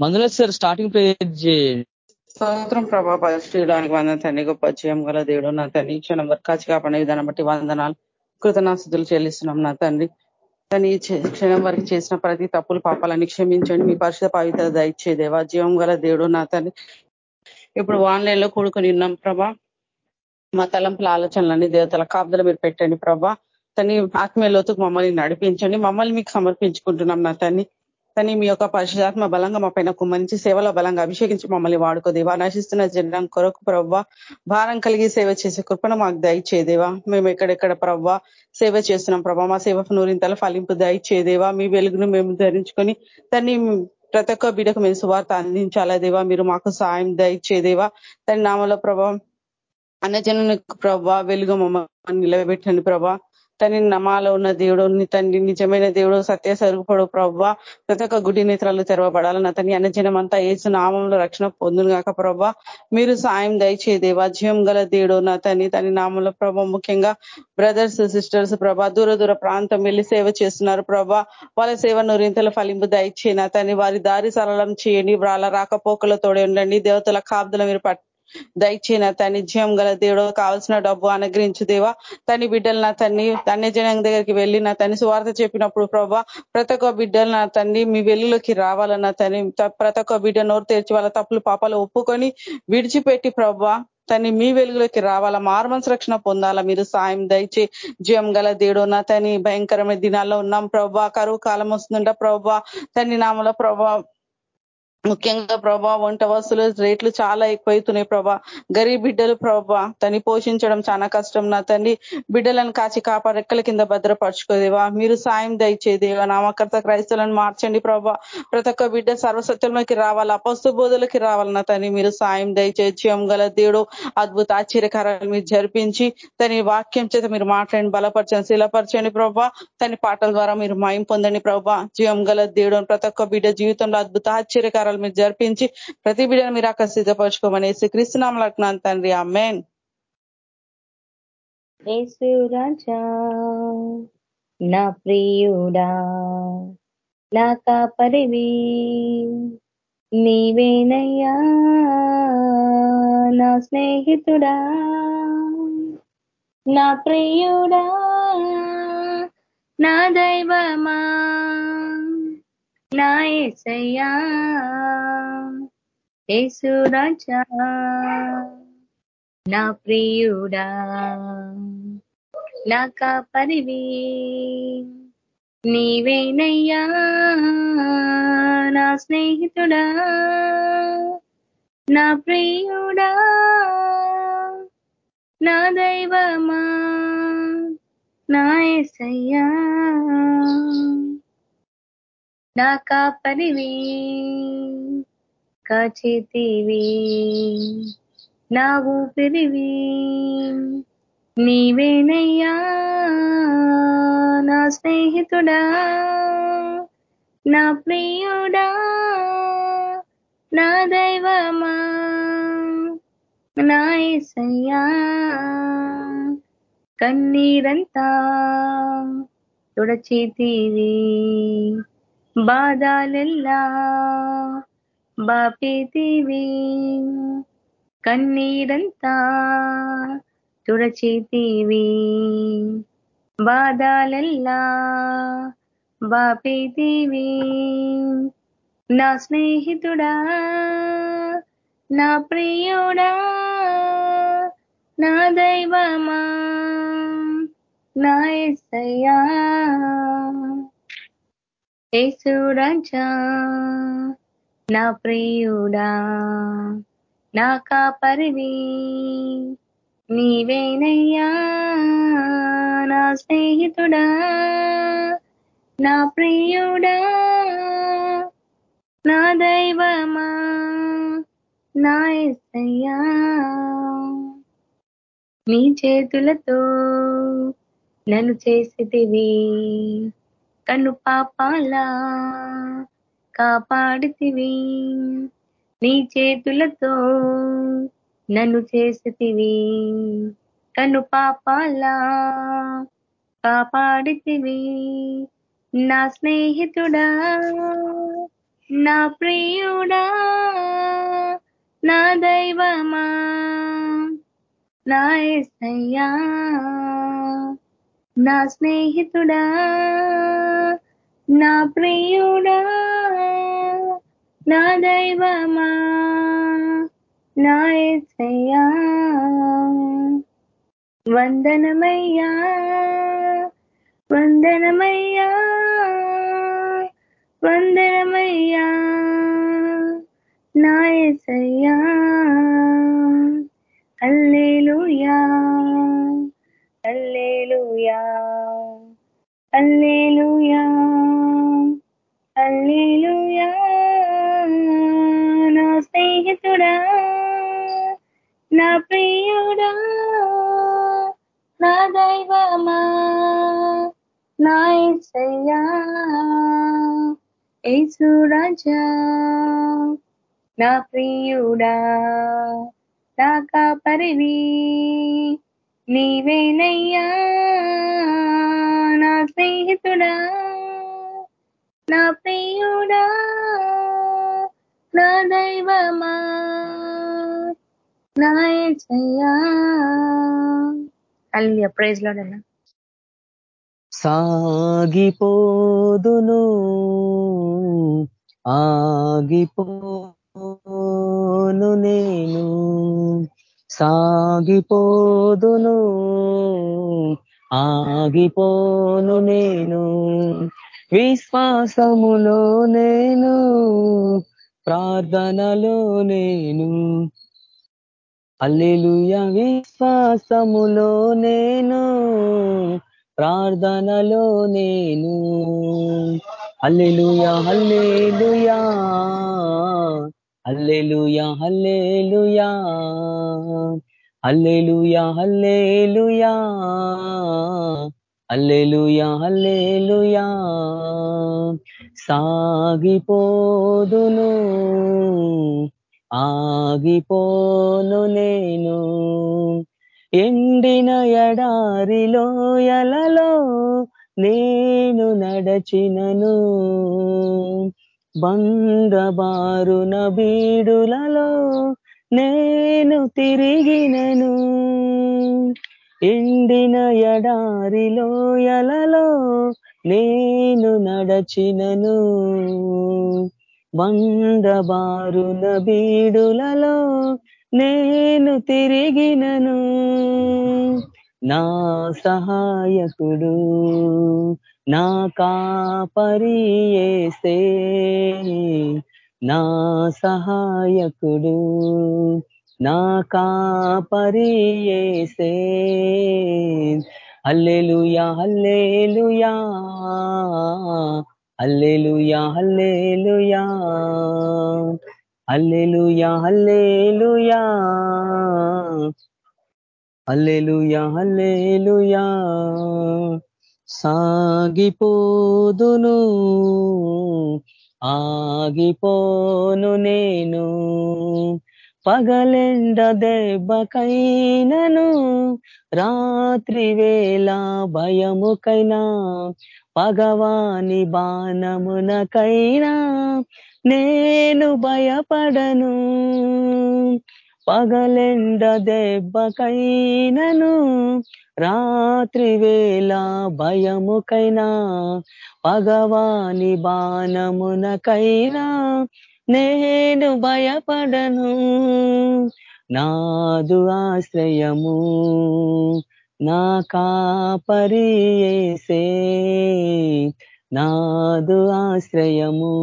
మందుల sir starting prayer చేయండి స్తోత్రం ప్రభా పరిశీలడానికి వందన తండ్రి గొప్ప జయం గల దేవుడు నా తండ్రి క్షణం కాచి కాపాడే విధానం బట్టి వందనాలు కృతనాస్థుతులు చెల్లిస్తున్నాం నా తండ్రి. తను ఈ క్షణం వరకు చేసిన ప్రతి తప్పులు పాపాలని క్షమించండి మీ పరిశుధ పవిత్ర దయచేదేవా జీవం గల దేవుడు నా తండ్రి. ఇప్పుడు ఆన్లైన్లో కూడుకుని ఉన్నాం ప్రభా. మా తలంపుల ఆలోచనలన్నీ దేవతల కాపుదలు మీరు పెట్టండి ప్రభా. తని ఆత్మీయ లోతుకు మమ్మల్ని నడిపించండి మమ్మల్ని మీకు సమర్పించుకుంటున్నాం నా తన్ని తని మీ యొక్క పరిశుధాత్మ బలంగా మా పైన కుమ్మరించి సేవలో బలంగా అభిషేకించి మమ్మల్ని వాడుకోదేవా. నశిస్తున్న జనం కొరకు ప్రవ్వ భారం కలిగి సేవ చేసే కృపను మాకు దయచేదేవా మేము ఎక్కడెక్కడ ప్రవ్వ సేవ చేస్తున్నాం ప్రభా మా సేవకు నూరింతల ఫలింపు దయచేదేవా మీ వెలుగును మేము ధరించుకొని తన్ని ప్రతి ఒక్క బిడకు మేము సువార్త అందించాలా దేవా. మీరు మాకు సాయం దయచేదేవా తన నామలో ప్రభావం అన్నజనునికి ప్రభా వెలుగు మమ్మల్ని నిలబెట్టండి ప్రభా తని నమాలో ఉన్న దేవుడు తండ్రి నిజమైన దేవుడు సత్య సరుగుపడు ప్రవ్వ ప్రతి ఒక్క గుడి నేత్రాలు తెరవబడాలని అతని అన్నజనం అంతా ఏసు నామంలో రక్షణ పొందును గాక ప్రభా మీరు సాయం దయచే దేవా జీవం గల దేవుడు నా తని తని నామంలో ప్రభ ముఖ్యంగా బ్రదర్స్ సిస్టర్స్ ప్రభా దూర దూర ప్రాంతం వెళ్ళి సేవ చేస్తున్నారు ప్రభా వాళ్ళ సేవ నూరింతల ఫలింపు దయచే నా తని వారి దారి సరళం చేయండి. వాళ్ళ రాకపోకలతోడే ఉండండి. దేవతల కాబ్దుల మీరు దయచేయన తని జీవం గల దేవుడు కావాల్సిన డబ్బు అనుగ్రహించు దేవా. తని బిడ్డలు నా తన్ని అన్య జనం దగ్గరికి వెళ్ళి నా తని స్వార్థ చెప్పినప్పుడు ప్రభా ప్రతి ఒక్క బిడ్డలు నా తన్ని మీ వెలుగులోకి రావాలన్న తని ప్రతి ఒక్క బిడ్డ నోరు తెరిచి వాళ్ళ తప్పులు పాపాలు ఒప్పుకొని విడిచిపెట్టి ప్రభా తని మీ వెలుగులోకి రావాలా మార్మన్స్ రక్షణ పొందాలా మీరు సాయం దయచి జీవం గల దేవుడు. నా తని భయంకరమైన దినాల్లో ఉన్నాం ప్రభా కరువు కాలం వస్తుందంట ప్రభా తని నామల ప్రభా ముఖ్యంగా ప్రభా వంట వస్తువులు రేట్లు చాలా ఎక్కువైతున్నాయి ప్రభా. గరీబ్ బిడ్డలు ప్రభా తని పోషించడం చాలా కష్టం. నా తండ్రి బిడ్డలను కాచి కాపా రెక్కల కింద భద్రపరచుకోదేవా. మీరు సాయం దయచేదేవా నామకర్త క్రైస్తవులను మార్చండి ప్రభా. ప్రతి ఒక్క బిడ్డ సర్వసత్యంలోకి రావాలి అపస్తు బోధలకి రావాలి. నా తని మీరు సాయం దయచేయం గల దేవుడు అద్భుత ఆశ్చర్యకారాలు మీరు జరిపించి తని వాక్యం చేత మీరు మాట్లాడండి బలపరచండి శిలపరచండి ప్రభా. తని పాటల ద్వారా మీరు మాయం పొందండి ప్రభా. జీవం గల దేవుడు ప్రతి ఒక్క బిడ్డ జీవితంలో అద్భుత ఆశ్చర్యకారాలు కార్యాలు మీరు జరిపించి ప్రతి బిడ్డను మీరు అక్కడ సిద్ధపరచుకోమని క్రీస్తునామలు అంటున్నాను తండ్రి. అమ్మేన్ నా ప్రియుడా నా కాపరివి నీవేనయ్యా నా స్నేహితుడా నా ప్రియుడా నా దైవమా నా ఏసయ్యా ఏసురాజా నా ప్రియుడా నా కాపరివి నీవేనయ్యా నా స్నేహితుడా నా ప్రియుడా నా దైవమా నా ఎసయ్యా నా కాపరివి కాచేతివి నా ఊపిరివి నీవేనయ్యా నా స్నేహితుడా నా ప్రియుడా నా దైవమా నా ఏసయ్యా. కన్నీరంతా తుడచితివి. బాధాలెల్లా బాపేతివి కన్నీరంతా తుడచేతివి బాధాలెల్లా బాపేతివి నా స్నేహితుడా నా ప్రియుడా నా దైవమా నా ఎస్సయ్యా. ఏసురాజా నా ప్రియుడా నా కాపరివి నీవేనయ్యా నా స్నేహితుడా నా ప్రియుడా నా దైవమా నా ఎస్సయ్యా. నీ చేతులతో నన్ను చేసితివి. తను పాపాలా కాపాడితివి. నీ చేతులతో నన్ను చేసితివి తను పాపాలా కాపాడితివి. నా స్నేహితుడా నా ప్రియుడా నా దైవమా నా ఎసయ్యా నా స్నేహితుడా. నా ప్రియుడా నా దైవమా నా ఎస్సయ్యా వందనమయ్యా వందనమయ్యా వందనమయ్యా నా ఎసయ్యా అల్లేలుయా అల్లేలుయా అల్లేలుయా. నా ఎసయ్యా ఏసురాజా నా ప్రియుడా నా కాపరివి నీవేనయ్యా నా స్నేహితుడా నా ప్రియుడా నా దైవమా నాయ చెయ్యా అల్లి ప్రైజ్ లోడన్నా సాగిపోదును. ఆగిపోను నేను. సాగిపోదును. ఆగిపోను నేను. విశ్వాసములో నేను. ప్రార్థనలో నేను. అల్లెలుయ విశ్వాసములో నేను. ప్రార్థనలో నేను. Hallelujah hallelujah. Hallelujah hallelujah. Hallelujah hallelujah. Hallelujah hallelujah. సాగిపోదును ఆగిపోను నేను. ఎండిన ఎడారిలోయలలో నేను నడచినను. బండబారున బీడులలో నేను తిరిగినను. ఎండిన ఎడారిలోయలలో నేను నడచినను. బండబారున బీడులలో నేను తిరిగినను. నా సహాయకుడు నా కాపరియేసే నా సహాయకుడు నా కాపరియేసే అల్లెలుయా అల్లెలుయా అల్లెలుయా అల్లెలుయా హల్లెలుయా హల్లెలుయా. Hallelujah hallelujah. సాగిపోదును ఆగిపోను నేను. పగలెండ దెబ్బకైనను రాత్రి వేళ భయముకైనా పగవాని బాణమునకైనా నేను భయపడను. పగలెండ దెబ్బకైనను. రాత్రి వేళ భయముకైనా పగవాని బాణమునకైనా నేను భయపడను. నాదు ఆశ్రయము నా కాపరియేసే నాదు ఆశ్రయము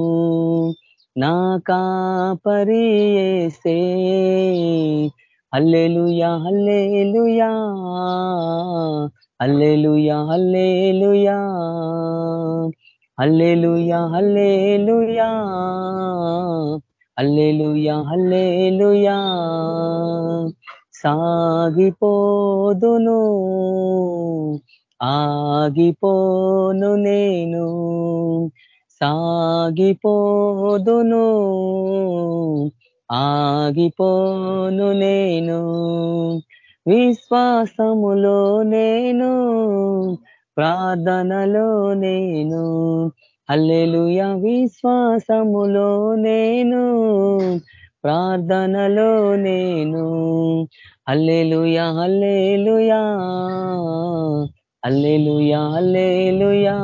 నా కాపరియేసే. Alleluia alleluia alleluia alleluia alleluia alleluia alleluia alleluia సాగిపోదును ఆగిపోను నేను. సాగిపోదును ఆగిపోను నేను విశ్వాసములో నేను ప్రార్థనలో నేను హల్లెలుయా విశ్వాసములో నేను ప్రార్థనలో నేను హల్లెలుయా అల్లెలుయా అల్లెలుయా అల్లెలుయా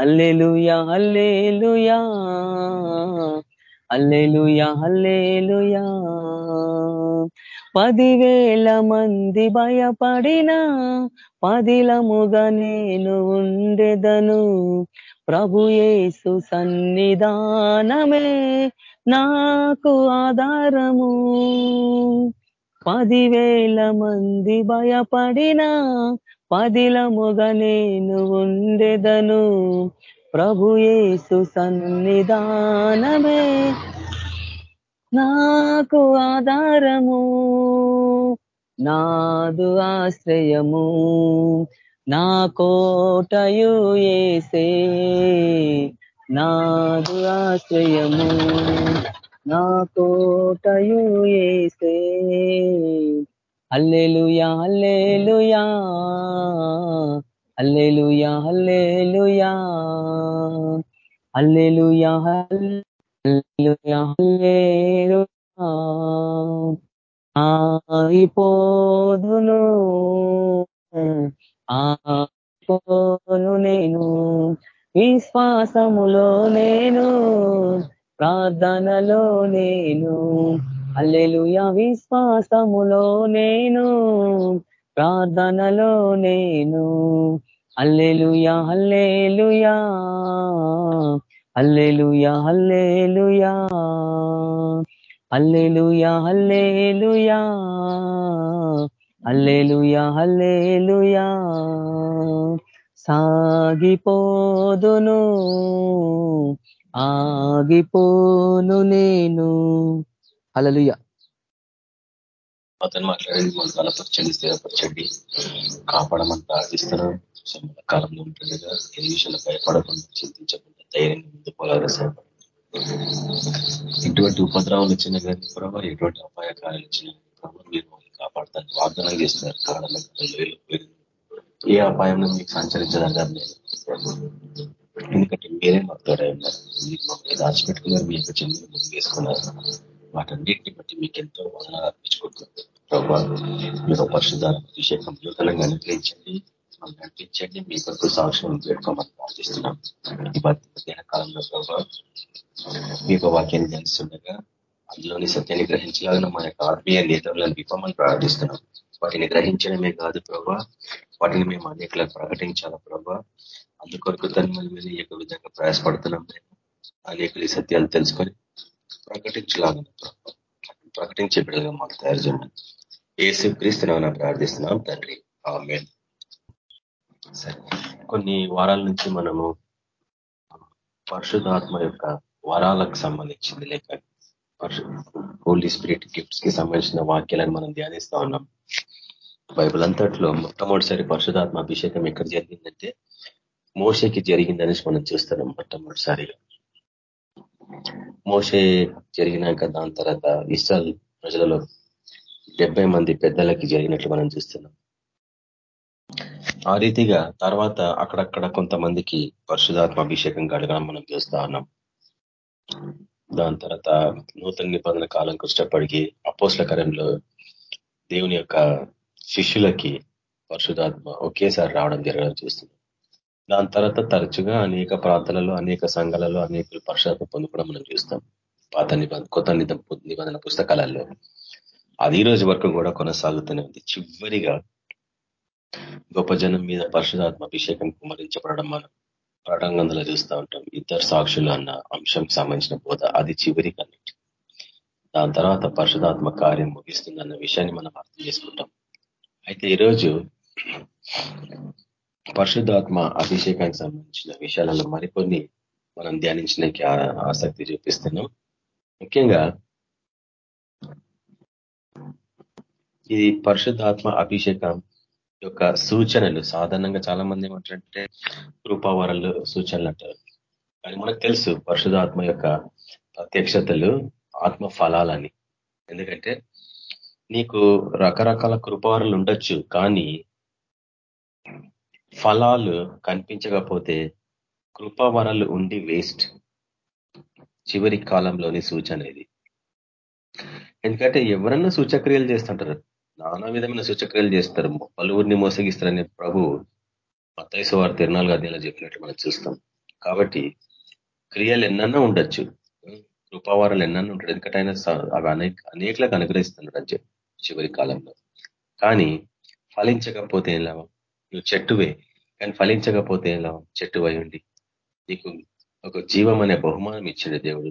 అల్లెలుయా అల్లెలుయా హల్లెలుయా హల్లెలుయా. పదివేల మంది భయపడినా పదిలముగా నేను ఉండెదను. ప్రభుయేసు సన్నిధానమే నాకు ఆధారము. పదివేల మంది భయపడినా పదిలముగనే నేను ఉండెదను. ప్రభుయేసు సన్నిధానమే. నాకు ఆధారము నాదు ఆశ్రయము నా కోటయు ఏసే నాదు ఆశ్రయము నా కోటయు ఏసే అల్లేలుయా అల్లేలుయా అల్లేలుయా అల్లేలుయా అల్లేలుయా అల్లేలుయా అల్లెలుయా ఆగిపోదును ఆగిపోను నేను. విశ్వాసములో నేను ప్రార్థనలో నేను. అల్లెలుయ విశ్వాసములో నేను ప్రార్థనలో నేను. అల్లెలుయా అల్లేలుయా అల్లెలుయా హల్లేలుయా హల్లేలుయా హల్లేలుయా హల్లేలుయా హల్లేలుయా సాగిపోదును ఆగిపోను నేను. అలలుయ అతను మాట్లాడేది మన బలపరచండి స్థిరపరచండి. కాపాడమని ప్రార్థిస్తున్నాం కాలంలో ఉంటుండగా ఏ విషయాలు భయపడకుండా చింతించకుండా ధైర్యంగా ముందు పోలాగా సేపడు ఎటువంటి ఉపద్రవాలు వచ్చినా కానీ ప్రభావ ఎటువంటి అపాయకాలు వచ్చినా ప్రభావ మీరు మమ్మల్ని కాపాడతాను వాగ్దానం చేస్తున్నారు. కాలంలో ఏ అపాయంలో మీకు సంచరించదన్నారు నేను ఎందుకంటే మీరే మాకు తోడై ఉన్నారు. మీరు మమ్మల్ని దాచిపెట్టుకున్నారు. మీ యొక్క చెల్లి ముందు వేసుకున్నారు. వాటన్నిటిని బట్టి మీకు ఎంతో వదనాలు అర్పించుకుంటున్నారు మీరు పరిశుద్ధ అభిషేకం నూతనంగా అనుగ్రహించండి మమ్మల్ని నడిపించండి మీ కొరకు సాక్ష్యం పెట్టుకోమని ప్రార్థిస్తున్నాం. ఈ మధ్యాహ్న కాలంలో ప్రభావ మీ యొక్క వాక్యాన్ని ధ్యానిస్తుండగా అందులోని సత్యాన్ని గ్రహించలాగిన మా యొక్క ఆత్మీయ నేతలను విప్పమని ప్రార్థిస్తున్నాం. వాటిని గ్రహించడమే కాదు ప్రభా వాటిని మేము అనేకలకు ప్రకటించాలా ప్రభా అందుకొరకు తన మీద ఈ యొక్క విధంగా ప్రయాసపడుతున్నాం మేము. ఈ సత్యాలు తెలుసుకొని ప్రకటించలాగా ప్రకటించే బిడ్డగా మాకు తయారు చేయమని. ఏసు క్రీస్తున్నా ప్రార్థిస్తున్నాం తండ్రి. ఆమె సరే. కొన్ని వారాల నుంచి మనము పరిశుధాత్మ యొక్క వరాలకు సంబంధించింది లేక హోలీ స్పిరిట్ గిఫ్ట్స్కి సంబంధించిన వాక్యాలను మనం ధ్యానిస్తా ఉన్నాం. బైబుల్ అంతట్లో మొట్టమొదటిసారి పరిశుధాత్మ అభిషేకం ఎక్కడ జరిగిందంటే మోసకి జరిగిందని మనం చూస్తున్నాం మొట్టమొదటిసారిగా. మోసే జరిగినాక దాని తర్వాత ఇస్రాల్ ప్రజలలో డెబ్బై మంది పెద్దలకి జరిగినట్లు మనం చూస్తున్నాం. ఆ రీతిగా తర్వాత అక్కడక్కడ కొంతమందికి పరిశుధాత్మ అభిషేకం కడగడం మనం చూస్తా ఉన్నాం. దాని తర్వాత నూతన నిబంధన కాలం కష్టపడికి అపోస్ల కార్యంలో దేవుని యొక్క శిష్యులకి పరిశుధాత్మ ఒకేసారి రావడం జరగడం చూస్తున్నాం. దాని తర్వాత తరచుగా అనేక ప్రాంతాలలో అనేక సంఘాలలో అనేక పరిశుధాత్మ పొందుకోవడం మనం చూస్తాం. పాత నిబంధన కొత్త నిబంధన పుస్తకాలలో. అది ఈ రోజు వరకు కూడా కొనసాగుతూనే ఉంది. చివరిగా గొప్ప జనం మీద పరిశుధాత్మ అభిషేకం కుమరించబడడం మనం ప్రటంగంలో చూస్తూ ఉంటాం. ఇద్దరు సాక్షులు అన్న అంశంకి సంబంధించిన బోధ అది చివరి కన్నట్టు దాని తర్వాత పరిశుధాత్మ కార్యం ముగిస్తుందన్న విషయాన్ని మనం అర్థం చేసుకుంటాం. అయితే ఈరోజు పరిశుద్ధాత్మ అభిషేకానికి సంబంధించిన విషయాలలో మరికొన్ని మనం ధ్యానించడానికి ఆసక్తి చూపిస్తున్నాం. ముఖ్యంగా ఈ పరిశుద్ధాత్మ అభిషేకం యొక్క సూచనలు సాధారణంగా చాలా మంది ఏమంటారంటే కృపావరలు సూచనలు అంటారు. కానీ మనకు తెలుసు పరిశుధాత్మ యొక్క ప్రత్యక్షతలు ఆత్మ ఫలాలని. ఎందుకంటే నీకు రకరకాల కృపావరలు ఉండొచ్చు కానీ ఫలాలు కనిపించకపోతే కృపావరాలు ఉండి వేస్ట్. చివరి కాలంలోని సూచన ఇది. ఎందుకంటే ఎవరన్నా సూచక్రియలు చేస్తుంటారు. నానా విధమైన సూచక్రియలు చేస్తారు. పలువురిని మోసగిస్తారని ప్రభు మత్తైసు వారు తిరునాలుగు అధ్యాయంలో చెప్పినట్టు మనం చూస్తాం. కాబట్టి క్రియలు ఎన్నన్నా ఉండొచ్చు. కృపావారాలు ఎన్నన్నా ఉంటాడు ఎందుకంటే ఆయన అవి అనేక అనేకలకు అనుగ్రహిస్తున్నాడు అని చెప్పి చివరి కాలంలో. కానీ ఫలించకపోతే ఏం లాభం నువ్వు చెట్టువే కానీ ఫలించకపోతే ఎలా? చెట్టు ఉండి నీకు ఒక జీవం అనే బహుమానం ఇచ్చిండు దేవుడు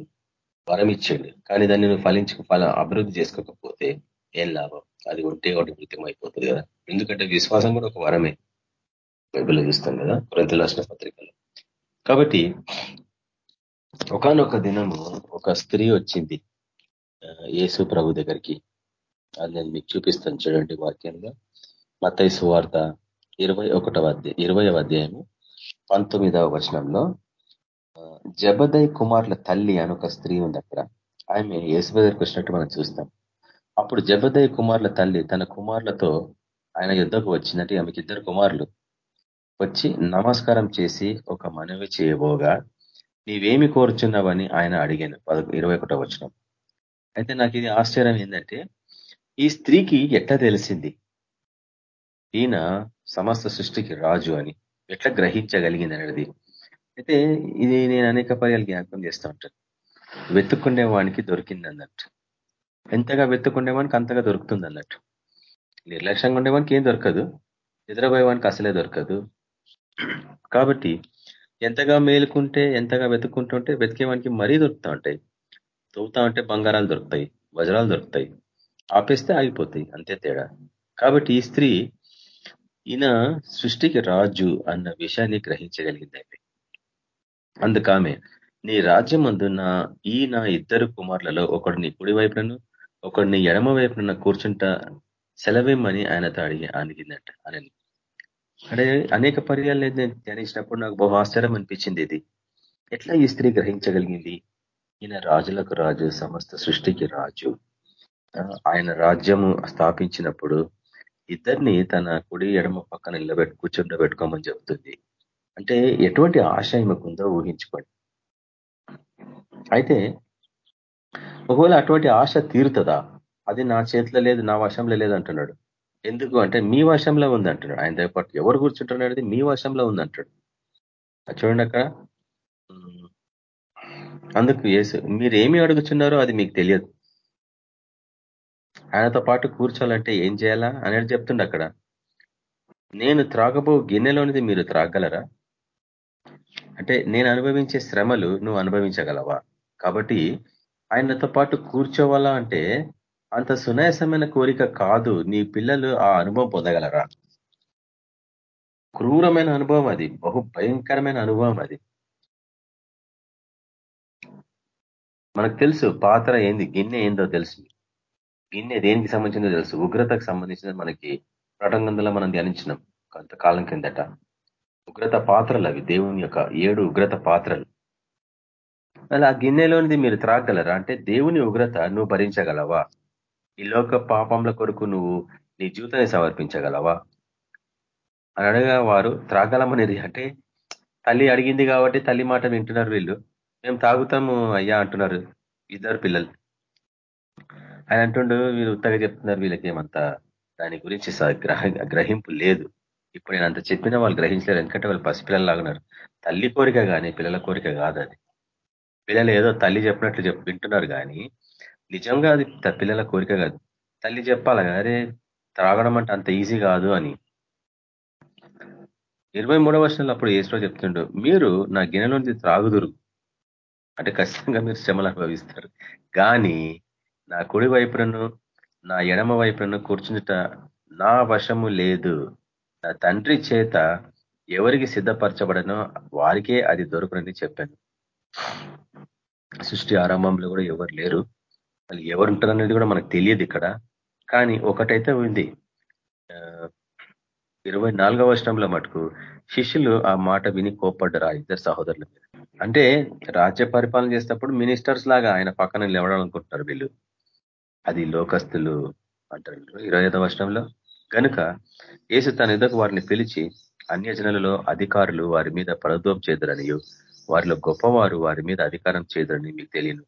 వరం ఇచ్చాడు కానీ దాన్ని నువ్వు ఫలించక ఫల అభివృద్ధి చేసుకోకపోతే ఏం లాభం? అది ఉంటే ఒకటి కృత్యం అయిపోతుంది కదా. ఎందుకంటే విశ్వాసం కూడా ఒక వరమే. బైబిల్లో చూస్తాం కదా కొరంత రాష్ట్ర పత్రికలో కాబట్టి ఒకనొక దినము ఒక స్త్రీ వచ్చింది యేసు ప్రభు దగ్గరికి. అది నేను మీకు చూపిస్తాను చూడండి వాక్యంగా మతైసు వార్త ఇరవై ఒకటవ అధ్యాయ ఇరవై అధ్యాయము పంతొమ్మిదవ వచనంలో జబదయ్ కుమార్ల తల్లి అని ఒక స్త్రీ ఉంది అక్కడ. ఆమె యేసు దగ్గరికి వచ్చినట్టు మనం చూస్తాం. అప్పుడు జబదయ్ కుమార్ల తల్లి తన కుమార్లతో ఆయన యుద్ధకు వచ్చినట్టు ఆమెకి ఇద్దరు కుమారులు. వచ్చి నమస్కారం చేసి ఒక మనవి చేయబోగా నీవేమి కోరుచున్నావని ఆయన అడిగాను. ఇరవై ఒకటో వచ్చిన అయితే నాకు ఇది ఆశ్చర్యం ఏంటంటే ఈ స్త్రీకి ఎట్లా తెలిసింది? ఈయన సమస్త సృష్టికి రాజు అని ఎట్లా గ్రహించగలిగింది అనేది అయితే ఇది నేను అనేక పర్యాలు జ్ఞాపకం చేస్తూ ఉంటాను. వెతుక్కునే వానికి దొరికింది అన్నట్టు ఎంతగా వెతుక్కునే వానికి అంతగా దొరుకుతుంది అన్నట్టు నిర్లక్ష్యంగా ఉండేవానికి ఏం దొరకదు. నిద్రపోయేవానికి అసలే దొరకదు. కాబట్టి ఎంతగా మేలుకుంటే ఎంతగా వెతుక్కుంటుంటే వెతికేవానికి మరీ దొరుకుతూ ఉంటాయి. తవ్వుతా ఉంటే బంగారాలు దొరుకుతాయి వజ్రాలు దొరుకుతాయి. ఆపేస్తే ఆగిపోతాయి అంతే తేడా. కాబట్టి ఈ స్త్రీ ఈయన సృష్టికి రాజు అన్న విషయాన్ని గ్రహించగలిగింది ఆమె అందుకామె నీ రాజ్యం అందు నా ఈ నా ఇద్దరు కుమారులలో ఒకడు నీ కుడి వైపునను ఒకడు నీ ఎడమ వైపున కూర్చుంట సెలవేమని ఆయనతో అడిగి అడిగిందంట అని అంటే అనేక పర్యాలు నేను ధ్యానించినప్పుడు నాకు బహు ఆశ్చర్యం అనిపించింది ఇది. ఎట్లా ఈ స్త్రీ గ్రహించగలిగింది? ఈయన రాజులకు రాజు సమస్త సృష్టికి రాజు. ఆయన రాజ్యము స్థాపించినప్పుడు ఇద్దరిని తన కుడి ఎడమ పక్కన నిలబెట్టు కూర్చుండబెట్టుకోమని చెప్తుంది అంటే ఎటువంటి ఆశ ఉందో ఊహించుకోండి. అయితే ఒకవేళ అటువంటి ఆశ తీరుతుందా? అది నా చేతిలో లేదు నా వశంలో లేదు అంటున్నాడు. ఎందుకు అంటే మీ వశంలో ఉంది అంటున్నాడు ఆయన దగ్గర ఎవరు కూర్చుంటున్నాడు మీ వశంలో ఉంది అంటాడు చూడండి అక్కడ. అందుకు ఏసు మీరు ఏమి అడుగుతున్నారో అది మీకు తెలియదు. ఆయనతో పాటు కూర్చోాలంటే ఏం చేయాలా అనేది చెప్తుండ అక్కడ. నేను త్రాగబో గిన్నెలోనిది మీరు త్రాగలరా అంటే నేను అనుభవించే శ్రమలు నువ్వు అనుభవించగలవా? కాబట్టి ఆయనతో పాటు కూర్చోవాలా అంటే అంత సునాయాసమైన కోరిక కాదు నీ పిల్లలు ఆ అనుభవం పొందగలరా? క్రూరమైన అనుభవం అది బహు భయంకరమైన అనుభవం అది. మనకు తెలుసు పాత్ర ఏంది గిన్నె ఏందో తెలుసు. గిన్నె దేనికి సంబంధించిందో తెలుసు. ఉగ్రతకు సంబంధించిన మనకి ప్రటంగంలో మనం ధ్యానించినాం కొంతకాలం కిందట ఉగ్రత పాత్రలు అవి దేవుని యొక్క ఏడు ఉగ్రత పాత్రలు. అలా ఆ గిన్నెలోనిది మీరు త్రాగలరా అంటే దేవుని ఉగ్రత నువ్వు భరించగలవా? ఈ లోక పాపంల కొరకు నువ్వు నీ జీవితాన్ని సమర్పించగలవా? అని అడగా వారు త్రాగలమనేది అంటే తల్లి అడిగింది కాబట్టి తల్లి మాట వింటున్నారు వీళ్ళు. మేము తాగుతాము అయ్యా అంటున్నారు ఇద్దరు పిల్లలు. ఆయన అంటుండు మీరు ఉత్తగా చెప్తున్నారు వీళ్ళకి ఏమంతా దాని గురించి గ్రహింపు లేదు. ఇప్పుడు నేను అంత చెప్పినా వాళ్ళు గ్రహించలేరు. ఎందుకంటే వాళ్ళు పసిపిల్లలు లాగున్నారు తల్లి కోరిక కానీ పిల్లల కోరిక కాదు అది పిల్లలు ఏదో తల్లి చెప్పినట్లు చెప్పి వింటున్నారు కానీ నిజంగా అది పిల్లల కోరిక కాదు. తల్లి చెప్పాలి అరే త్రాగడం అంటే అంత ఈజీ కాదు అని. ఇరవై మూడవ వర్షంలో అప్పుడు ఏసులో చెప్తుండో మీరు నా గిన్నెలోంచి త్రాగుదురు. అంటే ఖచ్చితంగా మీరు శ్రమలు అనుభవిస్తారు. కానీ నా కుడి వైపును నా ఎడమ వైపును కూర్చుందుట నా వశము లేదు. నా తండ్రి చేత ఎవరికి సిద్ధపరచబడనో వారికే అది దొరకనని చెప్పాను. సృష్టి ఆరంభంలో కూడా ఎవరు లేరు. వాళ్ళు ఎవరు ఉంటారనేది కూడా మనకు తెలియదు ఇక్కడ. కానీ ఒకటైతే ఉంది. ఇరవై నాలుగవ వర్షంలో మటుకు శిష్యులు ఆ మాట విని కోప్పడ్డారు ఆ ఇద్దరు సహోదరుల మీద. అంటే రాజ్య పరిపాలన చేసేటప్పుడు మినిస్టర్స్ లాగా ఆయన పక్కన లేవడాలనుకుంటున్నారు వీళ్ళు. అది లోకస్తులు అంటారు ఇరవై ఐదవ వర్షంలో కనుక ఏసు తన ఎదుకు వారిని పిలిచి అన్యజనులలో అధికారులు వారి మీద పరదోం చేదురనియు వారిలో గొప్పవారు వారి మీద అధికారం చేదురని మీకు తెలియను.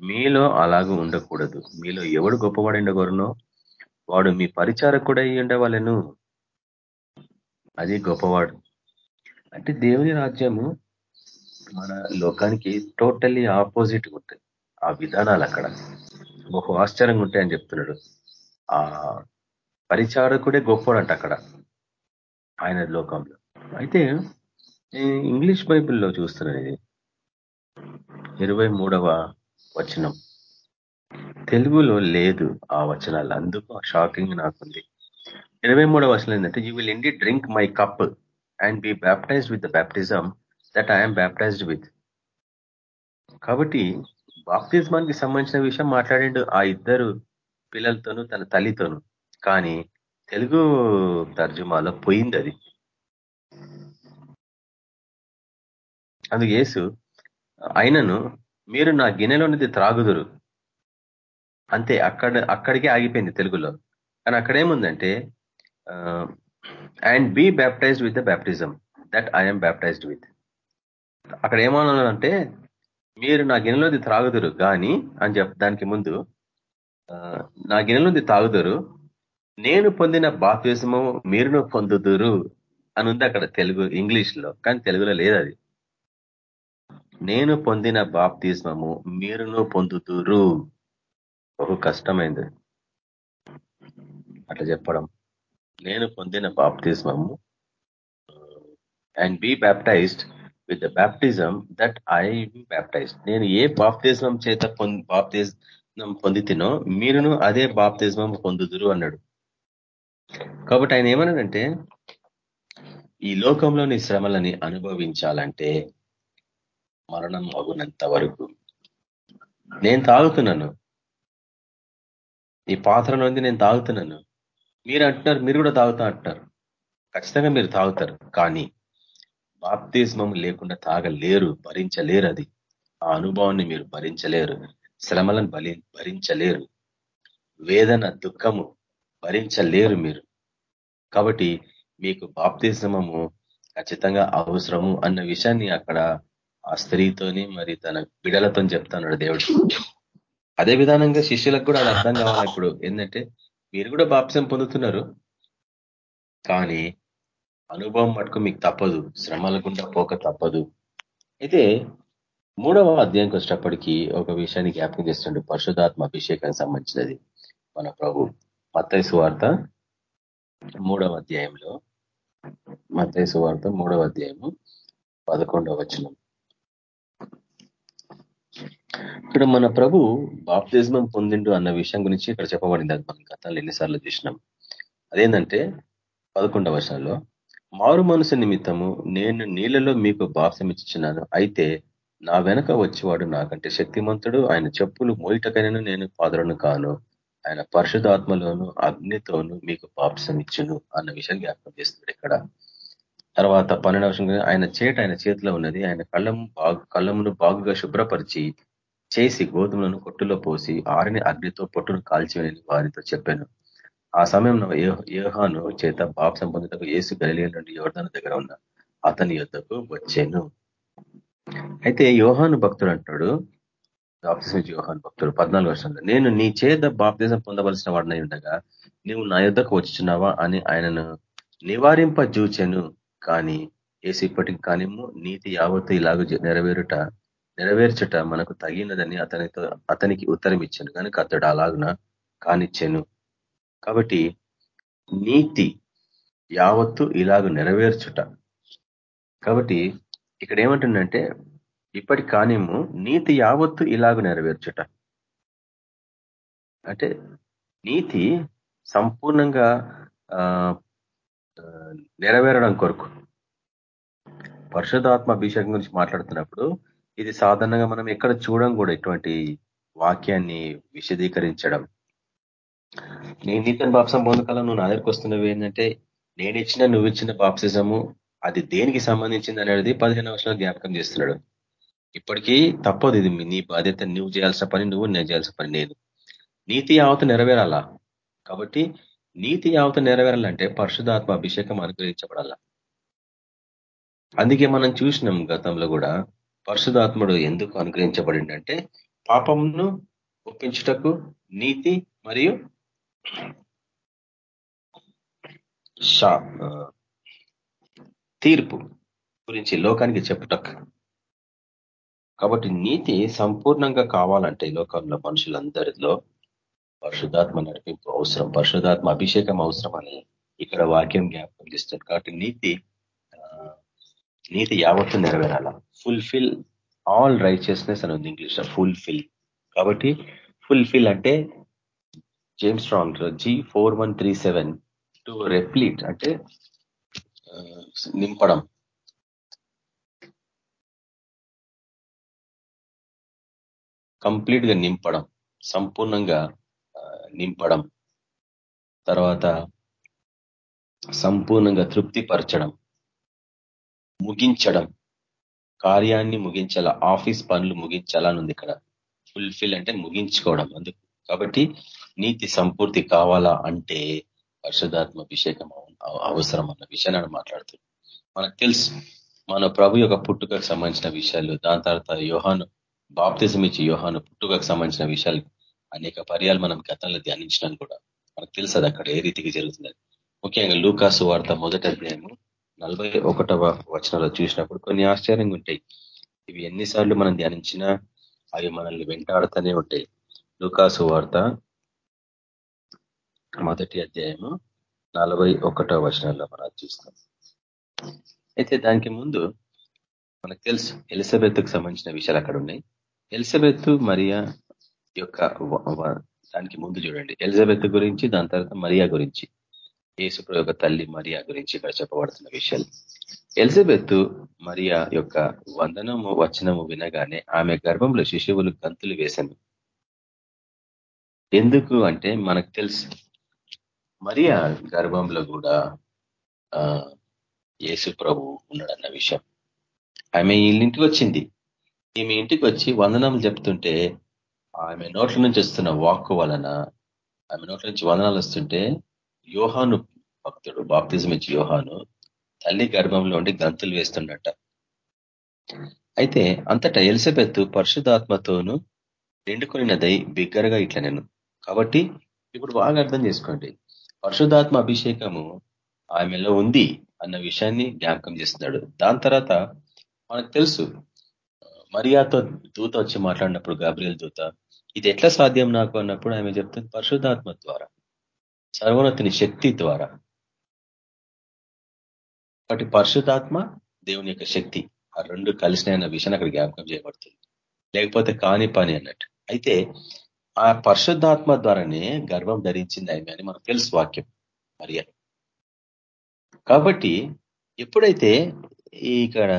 మీలో అలాగూ ఉండకూడదు. మీలో ఎవడు గొప్పవాడు ఉండగోరునో వాడు మీ పరిచారకుడై ఉండవాలను. అది గొప్పవాడు. అంటే దేవుని రాజ్యము మన లోకానికి టోటల్లీ ఆపోజిట్ ఉంటుంది. ఆ విధానాలు అక్కడ. బహు ఆశ్చర్యంగా ఉంటాయని చెప్తున్నాడు. ఆ పరిచారకుడే గొప్పవాడంట అక్కడ ఆయన లోకంలో. అయితే ఇంగ్లీష్ బైబిల్లో చూస్తున్నది ఇది ఇరవై మూడవ వచనం. తెలుగులో లేదు ఆ వచనాలు అందుకు షాకింగ్ నాకుంది. ఇరవై మూడవ వచనం ఏంటంటే you will indeed drink my cup and be baptized with the baptism that I'm baptized with కాబట్టి బాప్తిజమానికి సంబంధించిన విషయం మాట్లాడిండు ఆ ఇద్దరు పిల్లలతోనూ తన తల్లితోనూ. కానీ తెలుగు తర్జుమాలో పోయింది అది అందుకు యేసు అయినను మీరు నా గిన్నెలోనిది త్రాగుదురు. అంతే అక్కడ అక్కడికే ఆగిపోయింది తెలుగులో. కానీ అక్కడేముందంటే and be baptized with the baptism that I'm baptized with. అక్కడ ఏమన్నానంటే మీరు నా గిన్నెలోది త్రాగుదురు కానీ అని చెప్ దానికి ముందు నా గిన్నెలోది తాగుదురు నేను పొందిన బాప్తిజము మీరును పొందుదురు అని ఉంది అక్కడ తెలుగు ఇంగ్లీష్లో కానీ తెలుగులో లేదు అది నేను పొందిన బాప్తిజమము మీరును పొందుతురు బహు కష్టమైంది. అట్లా చెప్పడం. నేను పొందిన బాప్తిజమము and be baptized with the baptism that I baptize నేను ఏ బాప్తిజం చేత బాప్తిజం పొందితినో మీరును అదే బాప్తిజం పొందుదురు అన్నాడు. కాబట్టి ఆయన ఏమన్నాడంటే ఈ లోకంలోని శ్రమలని అనుభవించాలంటే మరణం అగునంత వరకు నేను తాగుతున్నాను. ఈ పాత్ర నుండి నేను తాగుతున్నాను. మీరు అంటున్నారు మీరు కూడా తాగుతా అంటున్నారు. ఖచ్చితంగా మీరు తాగుతారు. కానీ బాప్తిస్మం లేకుండా తాగలేరు భరించలేరు అది. ఆ అనుభవాన్ని మీరు భరించలేరు శ్రమలను బలి భరించలేరు. వేదన దుఃఖము భరించలేరు మీరు. కాబట్టి మీకు బాప్తిజమము ఖచ్చితంగా అవసరము అన్న విషయాన్ని అక్కడ ఆ స్త్రీతోని మరి తన బిడలతో చెప్తున్నాడు దేవుడు. అదే విధానంగా శిష్యులకు కూడా అది అర్థం కావాలి ఇప్పుడు. ఏంటంటే మీరు కూడా బాప్సం పొందుతున్నారు. కానీ అనుభవం మటుకు మీకు తప్పదు శ్రమల గుండా పోక తప్పదు. అయితే మూడవ అధ్యాయంకి వచ్చేటప్పటికి ఒక విషయాన్ని జ్ఞాపకం చేస్తుండే పరిశుధాత్మ అభిషేకానికి సంబంధించినది. మన ప్రభు మత్తైసు వార్త మూడవ అధ్యాయంలో మత్తైసు వార్త మూడవ అధ్యాయము పదకొండవ వచనం. ఇక్కడ మన ప్రభు బాప్తిజమం పొందిండు అన్న విషయం గురించి ఇక్కడ చెప్పబడింది. అది మనం గతాలు ఎన్నిసార్లు చూసినాం. అదేంటంటే పదకొండవ వర్షాల్లో మారు మనసు నిమిత్తము నేను నీళ్ళలో మీకు బాప్సం ఇచ్చినాను అయితే నా వెనక వచ్చేవాడు నాకంటే శక్తిమంతుడు. ఆయన చెప్పులు మోయిటకైనా నేను పాదరను కాను. ఆయన పరిశుధాత్మలోను అగ్నితోను మీకు బాప్సం ఇచ్చును అన్న విషయం జ్ఞాపకం చేస్తున్నాడు ఇక్కడ. తర్వాత పన్నెండవ ఆయన చేట ఆయన చేతిలో ఉన్నది. ఆయన కళ్ళం బాగు కళ్ళమును బాగుగా శుభ్రపరిచి చేసి గోధుమలను కొట్టులో పోసి ఆరిని అగ్నితో పొట్టును కాల్చివని వారితో చెప్పాను. ఆ సమయంలో యోహాను చేత బాప్సం పొందుటకు ఏసు గలిలియ నుండి యోర్ధన దగ్గర ఉన్న అతని యుద్ధకు వచ్చాను. అయితే యోహాను భక్తుడు అంటాడు బాప్తిజం యోహాన్ భక్తుడు పద్నాలుగు వర్షంలో నేను నీ చేత బాప్తిజం పొందవలసిన వాడినై ఉండగా నువ్వు నా యుద్ధకు వచ్చుచున్నావా అని ఆయనను నివారింప జూచెను కానీ ఏసు ఇప్పటికి కానిము నీతి యావత్తు ఇలాగ నెరవేరుట నెరవేర్చుట మనకు తగినదని అతనితో అతనికి ఉత్తరం ఇచ్చాను కనుక అతడు అలాగున కానిచ్చాను. కాబట్టి నీతి యావత్తు ఇలాగ నెరవేర్చుట. కాబట్టి ఇక్కడ ఏమంటుందంటే ఇప్పటి కానిము నీతి యావత్తు ఇలాగ నెరవేర్చుట. అంటే నీతి సంపూర్ణంగా నెరవేరడం కొరకు. పరిశుధాత్మ అభిషేకం గురించి మాట్లాడుతున్నప్పుడు ఇది సాధారణంగా మనం ఎక్కడ చూడం కూడా ఇటువంటి వాక్యాన్ని విశదీకరించడం. నేను నీతని బాప్సం పొందకాలం నువ్వు నా దగ్గరికి వస్తున్నవి ఏంటంటే నేను ఇచ్చిన నువ్వు ఇచ్చిన బాప్సిజము అది దేనికి సంబంధించింది అనేది పదిహేను వర్షాలు జ్ఞాపకం చేస్తున్నాడు. ఇప్పటికీ తప్పదు ఇది నీ బాధ్యత. నువ్వు చేయాల్సిన పని నువ్వు నేను చేయాల్సిన పని నేను. నీతి యావత నెరవేరాలా? కాబట్టి నీతి యావత నెరవేరాలంటే పరిశుధాత్మ అభిషేకం అనుగ్రహించబడాలా? అందుకే మనం చూసినాం గతంలో కూడా పరిశుధాత్ముడు ఎందుకు అనుగ్రహించబడిందంటే పాపంను ఒప్పించుటకు నీతి మరియు తీర్పు గురించి లోకానికి చెప్పుటక్. కాబట్టి నీతి సంపూర్ణంగా కావాలంటే లోకంలో మనుషులందరిలో పరిశుధాత్మ నడిపింపు అవసరం పరిశుధాత్మ అభిషేకం అవసరం అని ఇక్కడ వాక్యం జ్ఞాపకం చేస్తుంది. కాబట్టి నీతి నీతి యావత్తు నెరవేరాల. ఫుల్ఫిల్ ఆల్ రైచియస్నెస్ అని ఉంది ఇంగ్లీష్ ఫుల్ఫిల్ కాబట్టి ఫుల్ఫిల్ అంటే James Strong G four one three seven to replete అంటే నింపడం. కంప్లీట్గా నింపడం. సంపూర్ణంగా నింపడం. తర్వాత సంపూర్ణంగా తృప్తిపరచడం. ముగించడం. కార్యాన్ని ముగించాల ఆఫీస్ పనులు ముగించాలని ఉంది ఇక్కడ. ఫుల్ఫిల్ అంటే ముగించుకోవడం. అందుకు కాబట్టి నీతి సంపూర్తి కావాలా అంటే పరిశుధాత్మ అభిషేకం అవసరం అన్న విషయాన్ని మాట్లాడుతుంది. మనకు తెలుసు మన ప్రభు యొక్క పుట్టుకకు సంబంధించిన విషయాలు దాని తర్వాత యోహాను బాప్తిజం ఇచ్చి యోహాను పుట్టుకకు సంబంధించిన విషయాలు అనేక పర్యాలు మనం గతంలో ధ్యానించడానికి కూడా. మనకు తెలుసు అది అక్కడ ఏ రీతికి జరుగుతుంది. ముఖ్యంగా లూకాసు వార్త మొదటి అధ్యాయము నలభై ఒకటవ వచనంలో చూసినప్పుడు కొన్ని ఆశ్చర్యంగా ఉంటాయి. ఇవి ఎన్నిసార్లు మనం ధ్యానించినా అవి మనల్ని వెంటాడుతూనే ఉంటాయి. లూకాసు వార్త మొదటి అధ్యాయము నలభై ఒకటో వచనంలో మనం చూస్తాం. అయితే దానికి ముందు మనకు తెలుసు ఎలిజబెత్కు సంబంధించిన విషయాలు అక్కడ ఉన్నాయి. ఎలిజబెత్ మరియా యొక్క దానికి ముందు చూడండి. ఎలిజబెత్ గురించి దాని తర్వాత మరియా గురించి. యేసుప్రభు యొక్క తల్లి మరియా గురించి ఇక్కడ చెప్పబడుతున్న విషయాలు. ఎలిజబెత్ మరియా యొక్క వందనము వచనము వినగానే ఆమె గర్భంలో శిశువులు గంతులు వేశాను ఎందుకు అంటే మనకు తెలుసు. మరియా గర్భంలో కూడా యేసు ప్రభు ఉన్నాడన్న విషయం. ఆమె ఇంటికి వచ్చింది. ఈమె ఇంటికి వచ్చి వందనాలు చెప్తుంటే ఆమె నోట్ల నుంచి వస్తున్న వాక్కు వలన ఆమె నోట్ల నుంచి వందనాలు వస్తుంటే యోహాను భక్తుడు బాప్తిజం ఇచ్చి యోహాను తల్లి గర్భంలో ఉండి గంతులు వేస్తుండట. అయితే అంతటా ఎలిసబెత్తు పరిశుధాత్మతోను నిండుకొనినదై బిగ్గరగా ఇట్లా నేను కాబట్టి ఇప్పుడు బాగా అర్థం చేసుకోండి. పరిశుధాత్మ అభిషేకము ఆమెలో ఉంది అన్న విషయాన్ని జ్ఞాపకం చేస్తున్నాడు. దాని తర్వాత మనకు తెలుసు మరియాతో దూత వచ్చి మాట్లాడినప్పుడు గాబ్రియల్ దూత ఇది ఎట్లా సాధ్యం నాకు? అన్నప్పుడు ఆమె చెప్తుంది పరిశుధాత్మ ద్వారా సర్వోన్నతిని శక్తి ద్వారా. కాబట్టి పరిశుధాత్మ దేవుని యొక్క శక్తి ఆ రెండు కలిసినాయన్న విషయాన్ని అక్కడ జ్ఞాపకం చేయబడుతుంది. లేకపోతే కాని పని అన్నట్టు. అయితే ఆ పరిశుద్ధాత్మ ద్వారానే గర్వం ధరించింది ఆమె అని మనకు తెలుసు వాక్యం. మరియ. కాబట్టి ఎప్పుడైతే ఇక్కడ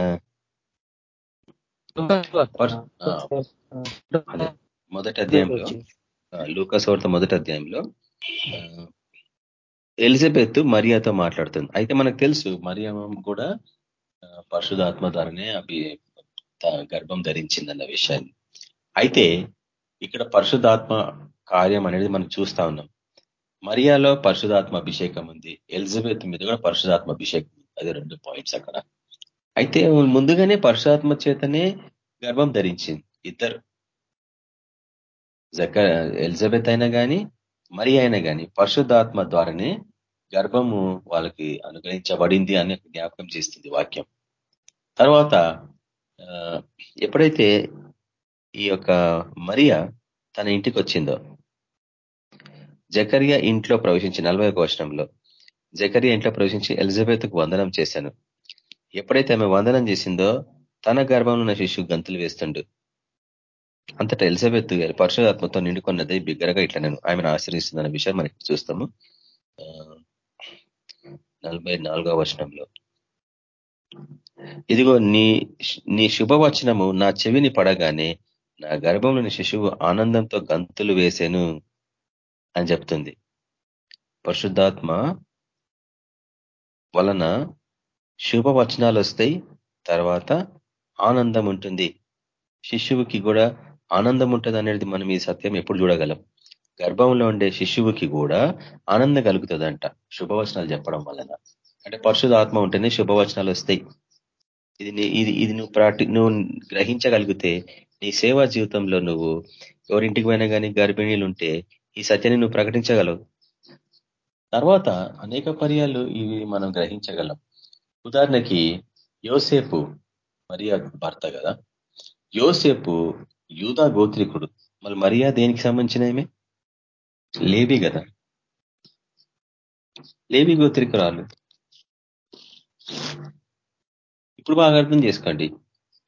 మొదటి అధ్యాయంలో లూకసోర్త మొదటి అధ్యాయంలో ఎలిజబెత్ మరియాతో మాట్లాడుతుంది. అయితే మనకు తెలుసు మరియా కూడా పరిశుధాత్మ ద్వారానే అవి గర్భం ధరించిందన్న విషయాన్ని. అయితే ఇక్కడ పరిశుధాత్మ కార్యం అనేది మనం చూస్తా ఉన్నాం. మరియాలో పరిశుధాత్మ అభిషేకం ఉంది. ఎలిజబెత్ మీద కూడా పరిశుధాత్మ అభిషేకం ఉంది. అది రెండు పాయింట్స్ అక్కడ. అయితే ముందుగానే పరిశుధాత్మ చేతనే గర్భం ధరించింది. ఇద్దరు. జక ఎలిజబెత్ అయినా కానీ మరి అయినా కానీ పరిశుద్ధాత్మ ద్వారానే గర్భము వాళ్ళకి అనుగ్రహించబడింది అని జ్ఞాపకం చేస్తుంది వాక్యం. తర్వాత ఎప్పుడైతే ఈ యొక్క మరియ తన ఇంటికి వచ్చిందో జకరియా ఇంట్లో ప్రవేశించి నలభై ఒక వర్షంలో జకరియా ఇంట్లో ప్రవేశించి ఎలిజబెత్కు వందనం చేశాను. ఎప్పుడైతే ఆమె వందనం చేసిందో తన గర్భంలో ఉన్న శిశువు గంతులు వేస్తుండు. అంతటా ఎలిజబెత్ పరిశుధాత్మతో నిండుకున్నది బిగ్గరగా ఇట్లా నేను ఆమెను ఆశ్రయిస్తుందన్న విషయం మనకి చూస్తాము. నలభై నాలుగవ వచనంలో. ఇదిగో నీ నీ శుభవచనము నా చెవిని పడగానే నా గర్భంలోని శిశువు ఆనందంతో గంతులు వేసేను అని చెప్తుంది. పరిశుద్ధాత్మ వలన శుభవచనాలు వస్తాయి తర్వాత ఆనందం ఉంటుంది. శిశువుకి కూడా ఆనందం ఉంటుంది అనేది మనం ఈ సత్యం ఎప్పుడు చూడగలం. గర్భంలో ఉండే శిశువుకి కూడా ఆనందం కలుగుతుందంట శుభవచనాలు చెప్పడం వలన. అంటే పరిశుధాత్మ ఉంటేనే శుభవచనాలు వస్తాయి. ఇది ఇది ఇది నువ్వు ప్రాక్టి నువ్వు గ్రహించగలిగితే నీ సేవా జీవితంలో నువ్వు ఎవరింటికి పోయినా కానీ గర్భిణీలు ఉంటే ఈ సత్యాన్ని నువ్వు ప్రకటించగలవు. తర్వాత అనేక పర్యాలు ఇవి మనం గ్రహించగలం. ఉదాహరణకి యోసేపు మరియా భర్త కదా? యోసేపు యూదా గోత్రికుడు. మరి మరియా దేనికి సంబంధించిన లేబీ లేవి కదా? లేబి గోత్రికురాలు. ఇప్పుడు బాగా అర్థం చేసుకోండి.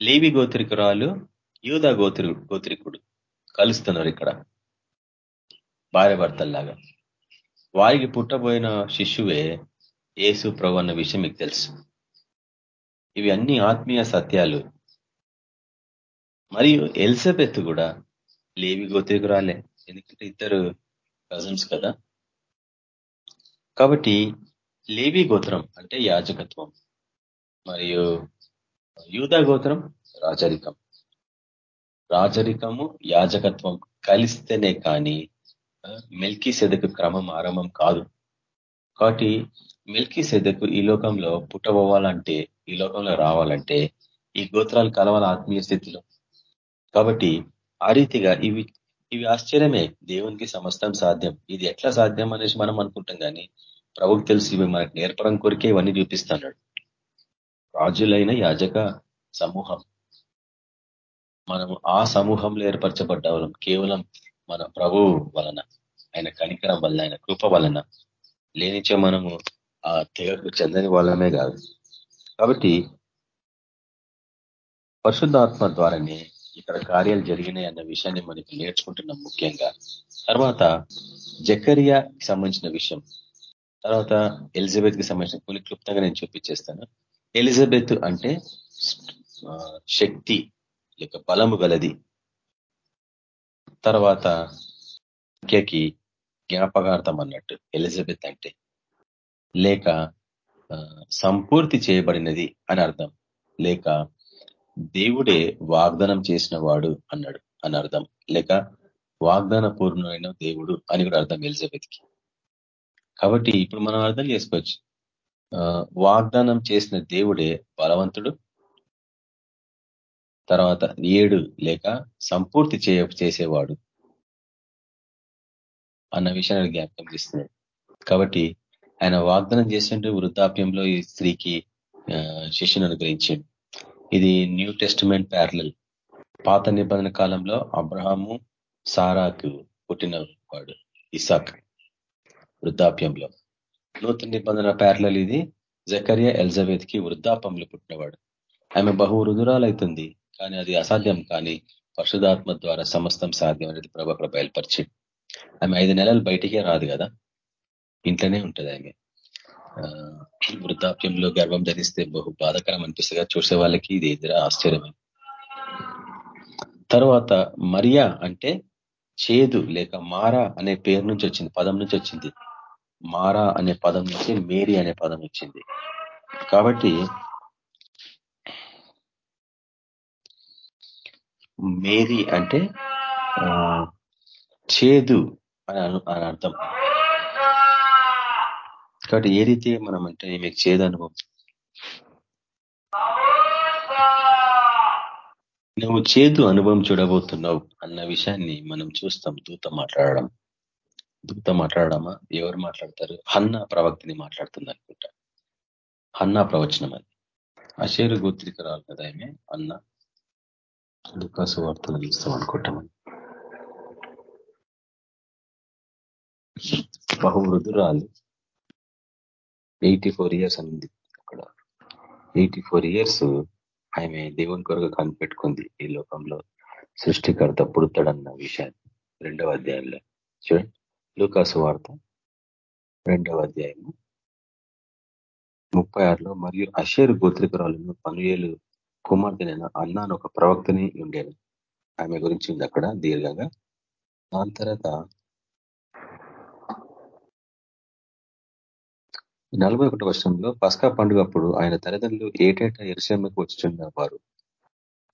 లేవి గోత్రికురాలు యూదా గోత్రి గోత్రికుడు కలుస్తున్నారు ఇక్కడ. భార్య భర్తల్లాగా వారికి పుట్టబోయిన శిశువే యేసు ప్రభు అన్న విషయం మీకు తెలుసు. ఇవి అన్ని ఆత్మీయ సత్యాలు. మరియు ఎలిజబెత్ కూడా లేవి గోత్రికురాలే ఎందుకంటే ఇద్దరు కజన్స్ కదా. కాబట్టి లేవి గోత్రం అంటే యాజకత్వం. మరియు యూదా గోత్రం రాజరికం రాజరికము యాజకత్వం కలిస్తేనే కానీ మెల్కీ సెదకు క్రమం ఆరంభం కాదు. కాబట్టి మిల్కీ సెదకు ఈ లోకంలో పుట్టబోవాలంటే ఈ లోకంలో రావాలంటే ఈ గోత్రాలు కలవాల ఆత్మీయ స్థితిలో. కాబట్టి ఆ రీతిగా ఇవి ఇవి ఆశ్చర్యమే. దేవునికి సమస్తం సాధ్యం. ఇది ఎట్లా సాధ్యం అనేసి మనం అనుకుంటాం కానీ ప్రభుకు తెలిసి ఇవి మనకు నేర్పడం కొరికే ఇవన్నీ చూపిస్తున్నాడు. రాజులైన యాజక సమూహం. మనం ఆ సమూహంలో ఏర్పరచబడ్డ వాళ్ళం కేవలం మన ప్రభు వలన ఆయన కనికరం వలన ఆయన కృప వలన లేనిచే మనము ఆ తెగకు చెందని వాళ్ళమే కాదు. కాబట్టి పరిశుద్ధాత్మ ద్వారానే ఇక్కడ కార్యాలు జరిగినాయి అన్న విషయాన్ని మనకి నేర్చుకుంటున్నాం ముఖ్యంగా. తర్వాత జకరియాకి సంబంధించిన విషయం. తర్వాత ఎలిజబెత్కి సంబంధించిన కొన్ని క్లుప్తంగా నేను చూపించేస్తాను. ఎలిజబెత్ అంటే శక్తి. లేక బలము గలది. తర్వాత సంఖ్యకి జ్ఞాపకార్థం అన్నట్టు ఎలిజబెత్ అంటే లేక సంపూర్తి చేయబడినది అని అర్థం. లేక దేవుడే వాగ్దానం చేసిన వాడు అన్నాడు అని అర్థం. లేక వాగ్దాన పూర్ణమైన దేవుడు అని కూడా అర్థం ఎలిజబెత్కి కాబట్టి ఇప్పుడు మనం అర్థం చేసుకోవచ్చు. వాగ్దానం చేసిన దేవుడే బలవంతుడు తర్వాత ఏడు లేక సంపూర్తి చేయ చేసేవాడు అన్న విషయాన్ని జ్ఞాపకం చేస్తున్నాడు కాబట్టి ఆయన వాగ్దానం చేసినట్టు వృద్ధాప్యంలో ఈ స్త్రీకి శిష్యుని అనుగ్రహించాడు. ఇది న్యూ టెస్టిమెంట్ ప్యారలల్. పాత నిబంధన కాలంలో అబ్రహాము సారాకు పుట్టిన వాడు ఇసాక్ వృద్ధాప్యంలో. నూతన నిబంధన ప్యారలల్ ఇది జకరియా ఎలిజబెత్కి వృద్ధాపంలో పుట్టినవాడు. ఆమె బహు రుదురాలవుతుంది కానీ అది అసాధ్యం కానీ పరిశుధాత్మ ద్వారా సమస్తం సాధ్యం అనేది ప్రభు అక్కడ బయలుపరిచి ఆమె ఐదు నెలలు బయటికే రాదు కదా? ఇంట్లోనే ఉంటుంది ఆమె. వృద్ధాప్యంలో గర్వం ధరిస్తే బహు బాధకరం అనిపిస్తుంది చూసే వాళ్ళకి ఇది ఎదుర ఆశ్చర్యమే. తర్వాత మరియా అంటే చేదు లేక మారా అనే పేరు నుంచి వచ్చింది పదం నుంచి వచ్చింది. మారా అనే పదం నుంచి మేరీ అనే పదం వచ్చింది. కాబట్టి మేరీ అంటే చేదు అని అని అర్థం. కాబట్టి ఏ రీతి మనం అంటే మీకు చేదు అనుభవం? నువ్వు చేదు అనుభవం చూడబోతున్నావు అన్న విషయాన్ని మనం చూస్తాం దూత మాట్లాడడం. దూత మాట్లాడమా ఎవరు మాట్లాడతారు? హన్న ప్రవక్తిని మాట్లాడుతుంది అనుకుంటా. హన్నా ప్రవచనం అది. అషేరు గోత్రికరాలు కదా ఆమె? అన్న లుకాసు వార్తలు చూస్తాం అనుకుంటామని బహు వృధురాలు ఎయిటీ ఫోర్ ఇయర్స్ అనింది అక్కడ. ఎయిటీ ఫోర్ ఇయర్స్ ఆమె దేవుని కొరకు కనిపెట్టుకుంది ఈ లోకంలో. సృష్టికర్త పుడతాడన్న విషయాన్ని రెండవ అధ్యాయంలో. చూడండి లూకాసు వార్త రెండవ అధ్యాయము ముప్పై ఆరులో మరియు అషేరు గోత్రికురాలను పనుయేలు కుమార్తెనైన అన్నాను ఒక ప్రవక్తని ఉండేది ఆమె గురించి ఉంది అక్కడ దీర్ఘంగా. దాని తర్వాత నలభై ఒకటి వర్షంలో పస్కా పండుగ అప్పుడు ఆయన తల్లిదండ్రులు ఏటేటా ఎరుసమ్మకు వచ్చిచున్న వారు.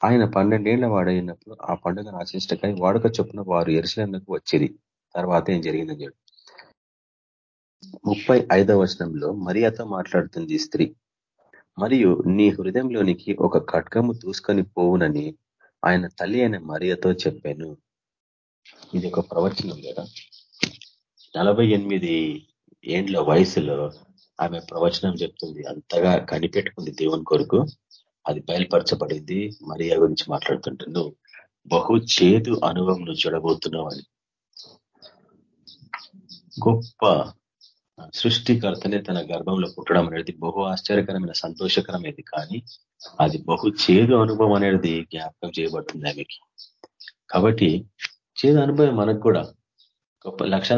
ఆయన పన్నెండేళ్ళ వాడైనప్పుడు ఆ పండుగను ఆశిష్టకై వాడుక చొప్పున వారు ఎరుసలేంకు వచ్చేది తర్వాత ఏం జరిగిందని చెప్పి ముప్పై ఐదవ వచనంలో మరియాతో మాట్లాడుతుంది స్త్రీ. మరియు నీ హృదయంలోనికి ఒక ఖడ్గము దూసుకొని పోవునని ఆయన తల్లి అయిన మరియతో చెప్పాను. ఇది ఒక ప్రవచనం కదా? నలభై ఎనిమిది ఏండ్ల వయసులో ఆమె ప్రవచనం చెప్తుంది. అంతగా కనిపెట్టుకుంది దేవుని కొరకు. అది బయలుపరచబడింది. మరియా గురించి మాట్లాడుతుంటే నువ్వు బహు చేదు అనుభవం నువ్వు చూడబోతున్నావు అని. గొప్ప సృష్టికర్తనే తన గర్భంలో పుట్టడం అనేది బహు ఆశ్చర్యకరమైన సంతోషకరమైనది. కానీ అది బహు చేదు అనుభవం అనేది జ్ఞాపకం చేయబడుతుంది ఆమెకి. కాబట్టి చేదు అనుభవం మనకు కూడా గొప్ప లక్ష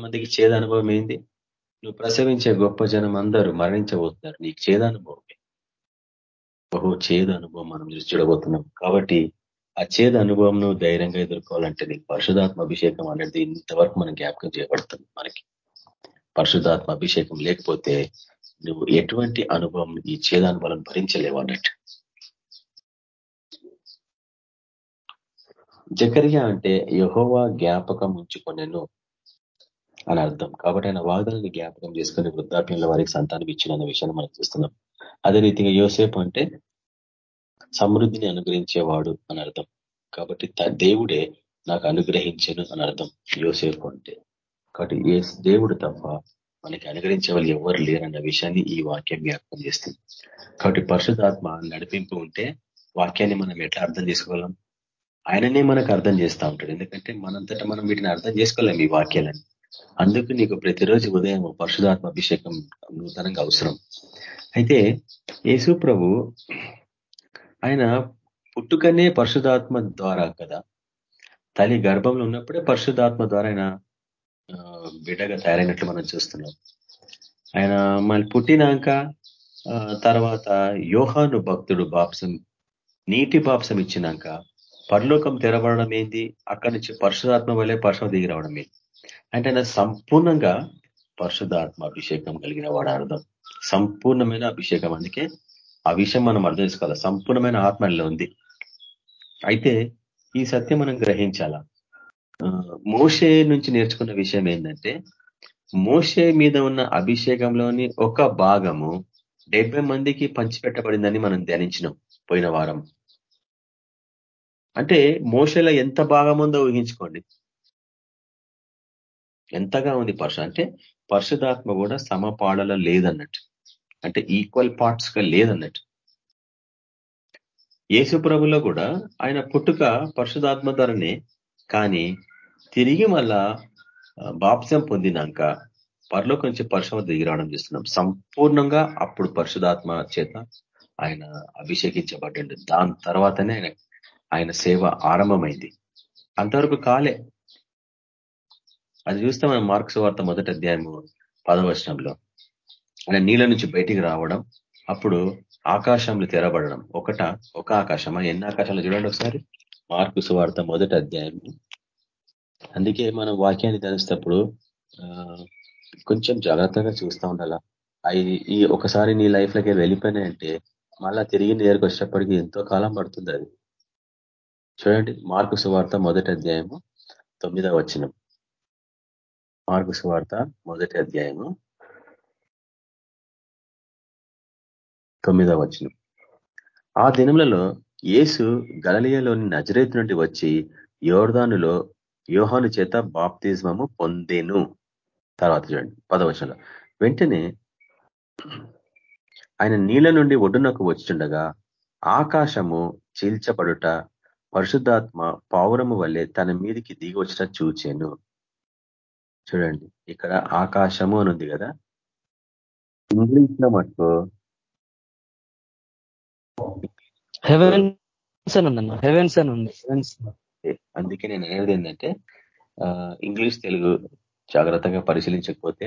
మందికి చేదు అనుభవం ఏంది? నువ్వు ప్రసవించే గొప్ప జనం అందరూ మరణించబోతున్నారు. నీకు చేదు అనుభవమే. బహు చేదు అనుభవం మనం చూడబోతున్నాం కాబట్టి ఆ చేదు అనుభవం నువ్వు ధైర్యంగా ఎదుర్కోవాలంటే నీకు పరిశుధాత్మ అభిషేకం అనేది ఇంతవరకు మనం జ్ఞాపకం చేయబడుతుంది మనకి. పరిశుధాత్మ అభిషేకం లేకపోతే నువ్వు ఎటువంటి అనుభవం ఈ చేదానుభవం భరించలేవు అన్నట్టు. జకరియా అంటే యహోవా జ్ఞాపకం ఉంచుకొనెను అని అర్థం. కాబట్టి ఆయన వాదనని జ్ఞాపకం చేసుకుని వృద్ధాప్యంలో వారికి సంతానం ఇచ్చిన విషయాన్ని మనం చూస్తున్నాం. అదే రీతిగా యోసేపు అంటే సమృద్ధిని అనుగ్రహించేవాడు అని అర్థం. కాబట్టి దేవుడే నాకు అనుగ్రహించను అని అర్థం. యోసేపు అంటే కాబట్టి ఏ దేవుడు తప్ప మనకి అనుగ్రహించే వాళ్ళు ఎవరు లేరన్న విషయాన్ని ఈ వాక్యం జ్ఞాపకం చేస్తుంది. కాబట్టి పరిశుధాత్మ నడిపింపు ఉంటే వాక్యాన్ని మనం ఎట్లా అర్థం చేసుకోగలం? ఆయననే మనకు అర్థం చేస్తూ ఉంటాడు. ఎందుకంటే మనంతటా మనం వీటిని అర్థం చేసుకోలేం ఈ వాక్యాలని. అందుకు నీకు ప్రతిరోజు ఉదయం పరిశుధాత్మ అభిషేకం నూతనంగా అవసరం. అయితే యేసు ప్రభు ఆయన పుట్టుకనే పరిశుధాత్మ ద్వారా కదా? తల్లి గర్భంలో ఉన్నప్పుడే పరిశుధాత్మ ద్వారా ఆయన బిడ్డగా తయారైనట్లు మనం చూస్తున్నాం. ఆయన మళ్ళీ పుట్టినాక తర్వాత యోహాను భక్తుడు బాప్సం నీటి బాప్సం ఇచ్చినాక పరలోకం తెరవడం ఏంది? అక్కడి నుంచి పరిశుధాత్మ వల్లే పరశువ దిగి రావడం ఏంది? అంటే ఆయన సంపూర్ణంగా పరిశుధాత్మ అభిషేకం కలిగిన వాడు అర్థం. సంపూర్ణమైన అభిషేకం. అందుకే ఆ విషయం మనం అర్థం చేసుకోవాలి. సంపూర్ణమైన ఆత్మలో ఉంది. అయితే ఈ సత్యం మనం గ్రహించాలా? మోషే నుంచి నేర్చుకున్న విషయం ఏంటంటే మోషే మీద ఉన్న అభిషేకంలోని ఒక భాగము డెబ్బై మందికి పంచిపెట్టబడిందని మనం ధ్యానించినాం పోయిన వారం. అంటే మోషలో ఎంత భాగం ఉందో ఊహించుకోండి. ఎంతగా ఉంది పరుష అంటే పరిశుధాత్మ కూడా సమపాడలో లేదన్నట్టు. అంటే ఈక్వల్ పార్ట్స్గా లేదన్నట్టు. యేసు ప్రభులో కూడా ఆయన పుట్టుక పరిశుధాత్మ ధరనే కానీ తిరిగి మళ్ళా బాప్సం పొందినాక పరలోకి నుంచి పరిశ్రమ దిగిరావడం చేస్తున్నాం. సంపూర్ణంగా అప్పుడు పరిశుధాత్మ చేత ఆయన అభిషేకించబడ్డండు. దాని తర్వాతనే ఆయన ఆయన సేవ ఆరంభమైంది. అంతవరకు కాలే. అది చూస్తే మనం మార్క్స్ వార్త మొదటి అధ్యాయము పదవచనంలో ఆయన నీళ్ళ నుంచి బయటికి రావడం అప్పుడు ఆకాశంలో తెరబడడం. ఒకట ఒక ఆకాశమా? ఎన్ని ఆకాశాలు? చూడండి ఒకసారి. మార్కు సువార్త మొదటి అధ్యాయం. అందుకే మనం వాక్యాన్ని ధరిస్తప్పుడు కొంచెం జాగ్రత్తగా చూస్తూ ఉండాలా? అవి ఈ ఒకసారి నీ లైఫ్లోకి వెళ్ళిపోయినాయంటే మళ్ళా తిరిగి నేరుకు వచ్చేటప్పటికి ఎంతో కాలం పడుతుంది అది. చూడండి మార్కు సువార్త మొదటి అధ్యాయము తొమ్మిదవ వచ్చినం మార్కు సువార్త మొదటి అధ్యాయము తొమ్మిదవ వచనం. ఆ దినములలో యేసు గలలియలోని నజరేత్ నుండి వచ్చి యోర్దానులో యోహాను చేత బాప్తిజమము పొందేను. తర్వాత చూడండి పదవచనంలో వెంటనే ఆయన నీళ్ళ నుండి ఒడ్డునకు వచ్చిండగా ఆకాశము చీల్చబడుట పరిశుద్ధాత్మ పావురము వల్లే తన మీదికి దిగి వచ్చిన చూచాను. చూడండి ఇక్కడ ఆకాశము అని ఉంది కదా? ఇంగ్లీష్లో మటుకు హెవెన్స్ అని ఉందన్న హెవెన్స్ అని ఉంది హెవెన్స్. అందుకే నేను అనేది ఏంటంటే ఇంగ్లీష్ తెలుగు జాగ్రత్తగా పరిశీలించకపోతే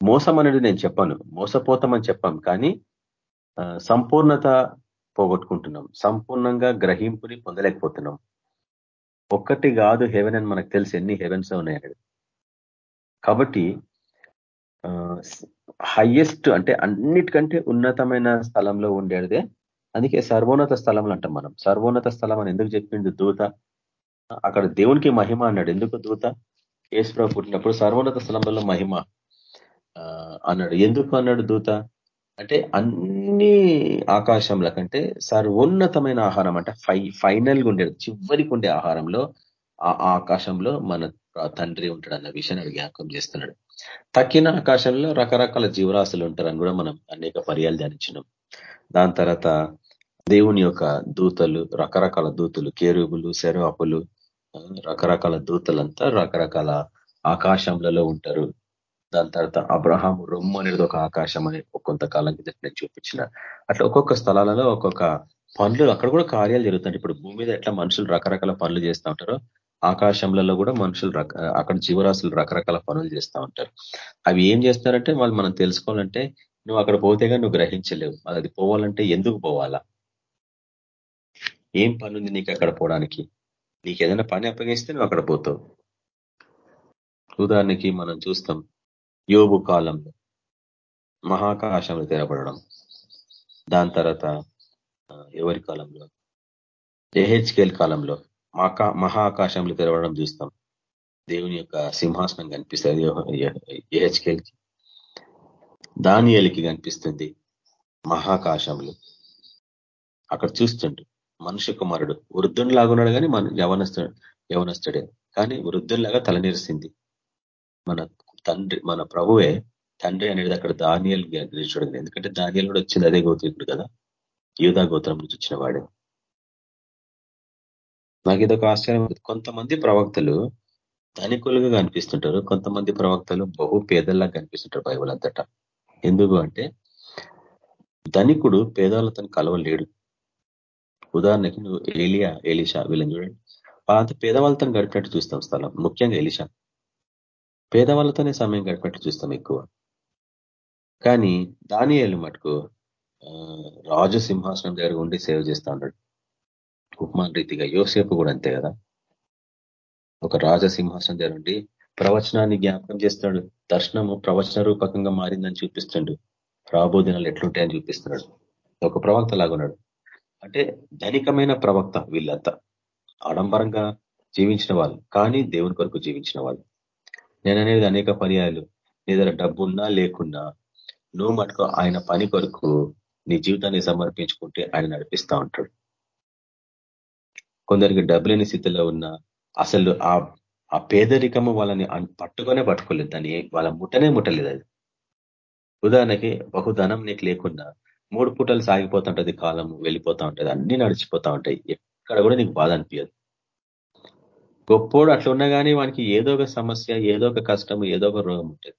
మోసం అనేది నేను చెప్పాను. మోసపోతామని చెప్పాం కానీ సంపూర్ణత పోగొట్టుకుంటున్నాం. సంపూర్ణంగా గ్రహింపుని పొందలేకపోతున్నాం. ఒక్కటి కాదు హెవెన్ అని మనకు తెలిసి ఎన్ని హెవెన్స్ ఉన్నాయి కాబట్టి హయ్యెస్ట్ అంటే అన్నిటికంటే ఉన్నతమైన స్థలంలో ఉండేదే. అందుకే సర్వోన్నత స్థలంలో అంటాం మనం. సర్వోన్నత స్థలం అని ఎందుకు చెప్పిండు దూత? అక్కడ దేవునికి మహిమ అన్నాడు. ఎందుకు దూత? ఏసుప్రభు పుట్టినప్పుడు సర్వోన్నత స్థలంలో మహిమ అన్నాడు. ఎందుకు అన్నాడు దూత? అంటే అన్ని ఆకాశంల కంటే సర్వోన్నతమైన ఆహారం అంటే ఫై ఫైనల్గా ఉండేది చివరికి ఉండే ఆహారంలో ఆ ఆకాశంలో మన తండ్రి ఉంటాడు అన్న విషయాన్ని జ్ఞాపకం చేస్తున్నాడు. తక్కిన ఆకాశంలో రకరకాల జీవరాశులు ఉంటారని కూడా మనం అనేక పర్యాలు ధ్యానించినాం. దాని తర్వాత దేవుని యొక్క దూతలు రకరకాల దూతలు కేరుబులు శరవాపులు రకరకాల దూతలంతా రకరకాల ఆకాశంలలో ఉంటారు. దాని తర్వాత అబ్రహాం రొమ్ము అనేది ఒక ఆకాశం అని కొంతకాలం కింద నేను చూపించిన. అట్లా ఒక్కొక్క స్థలాలలో ఒక్కొక్క పనులు అక్కడ కూడా కార్యాలు జరుగుతాయి ఇప్పుడు భూమి మీద ఎట్లా మనుషులు రకరకాల పనులు చేస్తూ ఉంటారో ఆకాశంలలో కూడా మనుషులు అక్కడ జీవరాశులు రకరకాల పనులు చేస్తూ ఉంటారు. అవి ఏం చేస్తారంటే వాళ్ళు మనం తెలుసుకోవాలంటే నువ్వు అక్కడ పోతేగా నువ్వు గ్రహించలేవు. అది పోవాలంటే ఎందుకు పోవాలా? ఏం పని ఉంది నీకు అక్కడ పోవడానికి? నీకు ఏదైనా పని అప్పగిస్తే నువ్వు అక్కడ పోతావు. ఉదాహరణకి మనం చూస్తాం యోగు కాలంలో మహాకాశంలో తెరపడడం. దాని తర్వాత ఎవరి కాలంలో? ఏహెచ్కేల్ కాలంలో. మహా మహాకాశంలో తెరవడం చూస్తాం. దేవుని యొక్క సింహాసనం కనిపిస్తుంది. ఏహెచ్కేల్కి దానియలకి కనిపిస్తుంది మహాకాశంలో. అక్కడ చూస్తుండు మనుష్య కుమారుడు. వృద్ధునిలాగా ఉన్నాడు కానీ మన యవనస్తుడు యవనస్తుడే. కానీ వృద్ధునిలాగా తలనిరిసింది మన తండ్రి మన ప్రభువే తండ్రి అనేది అక్కడ దానియల్ చూడండి ఎందుకంటే దానియల్ కూడా వచ్చింది అదే గోత్రికుడు కదా. యూదా గోత్రం నుంచి వచ్చిన వాడే. నాకు ఇదొక ఆశ్చర్యం కొంతమంది ప్రవక్తలు ధనికులుగా కనిపిస్తుంటారు. కొంతమంది ప్రవక్తలు బహు పేదల్లా కనిపిస్తుంటారు బైబుల్ అంతటా. ఎందుకు అంటే ధనికుడు పేదలతో కలవలేడు. ఉదాహరణకి నువ్వు ఏలియా ఎలిషా వీళ్ళని చూడండి. పాత పేదవాళ్ళతో గడిపినట్టు చూస్తాం స్థలం ముఖ్యంగా ఎలిషా. పేదవాళ్ళతోనే సమయం గడిపినట్టు చూస్తాం ఎక్కువ. కానీ దానియాలు మటుకు రాజు సింహాసనం దగ్గర ఉండి సేవ చేస్తూ ఉన్నాడు ఉపమాన్ రీతిగా యోసేపు కూడా అంతే కదా? ఒక రాజసింహాసనం సింహాసనం ప్రవచనాన్ని జ్ఞాపకం చేస్తాడు. దర్శనము ప్రవచన రూపకంగా మారిందని చూపిస్తాడు. రాబోదినాలు ఎట్లుంటాయని చూపిస్తున్నాడు. ఒక ప్రవక్త లాగున్నాడు అంటే ధనికమైన ప్రవక్త వీళ్ళంతా. ఆడంబరంగా జీవించిన వాళ్ళు. కానీ దేవుని కొరకు జీవించిన వాళ్ళు. నేను అనేది అనేక పర్యాలు నీ దగ్గర డబ్బున్నా లేకున్నా నువ్వు మటుకు ఆయన పని కొరకు నీ జీవితాన్ని సమర్పించుకుంటే ఆయన నడిపిస్తా ఉంటాడు. కొందరికి డబ్బులేని స్థితిలో ఉన్న అసలు ఆ ఆ పేదరికము వాళ్ళని పట్టుకొనే పట్టుకోలేదు. దాన్ని వాళ్ళ ముట్టనే ముట్టలేదు అది. ఉదాహరణకి బహుధనం నీకు లేకుండా మూడు పూటలు సాగిపోతుంటది కాలం వెళ్ళిపోతా ఉంటుంది అన్ని నడిచిపోతా ఉంటాయి. ఎక్కడ కూడా నీకు బాధ అనిపించదు గొప్పోడు అట్లా ఉన్నా కానీ వానికి ఏదో ఒక సమస్య ఏదో ఒక కష్టం ఏదో ఒక రోగం ఉంటుంది.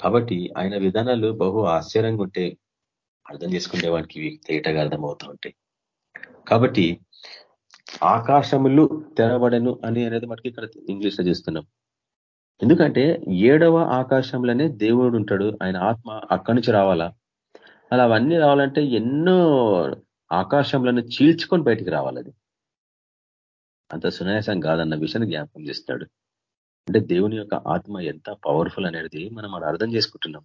కాబట్టి ఆయన విధానాలు బహు ఆశ్చర్యంగా ఉంటే అర్థం చేసుకునే వానికి తేటగా అర్థమవుతూ ఉంటాయి. కాబట్టి ఆకాశములు తెరబడను అని అనేది మనకి ఇక్కడ ఇంగ్లీష్లో చూస్తున్నాం. ఎందుకంటే ఏడవ ఆకాశంలోనే దేవుడు ఉంటాడు ఆయన ఆత్మ అక్కడి నుంచి రావాలా? అలా అవన్నీ రావాలంటే ఎన్నో ఆకాశంలను చీల్చుకొని బయటికి రావాలి అది. అంత సునాయాసం కాదన్న విషయాన్ని జ్ఞాపకం చేస్తాడు అంటే దేవుని యొక్క ఆత్మ ఎంత పవర్ఫుల్ అనేది మనం అర్థం చేసుకుంటున్నాం.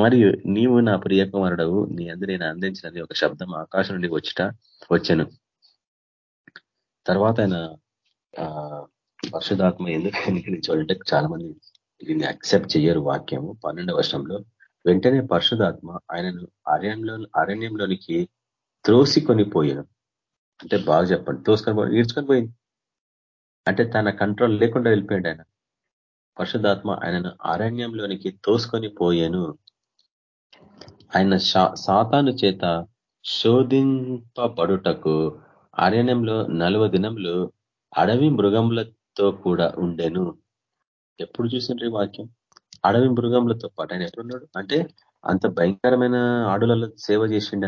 మరియు నీవు నా ప్రియకుమారుడవు నీ అందరూ నేను అందించినది ఒక శబ్దం ఆకాశం నుండి వచ్చిట వచ్చాను. తర్వాత ఆయన పరిశుధాత్మ ఎందుకు ఎన్నికరించాడంటే చాలా మంది దీన్ని అక్సెప్ట్ చేయరు వాక్యము. పన్నెండవ వర్షంలో వెంటనే పరిశుధాత్మ ఆయనను అరణ్యంలో అరణ్యంలోనికి త్రోసికొని పోయాను. అంటే బాగా చెప్పండి. తోసుకొని పోయి ఈడ్చుకొని పోయింది. అంటే తన కంట్రోల్ లేకుండా వెళ్ళిపోయాడు ఆయన. పరిశుధాత్మ ఆయనను అరణ్యంలోనికి తోసుకొని పోయాను. ఆయన సాతాను చేత శోధింపబడుటకు అరణ్యంలో నలువ దినములు అడవి మృగములతో కూడా ఉండెను. ఎప్పుడు చూసిండ్రి వాక్యం? అడవి మృగములతో పాటు ఆయన ఎప్పుడున్నాడు అంటే అంత భయంకరమైన ఆడులలో సేవ చేసిండ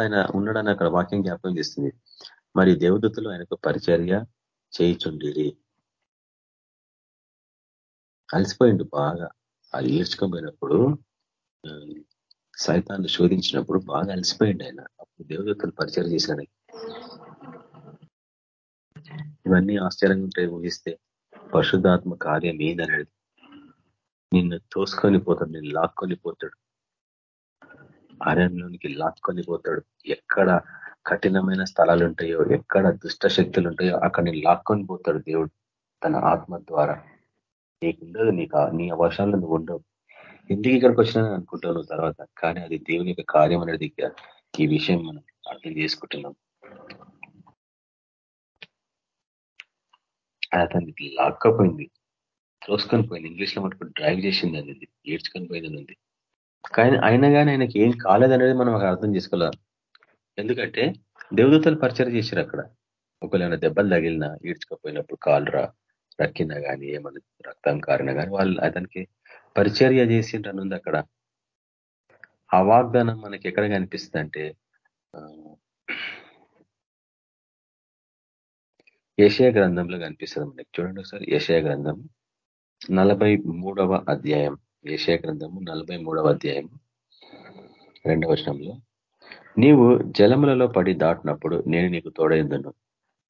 ఆయన. ఉన్నాడని అక్కడ వాక్యం జ్ఞాపకం చేస్తుంది. మరి దేవదత్తులు ఆయనకు పరిచర్య చేయిచుండిరి. కలిసిపోయిండు బాగా. అది ఈడ్చుకోపోయినప్పుడు సైతాన్ని శోధించినప్పుడు బాగా అలసిపోయింది ఆయన. అప్పుడు దేవదత్తులు పరిచయం చేశాడు ఇవన్నీ ఆశ్చర్యంగా ఉంటాయి ఊహిస్తే పరిశుద్ధాత్మ కార్యం ఏందనేది. నిన్ను తోసుకొని పోతాడు నిన్ను లాక్కొని పోతాడు. అరణ్యంలోనికి లాక్కొని పోతాడు. ఎక్కడ కఠినమైన స్థలాలు ఉంటాయో ఎక్కడ దుష్ట శక్తులు ఉంటాయో అక్కడ నేను లాక్కొని పోతాడు దేవుడు తన ఆత్మ ద్వారా. నీకుండదు నీకు నీ అవసరాలు నువ్వు ఉండవు. ఎందుకు ఇక్కడికి వచ్చినా అనుకుంటాను తర్వాత? కానీ అది దేవుని యొక్క కార్యం అనేది ఈ విషయం మనం అర్థం చేసుకుంటున్నాం. అది అతనికి లాక్కపోయింది. తోసుకొని పోయింది. ఇంగ్లీష్లో మటుకు డ్రైవ్ చేసింది అనేది ఏడ్చుకొని పోయింది ఉంది కానీ అయినా కానీ ఆయనకి ఏం కాలేదనేది మనం అర్థం చేసుకోవాలి ఎందుకంటే దేవదూతలు పరిచయం చేశారు అక్కడ. ఒకవేళ దెబ్బలు తగిలినా ఈడ్చుకపోయినప్పుడు కాలు రా రక్కినా కానీ ఏమన్నా రక్తం కారినా కానీ వాళ్ళు అతనికి పరిచర్య చేసిండ్రనుంది అక్కడ. ఆ వాగ్దానం మనకి ఎక్కడ కనిపిస్తుంది అంటే ఏషియా గ్రంథంలో కనిపిస్తుంది మనకి. చూడండి ఒకసారి. ఏషియా గ్రంథం నలభై మూడవ అధ్యాయం. ఏషియా గ్రంథము నలభై మూడవ అధ్యాయం. రెండవ వచనంలో నీవు జలములలో పడి దాటినప్పుడు నేను నీకు తోడైందను.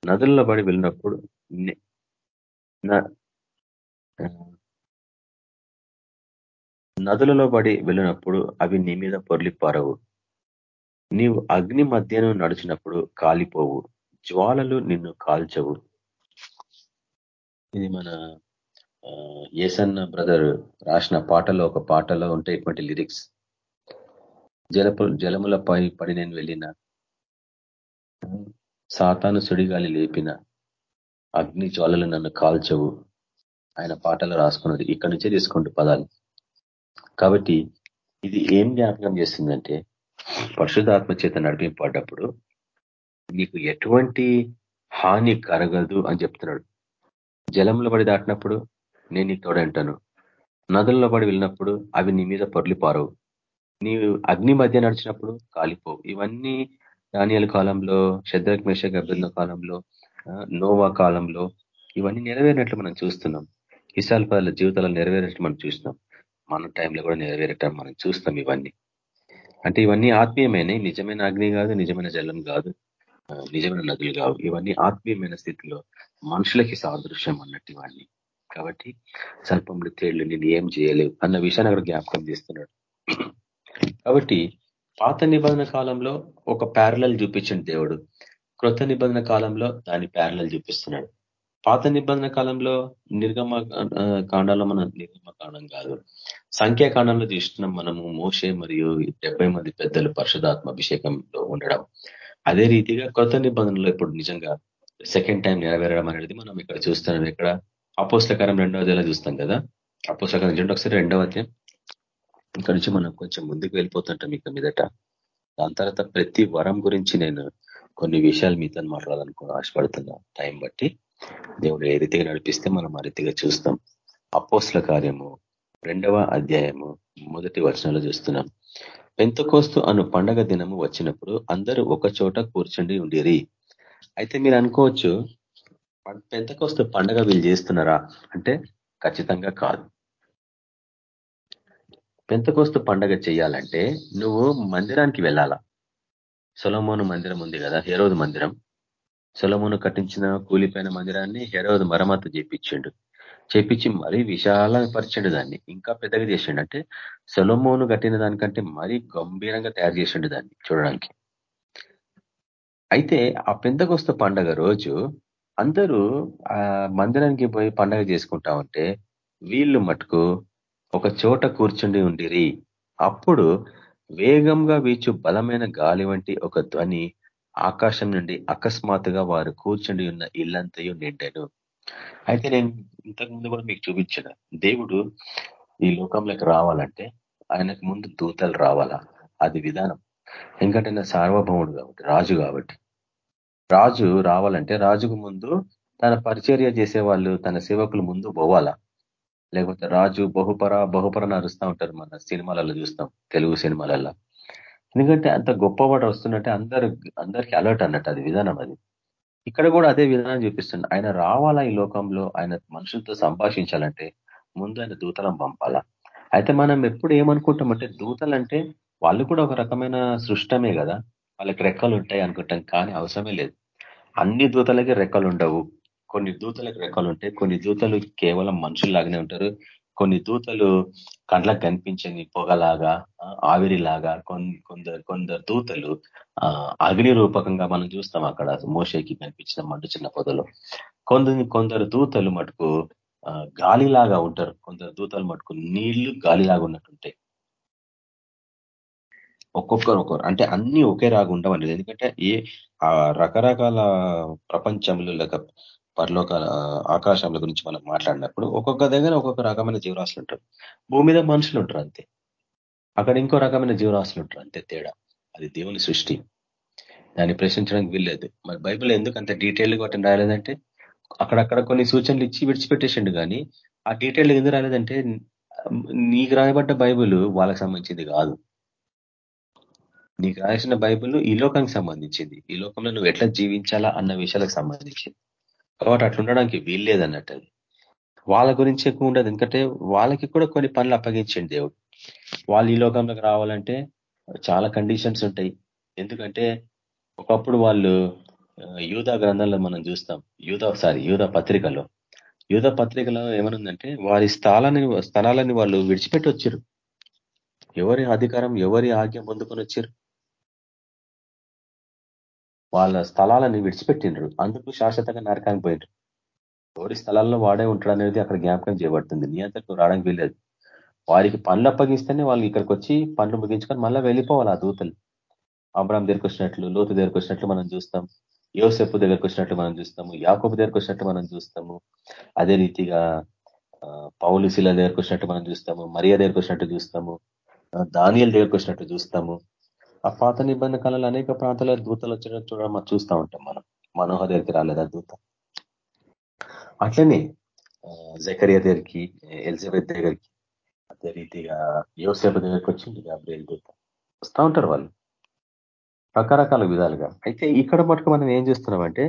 నదులలో పడి వెళ్ళినప్పుడు నదులలో పడి వెళ్ళినప్పుడు అవి నీ మీద పొర్లి పారవు నీవు అగ్ని మధ్యను నడిచినప్పుడు కాలిపోవు. జ్వాలలు నిన్ను కాల్చవు. ఇది మన ఏసన్న బ్రదర్ రాసిన పాటలో ఒక పాటలో ఉంటాయి ఇటువంటి లిరిక్స్. జలపు జలములపై పడి నేను వెళ్ళిన సాతాను సుడిగాలి లేపిన అగ్ని జ్వాలలు నన్ను కాల్చవు. ఆయన పాటలు రాసుకున్నది. ఇక్కడి నుంచే తీసుకుంటూ పదాలు. కాబట్టి ఇది ఏం జ్ఞాపకం చేస్తుందంటే పరిశుధాత్మ చేత నడిపింపడ్డప్పుడు నీకు ఎటువంటి హాని కరగదు అని చెప్తున్నాడు. జలంలో పడి దాటినప్పుడు నేను నీకు తోడంటాను నదుల్లో పడి వెళ్ళినప్పుడు అవి నీ మీద పొరలిపారవు. నీవు అగ్ని మధ్య నడిచినప్పుడు కాలిపోవు. ఇవన్నీ దానియాల కాలంలో శద్రక్ మేష గబ్బంద కాలంలో నోవా కాలంలో ఇవన్నీ నెరవేరినట్లు మనం చూస్తున్నాం. ఇసాల్ పదాల జీవితాలు నెరవేరినట్లు మనం చూస్తున్నాం. మన టైంలో కూడా నెరవేరటం మనం చూస్తాం ఇవన్నీ. అంటే ఇవన్నీ ఆత్మీయమైనవి నిజమైన అగ్ని కాదు నిజమైన జలం కాదు నిజమైన నదులు కావు. ఇవన్నీ ఆత్మీయమైన స్థితిలో మనుషులకి సాదృశ్యం అన్నట్టు ఇవన్నీ. కాబట్టి సర్పములు తేళ్ళు నేను ఏం చేయలేవు అన్న విషయాన్ని అక్కడ జ్ఞాపకం చేస్తున్నాడు. కాబట్టి పాత నిబంధన కాలంలో ఒక ప్యారలల్ చూపించండి దేవుడు కృత నిబంధన కాలంలో దాని ప్యారలల్ చూపిస్తున్నాడు. పాత నిబంధన కాలంలో నిర్గమ కాండాలో మన నిర్గమ కాండం కాదు. సంఖ్యాకాండంలో చూసినాం మనము మోసే మరియు డెబ్బై మంది పెద్దలు పరిశుధాత్మ అభిషేకంలో ఉండడం. అదే రీతిగా కొత్త నిబంధనలో ఇప్పుడు నిజంగా సెకండ్ టైం నెరవేరడం అనేది మనం ఇక్కడ చూస్తున్నాం. ఇక్కడ అపోస్తకరం రెండవ అధ్యాయంలో చూస్తాం కదా. అపోస్తకరం రెండు ఒకసారి రెండవ అధ్యాయం. ఇక్కడ నుంచి మనం కొంచెం ముందుకు వెళ్ళిపోతుంటాం ఇక మీదట. దాని తర్వాత ప్రతి వరం గురించి నేను కొన్ని విషయాలు మీతో మాట్లాడాలనుకో ఆశపడుతున్నా. టైం బట్టి దేవుడు ఏ రీతిగా నడిపిస్తే మనం ఆ రీతిగా చూస్తాం. అపోస్ల కార్యము రెండవ అధ్యాయము మొదటి వచనంలో చూస్తున్నాం. పెంతకోస్తు అను పండగ దినము వచ్చినప్పుడు అందరూ ఒక చోట కూర్చుండి ఉండిరి. అయితే మీరు అనుకోవచ్చు పెంతకోస్తు పండగ వీళ్ళు చేస్తున్నారా? అంటే ఖచ్చితంగా కాదు. పెంతకోస్తు పండగ చేయాలంటే నువ్వు మందిరానికి వెళ్ళాలా? సొలమోను మందిరం ఉంది కదా హేరోదు మందిరం. సులమును కట్టించిన కూలిపోయిన మందిరాన్ని హెరోదు మరమ్మతు చేపించిండు. చేపించి మరీ విశాలపరిచిండు దాన్ని. ఇంకా పెద్దగా చేసిండు. అంటే సొలమోను కట్టిన దానికంటే మరీ గంభీరంగా తయారు చేసిండు దాన్ని చూడడానికి. అయితే ఆ పెందకొస్త పండగ రోజు అందరూ ఆ మందిరానికి పోయి పండగ చేసుకుంటా ఉంటే వీళ్ళు మటుకు ఒక చోట కూర్చుండి ఉండిరి. అప్పుడు వేగంగా వీచు బలమైన గాలి వంటి ఒక ధ్వని ఆకాశం నుండి అకస్మాత్తుగా వారు కూర్చుండి ఉన్న ఇల్లంతయు నిండెను. అయితే నేను ఇంతకుముందు కూడా మీకు చూపించిన దేవుడు ఈ లోకంలోకి రావాలంటే ఆయనకు ముందు దూతలు రావాలా? అది విధానం. ఎందుకంటే నా సార్వభౌముడు కాబట్టి రాజు కాబట్టి. రాజు రావాలంటే రాజుకు ముందు తన పరిచర్య చేసే వాళ్ళు తన సేవకులు ముందు పోవాలా? లేకపోతే రాజు బహుపర బహుపర నరుస్తూ ఉంటారు మన సినిమాలలో చూస్తాం తెలుగు సినిమాలలో. ఎందుకంటే అంత గొప్పవాడు వస్తున్నట్టే అందరు అందరికి అలర్ట్ అన్నట్టు అది విధానం అది. ఇక్కడ కూడా అదే విధానం చూపిస్తుంది. ఆయన రావాలా ఈ లోకంలో? ఆయన మనుషులతో సంభాషించాలంటే ముందు ఆయన దూతలను పంపాలా? అయితే మనం ఎప్పుడు ఏమనుకుంటామంటే దూతలంటే వాళ్ళు కూడా ఒక రకమైన సృష్టమే కదా. వాళ్ళకి రెక్కలు ఉంటాయి అనుకుంటాం కానీ అవసరమే లేదు. అన్ని దూతలకి రెక్కలు ఉండవు. కొన్ని దూతలకు రెక్కలు ఉంటాయి. కొన్ని దూతలు కేవలం మనుషుల్లాగానే ఉంటారు. కొన్ని దూతలు కండ్లకు కనిపించని పొగలాగా ఆవిరిలాగా కొందరు కొందరు దూతలు అగ్ని రూపకంగా మనం చూస్తాం అక్కడ. మోషేకి కనిపించిన మండు చిన్న పొదలో. కొందరు కొందరు దూతలు మటుకు గాలిలాగా ఉంటారు. కొందరు దూతలు మటుకు నీళ్ళు గాలిలాగా ఉన్నట్టుంటాయి. ఒక్కొక్కరు ఒక్కొక్కరు. అంటే అన్ని ఒకే రాగా ఉండవండి. ఎందుకంటే ఏ ఆ రకరకాల ప్రపంచంలో లేక పరలోక ఆకాశంల గురించి మనం మాట్లాడినప్పుడు ఒక్కొక్క దగ్గర ఒక్కొక్క రకమైన జీవరాశులు ఉంటారు. భూమి మీద మనుషులు ఉంటారు అంతే. అక్కడ ఇంకో రకమైన జీవరాశులు ఉంటారు అంతే తేడా. అది దేవుని సృష్టి. దాన్ని ప్రశ్నించడానికి వీల్లేదు. మరి బైబిల్ ఎందుకు అంత డీటెయిల్గా వాటిని రాలేదంటే అక్కడక్కడ కొన్ని సూచనలు ఇచ్చి విడిచిపెట్టేసిండు కానీ ఆ డీటెయిల్ ఎందుకు రాలేదంటే నీకు రాయబడ్డ బైబుల్ వాళ్ళకి సంబంధించింది కాదు. నీకు రాసిన బైబుల్ ఈ లోకానికి సంబంధించింది. ఈ లోకంలో నువ్వు ఎట్లా జీవించాలా అన్న విషయాలకు సంబంధించింది. కాబట్టి అట్లా ఉండడానికి వీల్లేదన్నట్టు అది. వాళ్ళ గురించి ఎక్కువ ఉండదు. ఎందుకంటే వాళ్ళకి కూడా కొన్ని పనులు అప్పగించండి దేవుడు. వాళ్ళు ఈ లోకంలోకి రావాలంటే చాలా కండిషన్స్ ఉంటాయి. ఎందుకంటే ఒకప్పుడు వాళ్ళు యూధా గ్రంథంలో మనం చూస్తాం. యూధా సారీ యూధా పత్రికలో. యూధా పత్రికలో ఏమనుందంటే వారి స్థలాన్ని స్థలాలని వాళ్ళు విడిచిపెట్టి వచ్చారు ఎవరి అధికారం ఎవరి ఆజ్ఞ పొందుకొని వచ్చారు వాళ్ళ స్థలాలని విడిచిపెట్టిండ్రు. అందుకు శాశ్వతంగా నరకానికి పోయిండ్రు. ఎవరి స్థలాల్లో వాడే ఉంటాడు అనేది అక్కడ జ్ఞాపకం చేయబడుతుంది. నీ అంతకు రావడానికి వీల్లేదు. వారికి పనులు అప్పగిస్తేనే వాళ్ళు ఇక్కడికి వచ్చి పనులు ముగించుకొని మళ్ళీ వెళ్ళిపోవాలి ఆ దూతలు. అబ్రామ్ దగ్గరికి వచ్చినట్లు లోతు దగ్గరికి వచ్చినట్లు మనం చూస్తాం. యోసెప్పు దగ్గరకు వచ్చినట్లు మనం చూస్తాము. యాకోబు దగ్గరకు వచ్చినట్టు మనం చూస్తాము. అదే రీతిగా పౌలు శిల వచ్చినట్టు మనం చూస్తాము. మరియా దగ్గరకు వచ్చినట్టు చూస్తాము. దానియల్ దగ్గరికి వచ్చినట్టు చూస్తాము. ఆ పాత నిబంధన కాలంలో అనేక ప్రాంతాల దూతలు వచ్చినట్టు చూడడం చూస్తూ ఉంటాం మనం. మనోహర్ దగ్గరికి రాలేదా దూత? అట్లనే జకరియా దగ్గరికి ఎలిజబెత్ దగ్గరికి అదే రీతిగా యోసేపు దగ్గరికి వచ్చింది గాబ్రియల్ దూత. వస్తూ ఉంటారు వాళ్ళు. రకరకాల విధాలుగా. అయితే ఇక్కడ మటుకు మనం ఏం చేస్తున్నామంటే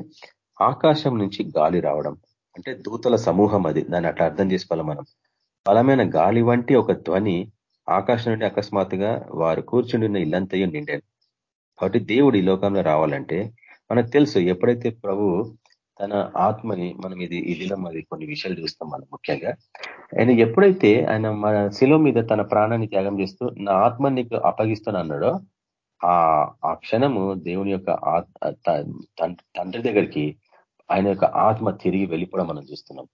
ఆకాశం నుంచి గాలి రావడం. అంటే దూతల సమూహం అది. దాన్ని అట్లా అర్థం చేసుకోవాలి మనం. బలమైన గాలి వంటి ఒక ధ్వని ఆకాశం నుండి అకస్మాత్తుగా వారు కూర్చుండిన ఇల్లంతయు నిండాను కాబట్టి దేవుడు ఈ లోకంలో రావాలంటే మనకు తెలుసు ఎప్పుడైతే ప్రభు తన ఆత్మని మనం ఇది ఈ దినం అది కొన్ని విషయాలు చూస్తాం మనం ముఖ్యంగా. ఆయన ఎప్పుడైతే ఆయన మన శిలో మీద తన ప్రాణాన్ని త్యాగం చేస్తూ నా ఆత్మని నీకు అప్పగిస్తానన్నాడో ఆ ఆ క్షణము దేవుని యొక్క తండ్రి దగ్గరికి ఆయన యొక్క ఆత్మ తిరిగి వెళ్ళిపోవడం మనం చూస్తున్నాం.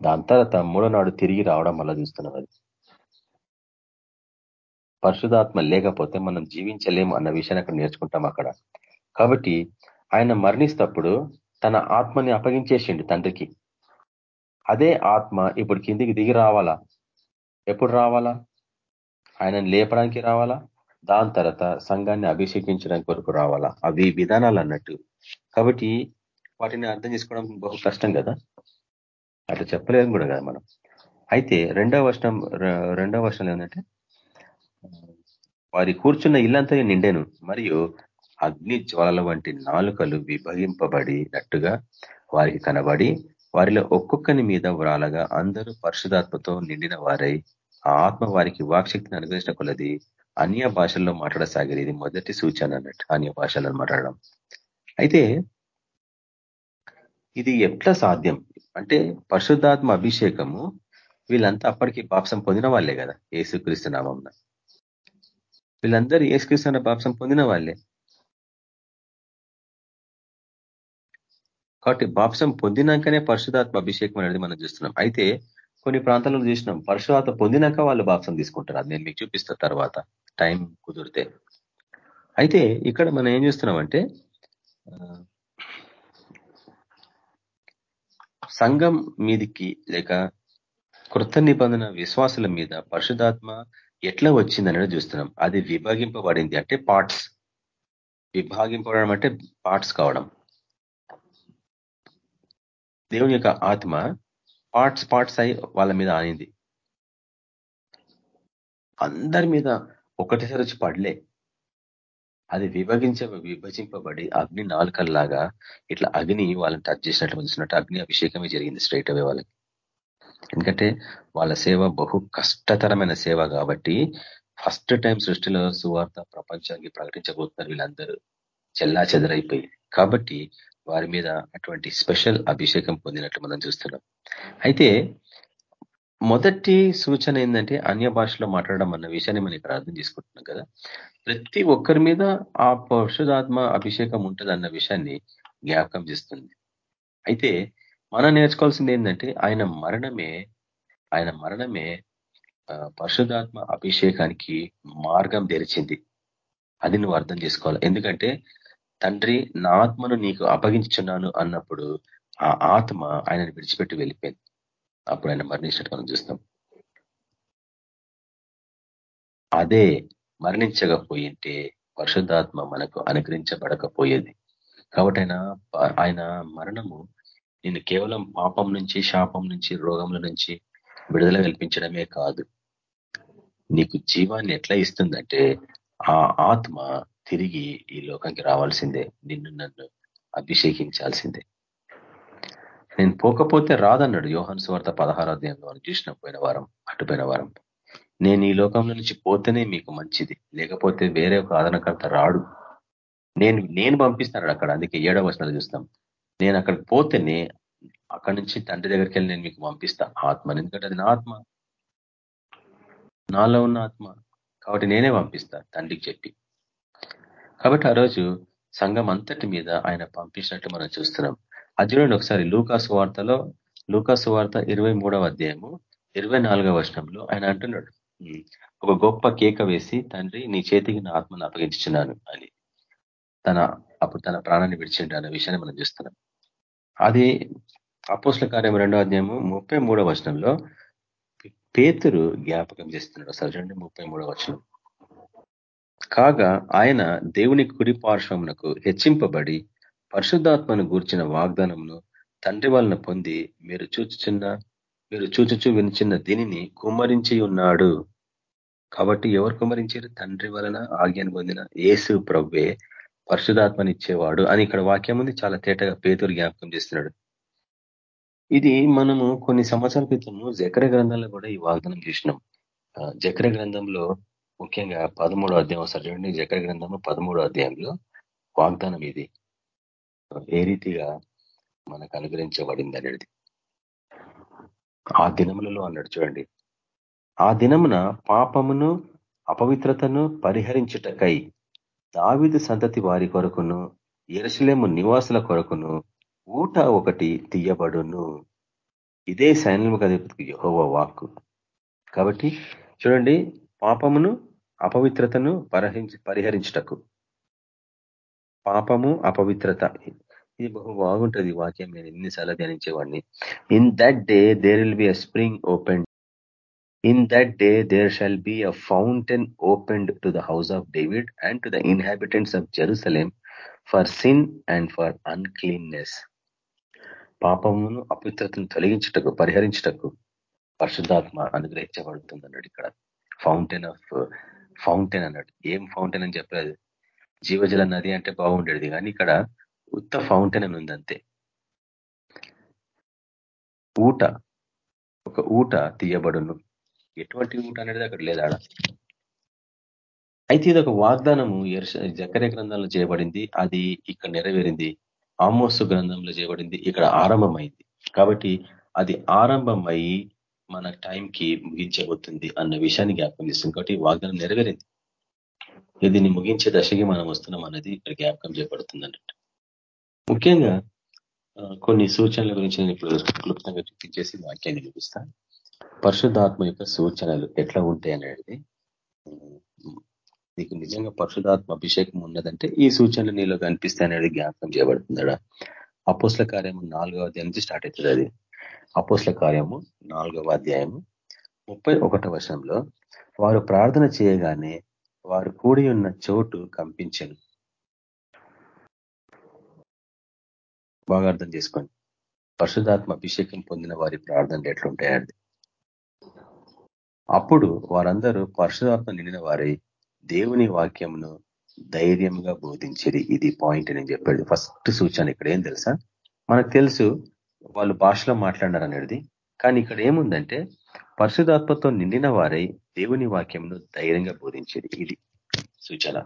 దాని తర్వాత మూడో నాడు తిరిగి రావడం వల్ల చూస్తున్నాం అది. పరిశుధాత్మ లేకపోతే మనం జీవించలేము అన్న విషయాన్ని అక్కడ నేర్చుకుంటాం అక్కడ. కాబట్టి ఆయన మరణిస్తప్పుడు తన ఆత్మని అప్పగించేసిండు తండ్రికి. అదే ఆత్మ ఇప్పుడు కిందికి దిగి రావాలా? ఎప్పుడు రావాలా? ఆయనను లేపడానికి రావాలా? దాని తర్వాత సంఘాన్ని అభిషేకించడానికి కొరకు రావాలా? అవి విధానాలు అన్నట్టు. కాబట్టి వాటిని అర్థం చేసుకోవడం బహు కష్టం కదా? అట్లా చెప్పలేము కూడా కదా మనం. అయితే రెండవ వర్షం రెండవ వర్షం ఏంటంటే వారి కూర్చున్న ఇల్లంతా నిండెను. మరియు అగ్ని జ్వాలల వంటి నాలుకలు విభజింపబడినట్టుగా వారికి కనబడి వారిలో ఒక్కొక్కని మీద వ్రాలగా అందరూ పరిశుధాత్మతో నిండిన వారై ఆ ఆత్మ వారికి వాక్శక్తిని అనుగ్రహించిన కొలది అన్య భాషల్లో మాట్లాడసాగారు ఇది మొదటి సూచన అన్నట్టు అన్య భాషలను మాట్లాడడం. అయితే ఇది ఎట్లా సాధ్యం? అంటే పరిశుద్ధాత్మ అభిషేకము వీళ్ళంతా అప్పటికి పాపసం పొందిన వాళ్ళే కదా ఏసుక్రీస్తు నామం వీళ్ళందరూ ఏసుక్రీస్తు బాప్సం పొందిన వాళ్ళే. కాబట్టి బాప్సం పొందినాకనే పరిశుధాత్మ అభిషేకం అనేది మనం చూస్తున్నాం. అయితే కొన్ని ప్రాంతాల్లో చూసినాం పరిశుధాత్మ పొందినాక వాళ్ళు బాప్సం తీసుకుంటారు. అది నేను మీకు చూపిస్తా తర్వాత టైం కుదిరితే. అయితే ఇక్కడ మనం ఏం చూస్తున్నామంటే సంఘం మీదికి లేక కృత నిబంధన విశ్వాసుల మీద పరిశుధాత్మ ఎట్లా వచ్చిందనేది చూస్తున్నాం. అది విభాగింపబడింది అంటే పార్ట్స్ విభాగింపబడడం అంటే పార్ట్స్ కావడం. దేవుని యొక్క ఆత్మ పార్ట్స్ పార్ట్స్ అయి వాళ్ళ మీద ఆనింది. అందరి మీద ఒకటిసారి వచ్చి పడలే. అది విభజించ విభజింపబడి అగ్ని నాలుకల్లాగా ఇట్లా అగ్ని వాళ్ళని టచ్ చేసినట్లు చూసినట్టు అగ్ని అభిషేకమే జరిగింది స్ట్రైట్ అవే వాళ్ళకి. ఎందుకంటే వాళ్ళ సేవ బహు కష్టతరమైన సేవ కాబట్టి ఫస్ట్ టైం సృష్టిలో సువార్త ప్రపంచానికి ప్రకటించబోతున్నారు వీళ్ళందరూ. చెల్లా చెదరైపోయి. కాబట్టి వారి మీద అటువంటి స్పెషల్ అభిషేకం పొందినట్లు మనం చూస్తున్నాం. అయితే మొదటి సూచన ఏంటంటే అన్య భాషలో మాట్లాడడం అన్న విషయాన్ని మనం ఇక్కడ అర్థం చేసుకుంటున్నాం కదా. ప్రతి ఒక్కరి మీద ఆ పరిశుధాత్మ అభిషేకం ఉంటుంది అన్న విషయాన్ని జ్ఞాపకం చేస్తుంది. అయితే మనం నేర్చుకోవాల్సింది ఏంటంటే ఆయన మరణమే ఆయన మరణమే పరిశుధాత్మ అభిషేకానికి మార్గం తెరిచింది. అది నువ్వు అర్థం చేసుకోవాలి. ఎందుకంటే తండ్రి నా ఆత్మను నీకు అప్పగించున్నాను అన్నప్పుడు ఆ ఆత్మ ఆయనను విడిచిపెట్టి వెళ్ళిపోయింది. అప్పుడు ఆయన మరణించినట్టు మనం చూస్తాం. అదే మరణించకపోయింటే పరిశుద్ధాత్మ మనకు అనుగ్రహించబడకపోయేది. కాబట్టి ఆయన ఆయన మరణము నేను కేవలం పాపం నుంచి శాపం నుంచి రోగముల నుంచి విడుదల కల్పించడమే కాదు. నీకు జీవాన్ని ఎట్లా ఇస్తుందంటే ఆ ఆత్మ తిరిగి ఈ లోకానికి రావాల్సిందే. నిన్ను నన్ను అభిషేకించాల్సిందే. నేను పోకపోతే రాదన్నాడు యోహన్ స్వార్థ పదహారాధ్యాయంలో మనం చూసిన పోయిన వారం అటుపోయిన వారం. నేను ఈ లోకంలో నుంచి పోతేనే మీకు మంచిది లేకపోతే వేరే ఒక ఆదరణకర్త రాడు. నేను నేను పంపిస్తాను అక్కడ అందుకే ఏడవ వచనాలు చూస్తాం. నేను అక్కడికి పోతేనే అక్కడి నుంచి తండ్రి దగ్గరికి వెళ్ళి నేను మీకు పంపిస్తా. ఆత్మ ఎందుకంటే అది నా ఆత్మ. నాలో ఉన్న ఆత్మ. కాబట్టి నేనే పంపిస్తా తండ్రికి చెప్పి. కాబట్టి ఆ రోజు సంఘం అంతటి మీద ఆయన పంపించినట్టు మనం చూస్తున్నాం. అది చూడండి ఒకసారి లూకాసు వార్తలో లూకాసు వార్త ఇరవై అధ్యాయము ఇరవై నాలుగవ వర్షంలో ఆయన అంటున్నాడు ఒక గొప్ప కేక వేసి తండ్రి నీ చేతికి నా ఆత్మను అప్పగించున్నాను అని. తన అప్పుడు తన ప్రాణాన్ని విడిచిండు అనే విషయాన్ని మనం చూస్తున్నాం. అది అపోస్ల కార్యం రెండో అధ్యాయము ముప్పై మూడో వచనంలో పేతురు జ్ఞాపకం చేస్తున్నాడు. అసలు చూడండి ముప్పై మూడో వచనం. కాగా ఆయన దేవుని కుడి పార్శ్వమునకు హెచ్చింపబడి పరిశుద్ధాత్మను గూర్చిన వాగ్దానమును తండ్రి వలన పొంది మీరు చూచుచున్న మీరు చూచుచు వినిచిన్న దీనిని కుమ్మరించి ఉన్నాడు. కాబట్టి ఎవరు కుమ్మరించారు? తండ్రి వలన ఆజ్ఞను పొందిన ఏసు ప్రవ్వే పరిశుధాత్మనిచ్చేవాడు అని ఇక్కడ వాక్యం ఉంది. చాలా తేటగా పేతురు జ్ఞాపకం చేస్తున్నాడు. ఇది మనము కొన్ని సంవత్సరాల క్రితము జకర గ్రంథంలో కూడా ఈ వాగ్దానం చేసినాం. జకర గ్రంథంలో ముఖ్యంగా పదమూడో అధ్యాయం సరే జకర గ్రంథము పదమూడో అధ్యాయంలో వాగ్దానం ఇది. ఏ రీతిగా మనకు అనుగ్రహించబడింది అనేది. ఆ దినములలో అన్నాడు చూడండి. ఆ దినమున పాపమును అపవిత్రతను పరిహరించుటకై దావిదు సంతతి వారి కొరకును ఎరసలేము నివాసుల కొరకును ఊట ఒకటి తీయబడును. ఇదే సైన్యముఖ అధిపతికి యహోవ వాక్కు. కాబట్టి చూడండి పాపమును అపవిత్రతను పరహించి పరిహరించుటకు. పాపము అపవిత్రత ఇది బహు బాగుంటుంది వాక్యం. నేను ఎన్నిసార్లు ధ్యానించేవాడిని. In that day there will be a spring open in that day there shall be a fountain open to the house of David and to the inhabitants of Jerusalem for sin and for uncleanness పాపమును అపవిత్రతను తొలగించుటకు పరిహరించుటకు పరిశుద్ధాత్మ అనుగ్రహించబడుతుంది అన్నాడు ఇక్కడ fountain of fountain అన్నాడు. ఏం fountain అని చెప్పలేదు. జీవజల నది అంటే బాగుండేది కానీ ఇక్కడ ఉత్త ఫౌంటైన్ అని ఉంది అంతే ఊట ఒక ఊట తీయబడును. ఎటువంటి ఊట అనేది అక్కడ లేదా అయితే ఇది ఒక వాగ్దానము జకరే గ్రంథంలో చేయబడింది. అది ఇక్కడ నెరవేరింది. ఆమోసు గ్రంథంలో చేయబడింది. ఇక్కడ ఆరంభమైంది. కాబట్టి అది ఆరంభమై మన టైంకి ముగించబోతుంది అన్న విషయాన్ని జ్ఞాపకం చేస్తుంది. కాబట్టి వాగ్దానం నెరవేరింది. దీన్ని ముగించే దశకి మనం వస్తున్నాం అనేది ఇక్కడ జ్ఞాపకం చేయబడుతుంది అన్నట్టు ముఖ్యంగా కొన్ని సూచనల గురించి నేను ఇప్పుడు క్లుప్తంగా చూపించేసి వాక్యాన్ని చూపిస్తాను పరిశుద్ధాత్మ యొక్క సూచనలు ఎట్లా ఉంటాయి అనేది నీకు నిజంగా పరిశుధాత్మ అభిషేకం ఉన్నదంటే ఈ సూచనలు నీలో కనిపిస్తాయి అనేది జ్ఞాపకం చేయబడుతుందడా అపోస్ల కార్యము నాలుగవ అధ్యాయం నుంచి స్టార్ట్ అవుతుంది అది. అపోస్ల కార్యము నాలుగవ అధ్యాయము ముప్పై ఒకటో వర్షంలో వారు ప్రార్థన చేయగానే వారు కూడి ఉన్న చోటు కంపించను. బాగా అర్థం చేసుకోండి. పరిశుధాత్మ అభిషేకం పొందిన వారి ప్రార్థనలు ఎట్లుంటాయండి అప్పుడు వారందరూ పరిశుధాత్మ నిండిన వారై దేవుని వాక్యమును ధైర్యంగా బోధించేది ఇది పాయింట్ నేను చెప్పాడు ఫస్ట్ సూచన ఇక్కడ ఏం తెలుసా? మనకు తెలుసు వాళ్ళు భాషలో మాట్లాడినారు అనేది. కానీ ఇక్కడ ఏముందంటే పరిశుధాత్మతో నిండిన వారై దేవుని వాక్యంను ధైర్యంగా బోధించేది ఇది సూచన.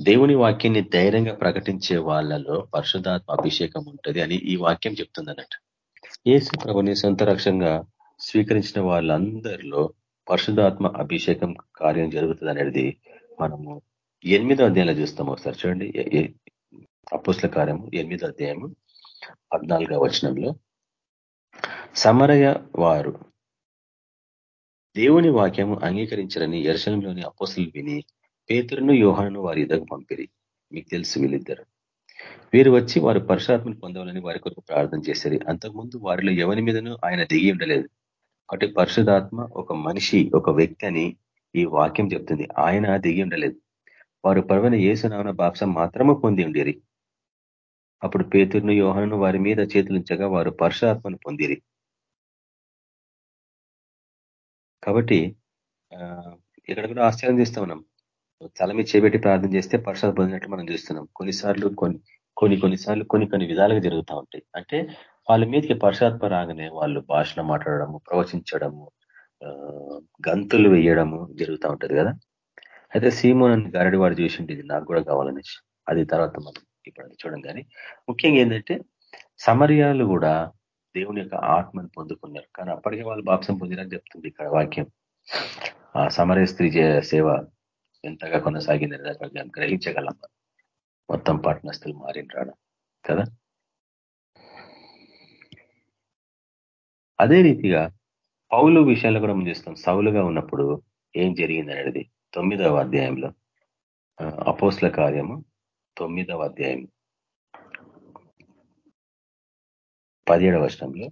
దేవుని వాక్యాన్ని ధైర్యంగా ప్రకటించే వాళ్ళలో పరిశుధాత్మ అభిషేకం ఉంటుంది అని ఈ వాక్యం చెప్తుంది అన్నట్టు ఏసు ప్రభుని సొంత రక్షంగా స్వీకరించిన వాళ్ళందరిలో పరిశుధాత్మ అభిషేకం కార్యం జరుగుతుంది అనేది మనము ఎనిమిదో అధ్యాయంలో చూస్తాం ఒకసారి చూడండి. అప్పుస్ల కార్యము ఎనిమిదో అధ్యాయము పద్నాలుగో వచనంలో. సమరయ వారు దేవుని వాక్యము అంగీకరించారని ఎరసలంలోని అపోసలు విని పేతురును యోహాను వారి ఇద్దరు పంపిరి. మీకు తెలుసు వీళ్ళిద్దరు. వీరు వచ్చి వారు పరుషాత్మను పొందవాలని వారి కొరకు ప్రార్థన చేశారు. అంతకుముందు వారిలో ఎవరి మీదనూ ఆయన దిగి ఉండలేదు. కాబట్టి పరిశుధాత్మ ఒక మనిషి ఒక వ్యక్తి అని ఈ వాక్యం చెప్తుంది. ఆయన దిగి ఉండలేదు. వారు పర్వన ఏసునామన బాప్సం మాత్రము పొంది ఉండేరి. అప్పుడు పేతుర్ను యోహను వారి మీద చేతులుంచగా వారు పరుషాత్మను పొందిరి. కాబట్టి ఇక్కడ కూడా ఆశ్చర్యం చేస్తా ఉన్నాం. మీద చేపెట్టి ప్రార్థన చేస్తే పరుషాలు పొందినట్టు మనం చూస్తున్నాం. కొన్నిసార్లు కొన్ని కొన్ని కొన్నిసార్లు కొన్ని కొన్ని విధాలుగా జరుగుతూ ఉంటాయి. అంటే వాళ్ళ మీదకి పరుషాత్మ రాగానే వాళ్ళు భాషణ మాట్లాడము ప్రవచించడము గంతులు వేయడము జరుగుతూ ఉంటుంది కదా. అయితే సీమోన్ గారడి వాడు చూసిండి ఇది నాకు కూడా కావాలనేసి అది తర్వాత మనం ఇప్పుడు చూడం కానీ ముఖ్యంగా ఏంటంటే సమర్యాలు కూడా దేవుని యొక్క ఆత్మను పొందుకున్నారు. కానీ అప్పటికే వాళ్ళు బాప్సం పొందినని చెప్తుంది ఇక్కడ వాక్యం. ఆ సమరయ స్త్రీ సేవ ఎంతగా కొనసాగిందని దాకా గ్రహించగలం మొత్తం పట్టణస్థులు మారిన రావడం కదా? అదే రీతిగా పౌలు విషయాలు కూడా మనం చూస్తాం. సౌలుగా ఉన్నప్పుడు ఏం జరిగింది అనేది తొమ్మిదవ అధ్యాయంలో అపోస్ల కార్యము తొమ్మిదవ అధ్యాయం పదిహేడవ వర్షంలో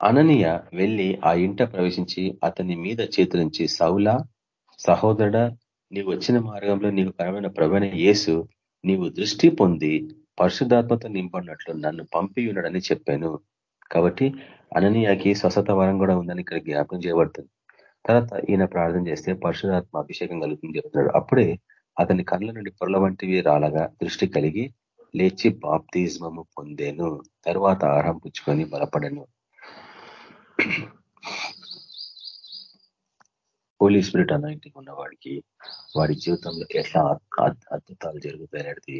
అననీయ వెళ్ళి ఆ ఇంట ప్రవేశించి అతని మీద చేతులుంచి సౌల సహోదరుడ నీవు వచ్చిన మార్గంలో నీకు కరమైన ప్రవీణ యేసు నీవు దృష్టి పొంది పరిశుద్ధాత్మతో నింపడినట్లు నన్ను పంపి ఉన్నాడని చెప్పాను. కాబట్టి అననీయాకి స్వస్థత వరం కూడా ఉందని ఇక్కడ జ్ఞాపకం చేయబడుతుంది. తర్వాత ఈయన ప్రార్థన చేస్తే పరశురాత్మ అభిషేకం కలుగుతుంది చెప్తున్నాడు. అప్పుడే అతని కళ్ళ నుండి పొరల వంటివి రాలగా దృష్టి కలిగి లేచి బాప్తిజమము పొందేను. తర్వాత ఆహారం పుచ్చుకొని బలపడను. హోలీ స్పిరిట్ అనాయింటింగ్ ఉన్నవాడికి వాడి జీవితంలో ఎట్లా అద్భుతాలు జరుగుతాయనేది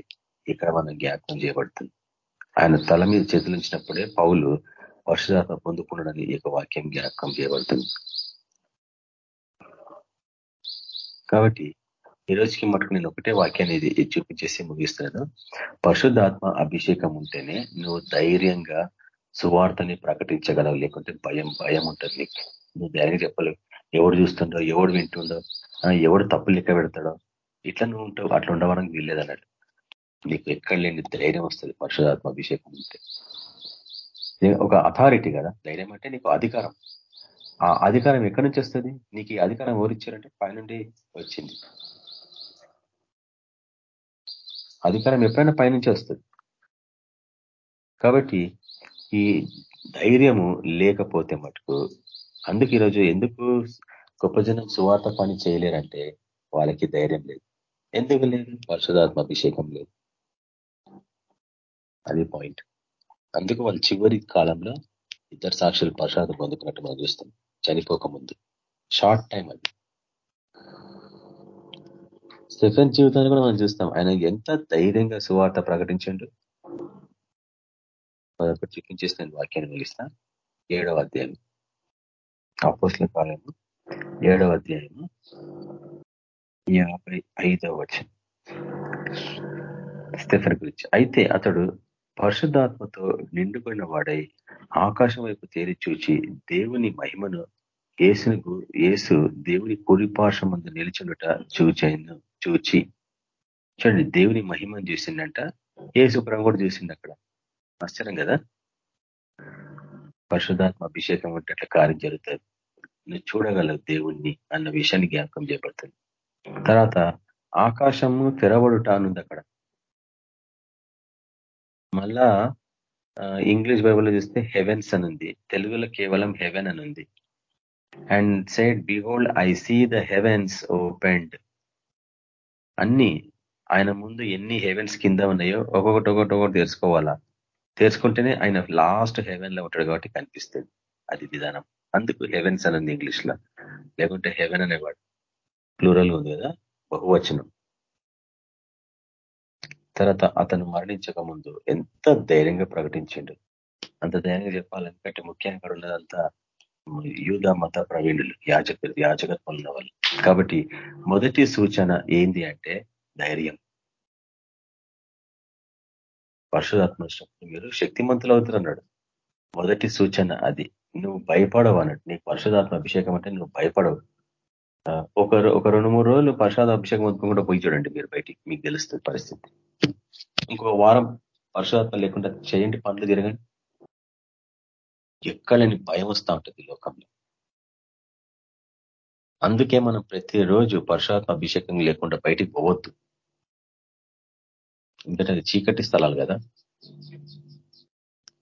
ఇక్కడ మనం జ్ఞాపకం చేయబడుతుంది. ఆయన తల మీద చేతులించినప్పుడే పౌలు వర్షదాత్మ పొందుకున్నాడని ఈ యొక్క వాక్యం జ్ఞాపకం చేయబడుతుంది. కాబట్టి ఈ రోజుకి మటుకు నేను ఒకటే వాక్యాన్ని ఇది చూపించేసి ముగిస్తున్నాను. పరిశుద్ధాత్మ అభిషేకం ఉంటేనే నువ్వు ధైర్యంగా సువార్తని ప్రకటించగలవు లేకుంటే భయం భయం ఉంటుంది. నీకు నువ్వు ధైర్యంగా చెప్పలేవు. ఎవడు చూస్తుండో ఎవడు వింటుండో ఎవడు తప్పు లెక్క పెడతాడో ఇట్లా నువ్వు ఉంటావు అట్లా ఉండవడానికి వీల్లేదు అన్నాడు నీకు ఎక్కడ లేని ధైర్యం వస్తుంది పరిశుధాత్మ అభిషేకం ఉంటే. ఒక అథారిటీ కదా ధైర్యం అంటే నీకు అధికారం. ఆ అధికారం ఎక్కడి నుంచి వస్తుంది? నీకు ఈ అధికారం ఎవరిచ్చారంటే పైనుండి వచ్చింది. అధికారం ఎప్పుడైనా పైనుంచి వస్తుంది. కాబట్టి ఈ ధైర్యము లేకపోతే మటుకు అందుకు ఈరోజు ఎందుకు గొప్ప జనం సువార్త పని చేయలేరంటే వాళ్ళకి ధైర్యం లేదు. ఎందుకు లేదు? పరిశుధాత్మ అభిషేకం లేదు. అది పాయింట్ అందుకు వాళ్ళు చివరి కాలంలో ఇద్దరు సాక్షులు ప్రసాదం పొందుకున్నట్టు మనం చూస్తాం. చనిపోక ముందు. షార్ట్ టైం అది. స్టెఫెన్ జీవితాన్ని కూడా మనం చూస్తాం. ఆయన ఎంత ధైర్యంగా సువార్త ప్రకటించండు? మరొకటి చూపించేసి నేను వాక్యాన్ని ముగిస్తా. ఏడవ అధ్యాయం. అపోస్ల కాలము. ఏడవ అధ్యాయము. యాభై ఐదవ వచ్చం స్టెఫెన్ గురించి. అయితే అతడు పరిశుద్ధాత్మతో నిండుకున్న వాడై ఆకాశం వైపు తేరి చూచి దేవుని మహిమను ఏసుకు ఏసు దేవుని కుడిపార్శ్వం ముందు నిలిచినట చూచాను చూచి. చూడండి దేవుని మహిమను చూసిందంట ఏసు ప్రభు కూడా చూసింది అక్కడ. ఆశ్చర్యం కదా? పరిశుధాత్మ అభిషేకం ఉంటే అట్లా కార్యం జరుగుతుంది. నువ్వు చూడగలవు దేవుణ్ణి అన్న విషయాన్ని జ్ఞాపకం చేయబడుతుంది. తర్వాత ఆకాశము తెరవడుట అనుంది అక్కడ. మళ్ళా ఇంగ్లీష్ బైబుల్లో చూస్తే హెవెన్స్ అని ఉంది తెలుగులో కేవలం హెవెన్ అని ఉంది and said behold I see the heavens opened. అన్ని ఆయన ముందు ఎన్ని హెవెన్స్ కింద ఉన్నాయో ఒక్కొక్కటి ఒక్కొక్కటి ఒకటి తెలుసుకోవాలా? తెలుసుకుంటేనే ఆయన లాస్ట్ హెవెన్లో ఉంటాడు కాబట్టి కనిపిస్తుంది. అది విధానం. అందుకు హెవెన్స్ అని ఇంగ్లీష్లో లేకుంటే హెవెన్ అనేవాడు. ప్లూరల్ ఉంది కదా? బహువచనం. తర్వాత అతను మరణించక ముందు ఎంత ధైర్యంగా ప్రకటించిండు. అంత ధైర్యంగా చెప్పాలనుకంటే ముఖ్యంగా అక్కడ ఉన్నదంతా యూధ మత ప్రవీణులు యాచక యాచకత్వం ఉన్న వాళ్ళు. కాబట్టి మొదటి సూచన ఏంది అంటే ధైర్యం. పరశురాత్మ మీరు శక్తిమంతులు అవుతారు అన్నాడు మొదటి సూచన అది. నువ్వు భయపడవు అన్నట్టు నీకు పరిశుధాత్మ అభిషేకం అంటే నువ్వు భయపడవు. ఒక ఒక రెండు మూడు రోజులు ప్రసాద అభిషేకం అందుకుండా పోయి చూడండి మీరు బయటికి మీకు తెలుస్తుంది పరిస్థితి. ఇంకో వారం పరిశుధాత్మ లేకుండా చేయండి పనులు తిరగండి ఎక్కడని భయం వస్తూ ఉంటుంది లోకంలో. అందుకే మనం ప్రతిరోజు పరుషాత్మ అభిషేకం లేకుండా బయటికి పోవద్దు. ఎందుకంటే అది చీకటి స్థలాలు కదా.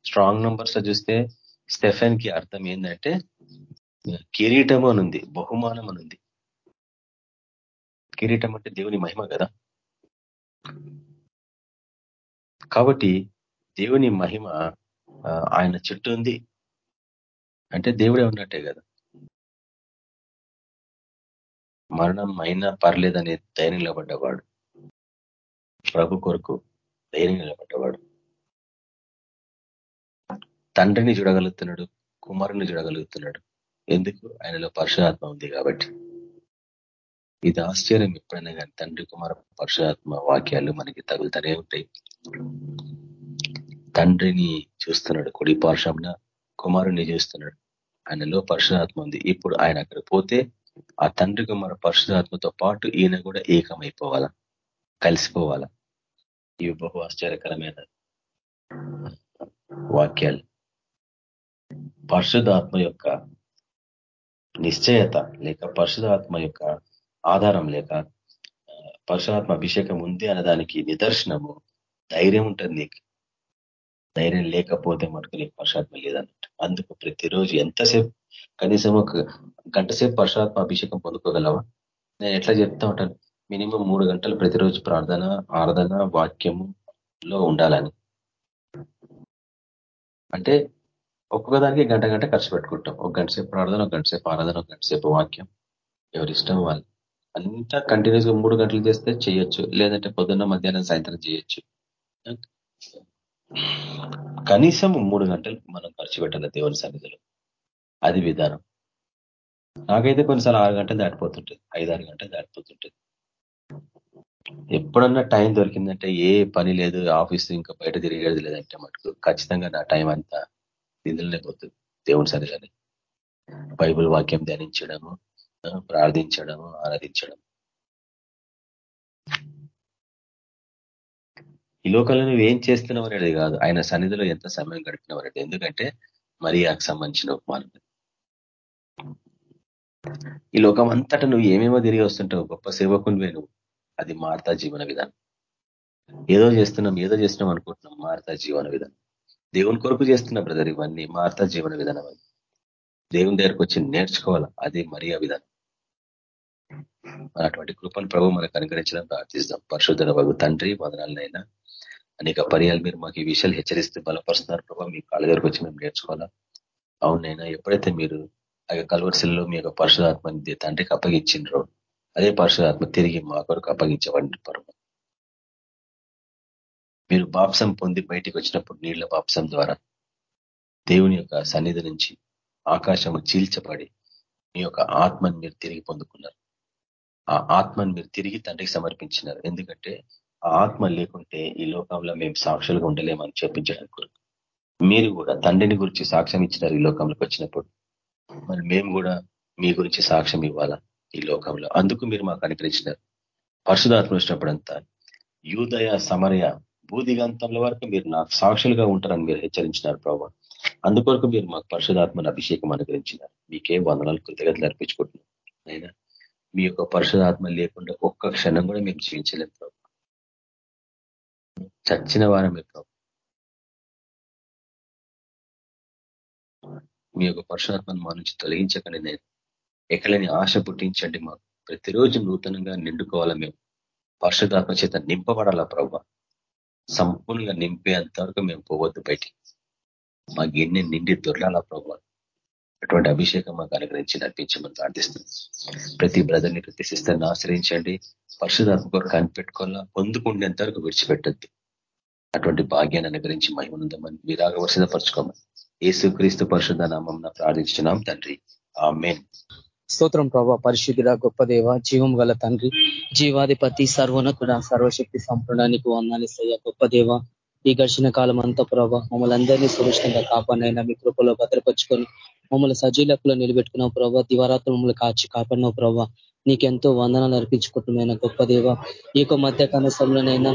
స్ట్రాంగ్ నంబర్స్ చూస్తే స్టెఫెన్కి అర్థం ఏంటంటే కిరీటం అనుంది బహుమానం అనుంది కిరీటం అంటే దేవుని మహిమ కదా? కాబట్టి దేవుని మహిమ ఆయన చుట్టూ ఉంది. అంటే దేవుడే ఉన్నట్టే కదా? మరణం అయినా పర్లేదనే ధైర్యం నిలబడ్డవాడు. ప్రభు కొరకు ధైర్యం నిలబడ్డవాడు. తండ్రిని చూడగలుగుతున్నాడు కుమారుని చూడగలుగుతున్నాడు. ఎందుకు? ఆయనలో పరశురాత్మ ఉంది కాబట్టి. ఇది ఆశ్చర్యం ఎప్పుడైనా కానీ తండ్రి కుమార పరుషాత్మ వాక్యాలు మనకి తగులుతూనే ఉంటాయి. తండ్రిని చూస్తున్నాడు కుడి పార్శ్వంన కుమారుని చూస్తున్నాడు. ఆయనలో పరశురాత్మ ఉంది. ఇప్పుడు ఆయన అక్కడ పోతే ఆ తండ్రి కుమార పరశురాత్మతో పాటు ఈయన కూడా ఏకమైపోవాలా? కలిసిపోవాలా? ఇవి బహు ఆశ్చర్యకరమైన వాక్యాలు. పరిశుధాత్మ యొక్క నిశ్చయత లేక పరిశుధాత్మ యొక్క ఆధారం లేక పరశురాత్మ అభిషేకం ఉంది అన్నదానికి నిదర్శనము ధైర్యం ఉంటుంది నీకు. ధైర్యం లేకపోతే మనకు నీకు పరశురాత్మ లేదన్నట్టు. అందుకు ప్రతిరోజు ఎంతసేపు కనీసం ఒక గంట సేపు పరశురాత్మ అభిషేకం పొందుకోగలవా? నేను ఎట్లా చెప్తా ఉంటాను మినిమం మూడు గంటలు ప్రతిరోజు ప్రార్థన ఆరాధన వాక్యములో ఉండాలని. అంటే ఒక్కొక్కదానికి గంట గంట ఖర్చు పెట్టుకుంటాం. ఒక గంట సేపు ప్రార్థన ఒక గంట సేపు ఆరాధన ఒక గంట సేపు వాక్యం. ఎవరి ఇష్టం వాళ్ళు. అంతా కంటిన్యూస్గా మూడు గంటలు చేస్తే చేయొచ్చు. లేదంటే పొద్దున్న మధ్యాహ్నం సాయంత్రం చేయొచ్చు. కనీసం మూడు గంటలు మనం ఖర్చు పెట్టాలి దేవుని సన్నిధిలో. అది విధానం. నాకైతే కొన్నిసార్లు ఆరు గంటలు దాటిపోతుంటుంది. ఐదారు గంటలు దాటిపోతుంటుంది. ఎప్పుడన్నా టైం దొరికిందంటే ఏ పని లేదు ఆఫీస్ ఇంకా బయట తిరిగేది లేదంటే మటుకు ఖచ్చితంగా నా టైం అంతా నిధులనే పోతుంది దేవుని సరిగానే బైబుల్ వాక్యం ధ్యానించడము ప్రార్థించడము ఆరాధించడం ఈ లోకంలో నువ్వు ఏం చేస్తున్నావు అనేది కాదు. ఆయన సన్నిధిలో ఎంత సమయం గడిపినావు అనేది. ఎందుకంటే మరియాకు సంబంధించిన ఉపమానం ఈ లోకం అంతటా నువ్వు ఏమేమో తిరిగి వస్తుంటావు. గొప్ప సేవకునివే నువ్వు. అది మారుతా జీవన విధానం. ఏదో చేస్తున్నాం ఏదో చేస్తున్నాం అనుకుంటున్నాం. మారుతా జీవన విధానం. దేవుని కొరకు చేస్తున్నా బ్రదర్ ఇవన్నీ మారుతా జీవన విధానం అది దేవుని దగ్గరకు వచ్చి నేర్చుకోవాలా? అది మరియా విధానం. అటువంటి కృపను ప్రభు మనకు అనుగ్రహించడం ప్రార్థిస్తాం పరిశోధన వగు తండ్రి వదనాలనైనా అనేక పర్యాలు మీరు మాకు ఈ విషయాలు హెచ్చరిస్తే బలపరుస్తున్నారు ప్రభావ మీ కాళ్ళ దగ్గరకు వచ్చి మేము నేర్చుకోవాలా? అవునైనా ఎప్పుడైతే మీరు ఆ యొక్క మీ యొక్క పరిశుధాత్మని తండ్రికి అప్పగించిండ్రో అదే పరిశుధాత్మ తిరిగి మా కొరకు అప్పగించబడి పరమ మీరు బాప్సం పొంది బయటికి వచ్చినప్పుడు నీళ్ళ బాప్సం ద్వారా దేవుని యొక్క సన్నిధి నుంచి ఆకాశము చీల్చబడి మీ యొక్క ఆత్మని మీరు తిరిగి పొందుకున్నారు. ఆ ఆత్మని మీరు తిరిగి తండ్రికి సమర్పించినారు. ఎందుకంటే ఆ ఆత్మ లేకుంటే ఈ లోకంలో మేము సాక్షులుగా ఉండలేమని చెప్పించడానికి కొరకు. మీరు కూడా తండ్రిని గురించి సాక్ష్యం ఇచ్చినారు ఈ లోకంలోకి వచ్చినప్పుడు. మరి మేము కూడా మీ గురించి సాక్ష్యం ఇవ్వాలా ఈ లోకంలో? అందుకు మీరు మాకు అనుగ్రహించినారు. పరిశుధాత్మ వచ్చినప్పుడంతా యూదయ సమరయ భూదిగంతంల వరకు మీరు నాకు సాక్షులుగా ఉంటారని మీరు హెచ్చరించినారు ప్రభావ అందుకొరకు మీరు మాకు పరిశుధాత్మను అభిషేకం అనుగ్రహించినారు. మీకే వందనాలు కృతజ్ఞతలు అర్పించుకుంటున్నారు అయినా మీ యొక్క పరిశుధాత్మ లేకుండా ఒక్క క్షణం కూడా మేము జీవించలేం ప్రభు. చచ్చిన వారమే ప్రభు. మీ యొక్క పరిశుధాత్మను మా నుంచి తొలగించకండి నేను. ఎక్కడని ఆశ పుట్టించండి మాకు. ప్రతిరోజు నూతనంగా నిండుకోవాలా మేము. పరిశుధాత్మ చేత నింపబడాలా ప్రభు. సంపూర్ణంగా నింపేంత వరకు మేము పోవద్దు బయటికి. మా గిన్నె నిండి దొరలాలా ప్రభు. అటువంటి అభిషేకం మాకు అనుగ్రహించి నడిపించమని ప్రార్థిస్తుంది ప్రతి బ్రదర్ని ప్రతి సిస్టర్ని ఆశ్రయించండి. పరిశుధాత్మ కొరకు కనిపెట్టుకోవాలా? పొందుకుండేంత వరకు విడిచిపెట్టద్దు. అటువంటి భాగ్యాన్ని అనుగ్రహించి మహిమనుందమని మీరాగ వర్షితపరచుకోమని ఏసుక్రీస్తు పరిశుద్ధ నామం ప్రార్థించున్నాం తండ్రి. ఆ మెయిన్ స్తోత్రం ప్రభా. పరిశుద్ధుడ గొప్ప దేవ జీవం గల తండ్రి జీవాధిపతి సర్వనకుడ సర్వశక్తి సంపూర్ణానికి వందాలిసయ్య గొప్ప దేవ. ఈ ఘర్షణ కాలం అంతా ప్రభావ మమ్మల్ని అందరినీ సురక్షితంగా కాపాడినైనా మీ కృపలో భద్రపరుచుకొని మమ్మల్ని సజీలకులో నిలబెట్టుకున్నావు ప్రభావ దివారాత్రులు మమ్మల్ని కాచి కాపాడినావు ప్రభావ నీకెంతో వందనాలు అర్పించుకుంటున్నాయినా గొప్ప దేవ. ఈ యొక్క మధ్య కనసంలోనైనా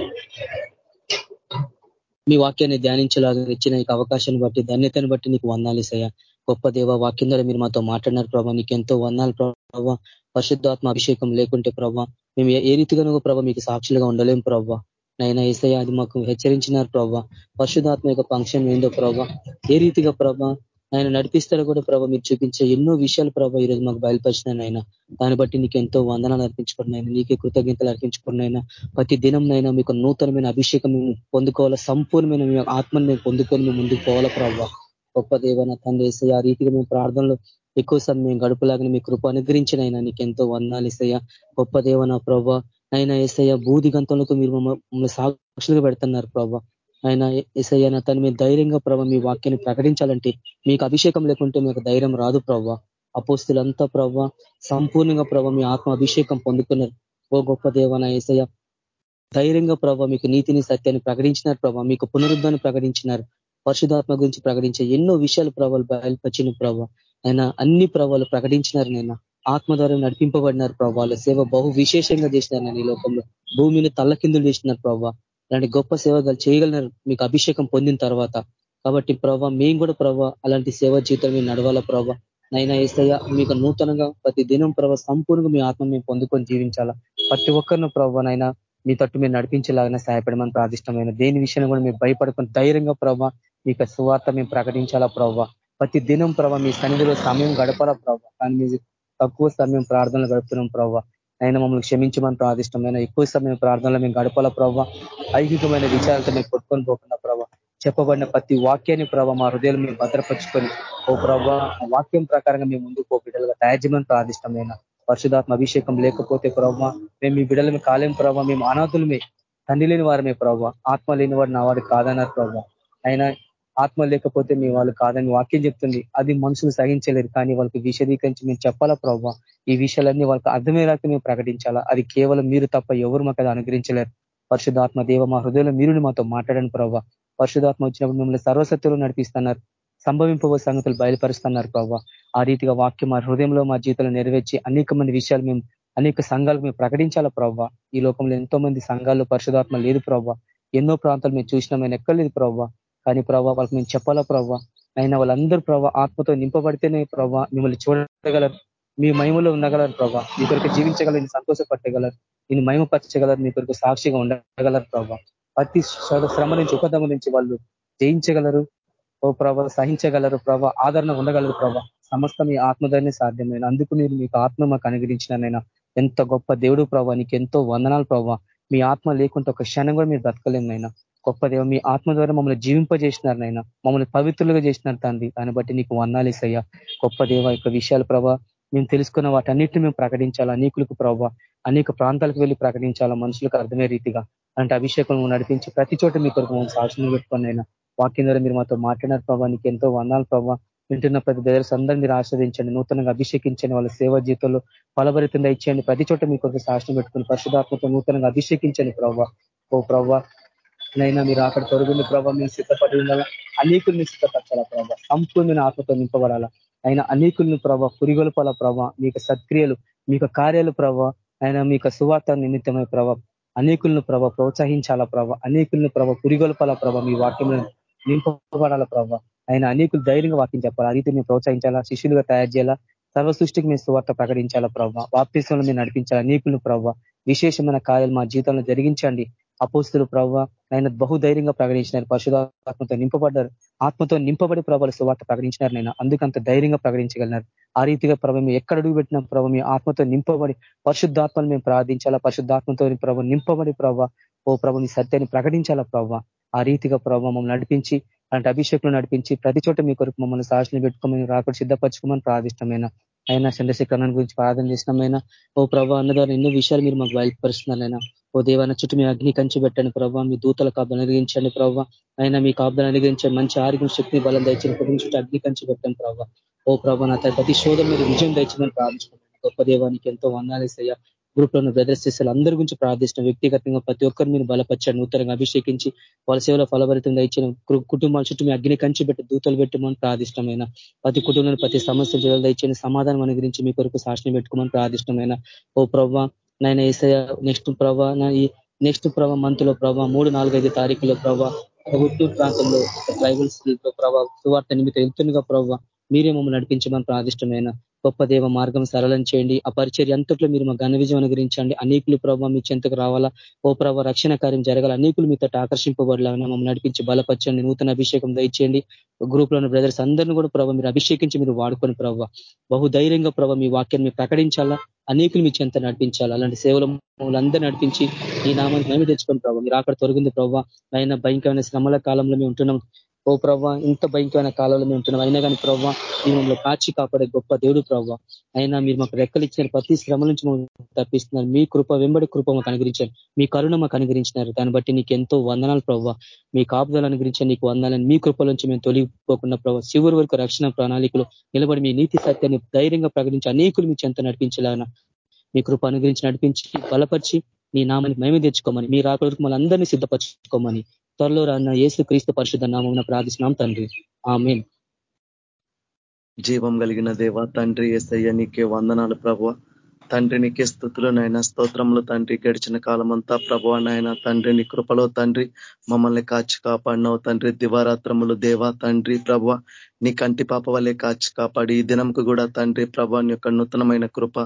మీ వాక్యాన్ని ధ్యానించేలాగా ఇచ్చిన నీకు అవకాశాన్ని బట్టి ధన్యతను బట్టి నీకు వందాలేసయ్యా గొప్ప దేవ వాక్యం ద్వారా మీరు మాతో మాట్లాడినారు ప్రభావ నీకు ఎంతో వందాలు ప్రభావ పరిశుద్ధాత్మ అభిషేకం లేకుంటే ప్రభావ మేము ఏ రీతిగా ప్రభావ మీకు సాక్షులుగా ఉండలేం ప్రభావ నైనా ఏసయ్య అది మాకు హెచ్చరించినారు ప్రభా. పరిశుధాత్మ యొక్క ఫంక్షన్ ఏందో ప్రభా. ఏ రీతిగా ప్రభా? ఆయన నడిపిస్తారో కూడా ప్రభావ మీరు చూపించే ఎన్నో విషయాలు ప్రభావ ఈరోజు మాకు బయలుపరిచినాయన దాన్ని బట్టి నీకు ఎంతో వందనాలు అర్పించుకున్నాయినా నీకే కృతజ్ఞతలు అర్పించుకున్నాయినా ప్రతి దినంనైనా మీకు నూతనమైన అభిషేకం మేము పొందుకోవాలా? సంపూర్ణమైన మేము ఆత్మని మేము పొందుకొని మేము ముందుకు పోవాలా ప్రభావ గొప్ప దేవన తండ్రి ఆ రీతిగా మేము ప్రార్థనలు ఎక్కువ సమయం గడుపులాగా మీ కృప అనుగ్రహించినైనా నీకు ఎంతో వందాలు ఇసయ్యా గొప్ప దేవన ప్రభావ ఆయన ఏసయ్య బూది గంతంలో మీరు మమ్మల్ని సాక్షులుగా పెడుతున్నారు ప్రభావ ఆయన ఎస్ఐ తను మీరు ధైర్యంగా ప్రభావ మీ వాక్యాన్ని ప్రకటించాలంటే మీకు అభిషేకం లేకుంటే మీకు ధైర్యం రాదు ప్రభావ అపోస్తులంతా ప్రభావ సంపూర్ణంగా ప్రభావ మీ ఆత్మ అభిషేకం పొందుకున్నారు ఓ గొప్ప దేవన ఏసయ్య ధైర్యంగా ప్రభావ మీకు నీతిని సత్యాన్ని ప్రకటించినారు ప్రభావ మీకు పునరుద్ధాన్ని ప్రకటించినారు. పరిశుధాత్మ గురించి ప్రకటించే ఎన్నో విషయాలు ప్రభావాలు బయలుపరిచిన ప్రభావ ఆయన అన్ని ప్రభావాలు ప్రకటించినారు నేను? ఆత్మ ద్వారా నడిపింపబడినారు ప్రభావ సేవ బహు విశేషంగా చేసినారు నేను ఈ లోకంలో. భూమిని తల్లకిందులు చేసినారు ప్రభావ అలాంటి గొప్ప సేవలు చేయగలిగినారు. మీకు అభిషేకం పొందిన తర్వాత. కాబట్టి ప్రభావ మేము కూడా ప్రభావ అలాంటి సేవ జీవితం మేము నడవాలా ప్రభావ నైనా ఏసయ్య మీకు నూతనంగా ప్రతి దినం ప్రభావ సంపూర్ణంగా మీ ఆత్మ మేము పొందుకొని జీవించాలా. ప్రతి ఒక్కరిని ప్రభావనైనా మీ తట్టు మీరు నడిపించేలాగానే సహాయపడమని ప్రాదిష్టమైన దేని విషయంలో కూడా మేము భయపడుకుని ధైర్యంగా ప్రభావ మీకు సువార్త మేము ప్రకటించాలా ప్రభావ ప్రతి దినం ప్రభావ మీ సన్నిధిలో సమయం గడపాలా ప్రభావ కానీ మీ తక్కువ సమయం ప్రార్థనలు గడుపుతున్నాం ప్రభావ అయినా మమ్మల్ని క్షమించమని ప్రార్థిష్టమైన ఎక్కువ సమయం ప్రార్థనలో మేము గడపాల ప్రభావ ఐహికమైన విచారాలతో మేము కొట్టుకొని పోకుండా ప్రభావ చెప్పబడిన ప్రతి వాక్యాన్ని ప్రభావ మా హృదయాలు మేము భద్రపరుచుకొని ఓ ప్రభావ వాక్యం ప్రకారంగా మేము ముందుకు పో బిడ్డలుగా తయారు ప్రార్థిష్టమైన పరిశుధాత్మ అభిషేకం లేకపోతే ప్రభావ మేము మీ బిడ్డలమే కాలేం ప్రభావ మేము అనాథులమే తండ్రి లేని వారమే ప్రభావ ఆత్మ లేని వాడు నా వాడు కాదన్నారు ప్రభావ అయినా ఆత్మ లేకపోతే మీ వాళ్ళు కాదని వాక్యం చెప్తుంది. అది మనుషులు సహించలేరు. కానీ వాళ్ళకి విశదీకరించి మేము చెప్పాలా ప్రభావ ఈ విషయాలన్నీ వాళ్ళకి అర్థమయ్యేలాగా మేము ప్రకటించాలా? అది కేవలం మీరు తప్ప ఎవరు మాకు అది అనుగ్రహించలేరు. పరిశుధాత్మ దేవ మా హృదయంలో మీరు మాతో మాట్లాడని ప్రభావ పరిశుధాత్మ వచ్చినప్పుడు మిమ్మల్ని సర్వసత్తులు నడిపిస్తున్నారు. సంభవింపబో సంగతులు బయలుపరుస్తున్నారు ప్రభావ ఆ రీతిగా వాక్యం మా హృదయంలో మా జీవితంలో నెరవేర్చి అనేక మంది విషయాలు మేము అనేక సంఘాలకు మేము ప్రకటించాలా ప్రభావ ఈ లోకంలో ఎంతో మంది సంఘాల్లో పరిశుధాత్మ లేదు ప్రభావ ఎన్నో ప్రాంతాలు మేము చూసినాం ఆయన ఎక్కడ లేదు ప్రభావ కానీ ప్రభావ వాళ్ళకి మేము చెప్పాలా ప్రభావ అయినా వాళ్ళందరూ ప్రభావ ఆత్మతో నింపబడితేనే ప్రభావ మిమ్మల్ని చూడగలరు. మీ మహిమలో ఉండగలరు ప్రభావ మీ కొరకు జీవించగలరు నేను సంతోషపట్టగలరు నేను మహిమపరచగలరు మీ కొరకు సాక్షిగా ఉండగలరు ప్రభావ ప్రతి శ్రమ నుంచి ఉపదమ నుంచి వాళ్ళు జయించగలరు. ఓ ప్రభావ సహించగలరు ప్రభావ ఆదరణ ఉండగలరు ప్రభావ సమస్త మీ ఆత్మధారణ సాధ్యమైన అందుకు మీరు మీకు ఆత్మ మాకు అనుగ్రహించినైనా ఎంత గొప్ప దేవుడు ప్రభావ నీకు ఎంతో వందనాలు ప్రభావ మీ ఆత్మ లేకుంటే ఒక క్షణం కూడా మీరు బ్రతకలేము గొప్ప దేవ మీ ఆత్మ ద్వారా మమ్మల్ని జీవింపజేసినారు నైనా మమ్మల్ని పవిత్రులుగా చేసినారు తండ్రి. దాన్ని బట్టి నీకు వందాలేసయ్యా గొప్ప దేవ యొక్క విషయాలు ప్రభావ మేము తెలుసుకున్న వాటన్నిటిని మేము ప్రకటించాలా? అనేకులకు ప్రభావ అనేక ప్రాంతాలకు వెళ్ళి ప్రకటించాలా? మనుషులకు అర్థమయ్యే రీతిగా. అంటే అభిషేకం నడిపించి ప్రతి చోట మీ కొరకు మేము సాక్షులు పెట్టుకుని అయినా వాక్యం ద్వారా మీరు మాతో మాట్లాడినారు ప్రభావ నీకు ఎంతో వందాలు ప్రభావ వింటున్న ప్రతి దగ్గర అందరూ మీరు ఆస్వాదించండి నూతనంగా అభిషేకించండి. వాళ్ళ సేవ జీవితంలో ఫలభరితంగా ఇచ్చేయండి. ప్రతి చోట మీ కొరకు సాక్షి పెట్టుకుని పరిశుధాత్మతో నూతనంగా అభిషేకించండి ప్రభావ ఓ ప్రభావ నైనా మీరు అక్కడ తొరుగుని ప్రభావ మేము సిద్ధపడి ఉండాలా? అనేకుల్ని సిద్ధపరచాలా ప్రభావ సంపూర్ణ ఆత్మతో నింపబడాలా? ఆయన అనేకుల్ని ప్రభావ పురిగొల్పాల ప్రభావ మీకు సత్క్రియలు మీకు కార్యాలు ప్రభావ ఆయన మీకు సువార్త నిమిత్తమైన ప్రభావ అనేకులను ప్రభావ ప్రోత్సహించాలా ప్రభావ అనేకులను ప్రభావ పురిగొల్పాల ప్రభావ మీ వాక్యంలో నింపబడాల ప్రభావ ఆయన అనేకులు ధైర్యంగా వాక్యం చెప్పాలి? ఆ రీతి మేము ప్రోత్సహించాలా? శిష్యులుగా తయారు చేయాలా? సర్వ సృష్టికి మేము సువార్త ప్రకటించాలా ప్రభావ వాప్తిస్వంలో మీరు నడిపించాలా? అనేకులను ప్రభావ విశేషమైన కార్యాలు మా జీవితంలో జరిగించండి. అపోస్తులు ప్రవ్వ ఆయన బహుధైర్యంగా ప్రకటించినారు. పరిశుధాత్మతో నింపబడ్డారు. ఆత్మతో నింపబడి ప్రభావాలు సువార్త ప్రకటించినారు నేను. అందుకంత ధైర్యంగా ప్రకటించగలిగినారు. ఆ రీతిగా ప్రభావ మేము ఎక్కడ అడుగు పెట్టిన ప్రభావ మీ ఆత్మతో నింపబడి పరిశుద్ధాత్మను మేము ప్రార్థించాలా? పరిశుద్ధాత్మతో ప్రభావ నింపబడి ప్రభావ ఓ ప్రభు మీ సత్యాన్ని ప్రకటించాలా ప్రభావ ఆ రీతిగా ప్రభావ మమ్మల్ని నడిపించి అలాంటి అభిషేకులు నడిపించి ప్రతి చోట మీ కొరకు మమ్మల్ని సాక్షులు పెట్టుకోమని రాకుండా సిద్ధపరచుకోమని ప్రార్థిష్టమైన అయినా చంద్రశేఖరణ గురించి ప్రార్థన చేసినామైనా ఓ ప్రభావ అన్నదారు ఎన్నో విషయాలు మీరు మాకు బయలుపరుస్తున్నారైనా ఓ దేవాన చుట్టూ మీ అగ్ని కంచి పెట్టండి ప్రభావ మీ దూతల కాపులు అనుగ్రహించండి ప్రభావ అయినా మీ కాపులను అనుగ్రహించండి మంచి ఆరోగ్యం శక్తిని బలం దచ్చిన కుటుంబం చుట్టూ అగ్ని కంచి పెట్టండి ప్రభావ ఓ ప్రభావ నా ప్రతి శోధం మీరు విజయం తెచ్చమని ప్రార్థించుకుంటాను గొప్ప దేవానికి ఎంతో వందాలేసయ్యా గ్రూప్లో బ్రదర్స్ సిస్టర్లు అందరి గురించి ప్రార్థిస్తున్నాం వ్యక్తిగతంగా ప్రతి ఒక్కరు మీరు బలపరచండి నూతనంగా అభిషేకించి వాళ్ళ సేవలో ఫలభరితంగా ఇచ్చిన కుటుంబాల చుట్టూ మీ అగ్ని కంచి పెట్టి దూతలు పెట్టమని ప్రార్థిష్టమైన ప్రతి కుటుంబంలో ప్రతి సమస్య జోలు ఇచ్చిన సమాధానం గురించి మీ కొరకు సాక్షిని పెట్టుకోమని ప్రార్థిష్టమైన ఓ ప్రవ్వ నాయన ఏసయ నెక్స్ట్ ప్రభా ఈ నెక్స్ట్ ప్రభా మంత్లో ప్రభా మూడు నాలుగైదు తారీఖులో ప్రభా గుట్టూరు ప్రాంతంలో ట్రైబల్స్ ప్రభావ సువార్త నిమిత్తం వెళ్తుండగా ప్రభావ మీరే మమ్మల్ని నడిపించమని ప్రాదిష్టమైన గొప్ప దేవ మార్గం సరళం చేయండి. ఆ పరిచర్య అంతట్లో మీరు మా ఘన విజయం అనుగ్రహించండి. అనేకులు ప్రభావ మీ చెంతకు రావాలా? ఓ ప్రభావ రక్షణ కార్యం జరగాల. అనేకులు మీతో ఆకర్షింపబడాలని మమ్మల్ని నడిపించి బలపరచండి. నూతన అభిషేకం దయచేయండి. గ్రూప్లోని బ్రదర్స్ అందరినీ కూడా ప్రభావ మీరు అభిషేకించి మీరు వాడుకొని ప్రభావ బహుధైర్యంగా ప్రభావ మీ వాక్యాన్ని మీరు ప్రకటించాలా? అనేకులు మీ చెంత నడిపించాలి? అలాంటి సేవలు మమ్మల్ని నడిపించి ఈ నామాన్ని మేము తెచ్చుకొని ప్రభావ మీరు అక్కడ తొలగింది ప్రభావ ఆయన భయంకరమైన శ్రమల కాలంలో మేము ఉంటున్నాం. ఓ ప్రవ్వ ఇంత భయంకరమైన కాలంలో మేము ఉంటున్నాం. అయినా కానీ ప్రవ్వ మీరు మమ్మల్ని కాచి కాపాడే గొప్ప దేవుడు ప్రవ్వ. అయినా మీరు మాకు రెక్కలు ఇచ్చిన ప్రతి శ్రమ నుంచి మమ్మల్ని తప్పిస్తున్నారు. మీ కృప వెంబడి కృప మాకు మీ కరుణ మాకు అనుగ్రహించినారు. దాన్ని బట్టి నీకు ఎంతో వందనాలు ప్రవ్వ. మీ కాపుదలు అనుగ్రహించారు నీకు వందాలని మీ కృప నుంచి మేము తొలగిపోకుండా ప్రభావ శివురి వరకు రక్షణ ప్రణాళికలు నిలబడి మీ నీతి సత్యాన్ని ధైర్యంగా ప్రకటించి అనేకులు మీ చెంత నడిపించాలన్న మీ కృప అనుగ్రహించి నడిపించి బలపరిచి నీ నామానికి మేమే తెచ్చుకోమని మీ రాకలకు మనందరినీ సిద్ధపరచుకోమని త్వరలో రాన్న యేసు క్రీస్తు పరిషత్ నామం ప్రార్థిస్తున్నాం తండ్రి. ఆమె జీవం కలిగిన దేవ తండ్రి ఎస్ఐ నీకే వందనాలు ప్రభు తండ్రి నీకే స్థుతులు నాయన స్తోత్రంలో తండ్రి. గడిచిన కాలం అంతా ప్రభు నాయన తండ్రి నీ కృపలో తండ్రి. మమ్మల్ని కాచి కాపాడినవు తండ్రి. దివారాత్రములు దేవా తండ్రి ప్రభు నీ కంటి పాప వల్లే కాచి కాపాడి ఈ దినంకు కూడా తండ్రి ప్రభాని యొక్క నూతనమైన కృప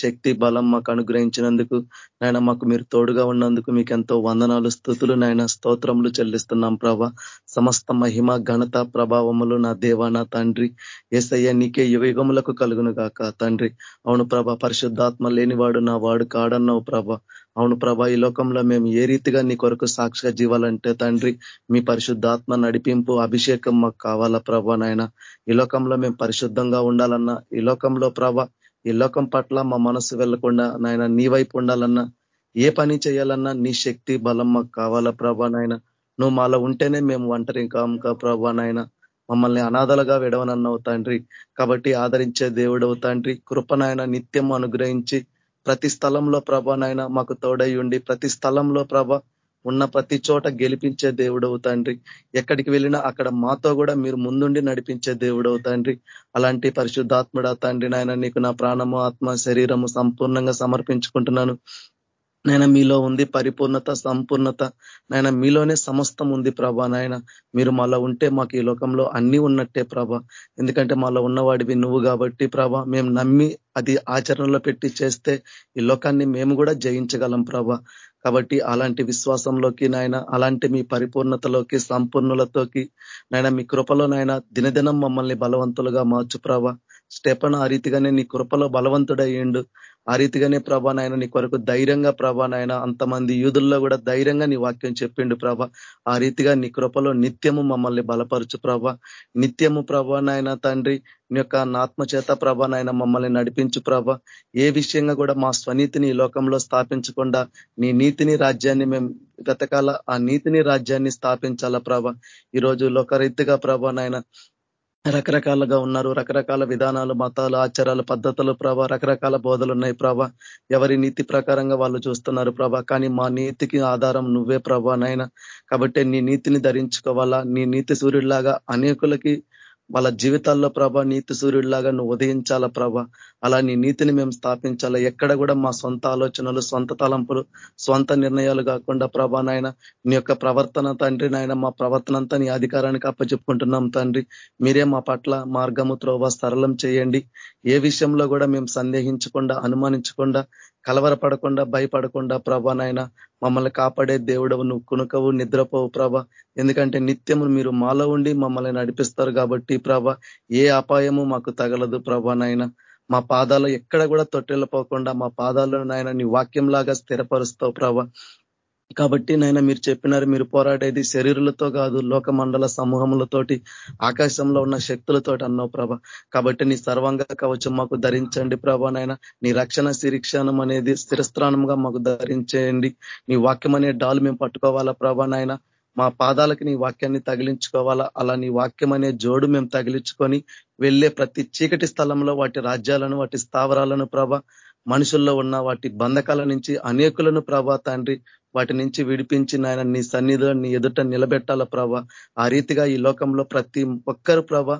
శక్తి బలం మాకు అనుగ్రహించినందుకు నాయన మాకు మీరు తోడుగా ఉన్నందుకు మీకు ఎంతో వందనాలు స్థుతులు నాయన స్తోత్రములు చెల్లిస్తున్నాం ప్రభా. సమస్త మహిమ ఘనత ప్రభావములు నా దేవ నా తండ్రి. ఏసయ్య నీకే యుగములకు కలుగును గాక తండ్రి. అవును ప్రభ పరిశుద్ధాత్మ లేనివాడు నా వాడు కాడన్నావు ప్రభ. అవును ప్రభా ఈ లోకంలో మేము ఏ రీతిగా నీ కొరకు సాక్షిగా జీవాలంటే తండ్రి మీ పరిశుద్ధాత్మ నడిపింపు అభిషేకం మాకు కావాలా ప్రభా నాయన? ఈ లోకంలో మేము పరిశుద్ధంగా ఉండాలన్నా ఈ లోకంలో ప్రభ ఈ లోకం పట్ల మా మనసు వెళ్ళకుండా నాయన నీ వైపు ఉండాలన్నా ఏ పని చేయాలన్నా నీ శక్తి బలం మాకు కావాలా ప్రభా నాయన? నువ్వు మాలో ఉంటేనే మేము ఒంటరి కాముక ప్రభా నాయన? మమ్మల్ని అనాథలుగా విడవనన్నావు తండ్రి కాబట్టి ఆదరించే దేవుడవు తండ్రి కృపనాయన నిత్యం అనుగ్రహించి ప్రతి స్థలంలో ప్రభ నాయన మాకు తోడై ఉండి ప్రతి స్థలంలో ప్రభ ఉన్న ప్రతి చోట గెలిపించే దేవుడవు తండ్రి. ఎక్కడికి వెళ్ళినా అక్కడ మాతో కూడా మీరు ముందుండి నడిపించే దేవుడవు తండ్రి. అలాంటి పరిశుద్ధాత్ముడ తండ్రి నాయన నీకు నా ప్రాణము ఆత్మ శరీరము సంపూర్ణంగా సమర్పించుకుంటున్నాను. నాయన మీలో ఉంది పరిపూర్ణత సంపూర్ణత. నాయన మీలోనే సమస్తం ఉంది ప్రభా నాయన. మీరు మాలో ఉంటే మాకు ఈ లోకంలో అన్ని ఉన్నట్టే ప్రభ. ఎందుకంటే మాలో ఉన్నవాడివి నువ్వు కాబట్టి ప్రభ మేము నమ్మి అది ఆచరణలో పెట్టి చేస్తే ఈ లోకాన్ని మేము కూడా జయించగలం ప్రభ. కాబట్టి అలాంటి విశ్వాసంలోకి నాయన అలాంటి మీ పరిపూర్ణతలోకి సంపూర్ణలతోకి నాయన మీ కృపలో నాయన దినదినం మమ్మల్ని బలవంతులుగా మార్చు ప్రభ. స్టెపన్ ఆ రీతిగానే నీ కృపలో బలవంతుడయ్యిండు. ఆ రీతిగానే ప్రభా నాయన నీ కొరకు ధైర్యంగా ప్రభా నాయన అంతమంది యూదుల్లో కూడా ధైర్యంగా నీ వాక్యం చెప్పిండు ప్రభ. ఆ రీతిగా నీ కృపలో నిత్యము మమ్మల్ని బలపరచు ప్రభ. నిత్యము ప్రభా నాయన తండ్రి నీ యొక్క ఆత్మ చేత ప్రభ నాయన మమ్మల్ని నడిపించు ప్రభ. ఏ విషయంగా కూడా మా స్వనీతిని ఈ లోకంలో స్థాపించకుండా నీ నీతిని రాజ్యాన్ని మేము గతకాల ఆ నీతిని రాజ్యాన్ని స్థాపించాలా ప్రభ. ఈరోజు లోకరీతిగా ప్రభ నాయన రకరకాలుగా ఉన్నారు రకరకాల విధానాలు మతాలు ఆచారాలు పద్ధతులు ప్రభా రకరకాల బోధలు ఉన్నాయి ప్రభా. ఎవరి నీతి ప్రకారంగా వాళ్ళు చూస్తున్నారు ప్రభా. కానీ మా నీతికి ఆధారం నువ్వే ప్రభా నాయన. కాబట్టి నీ నీతిని ధరించుకోవాలా? నీ నీతి సూర్యుడిలాగా అనేకులకి వాళ్ళ జీవితాల్లో ప్రభ నీతి సూర్యుడిలాగా నువ్వు ఉదయించాలా ప్రభ? అలా నీ నీతిని మేము స్థాపించాలా? ఎక్కడ కూడా మా సొంత ఆలోచనలు సొంత తలంపులు సొంత నిర్ణయాలు కాకుండా ప్రభా నాయన నీ యొక్క ప్రవర్తన తండ్రి నాయన మా ప్రవర్తన అంతా నీ అధికారానికి అప్పచెప్పుకుంటున్నాం తండ్రి. మీరే మా పట్ల మార్గము త్రోవ సరళం చేయండి. ఏ విషయంలో కూడా మేము సందేహించకుండా అనుమానించకుండా కలవరపడకుండా భయపడకుండా ప్రభా నాయన మమ్మల్ని కాపాడే దేవుడవు నువ్వు కునుకవు నిద్రపోవు ప్రభ. ఎందుకంటే నిత్యము మీరు మాలో ఉండి మమ్మల్ని నడిపిస్తారు కాబట్టి ప్రభ ఏ అపాయము మాకు తగలదు ప్రభా నాయన. మా పాదాలు ఎక్కడ కూడా తొట్టెళ్ళపోకుండా మా పాదాలను నాయన నీ వాక్యంలాగా స్థిరపరుస్తావు ప్రభ. కాబట్టి నాయన మీరు చెప్పినారు మీరు పోరాడేది శరీరులతో కాదు లోక మండల సమూహములతోటి ఆకాశంలో ఉన్న శక్తులతోటి అన్నావు ప్రభ. కాబట్టి నీ సర్వంగా కవచం మాకు ధరించండి ప్రభ నాయన. నీ రక్షణ శిరీక్షణం అనేది స్థిరస్థానంగా మాకు ధరించేయండి. నీ వాక్యం అనే డాలు మేము పట్టుకోవాలా ప్రభ నాయన? మా పాదాలకి నీ వాక్యాన్ని తగిలించుకోవాలా? అలా నీ వాక్యం అనే జోడు మేము తగిలించుకొని వెళ్ళే ప్రతి చీకటి స్థలంలో వాటి రాజ్యాలను వాటి స్థావరాలను ప్రభ మనుషుల్లో ఉన్న వాటి బంధకాల నుంచి అనేకులను ప్రభా తండ్రి వాటి నుంచి విడిపించి నాయన నీ సన్నిధిలో నీ ఎదుట నిలబెట్టాల ప్రభా? ఆ రీతిగా ఈ లోకంలో ప్రతి ఒక్కరు ప్రభ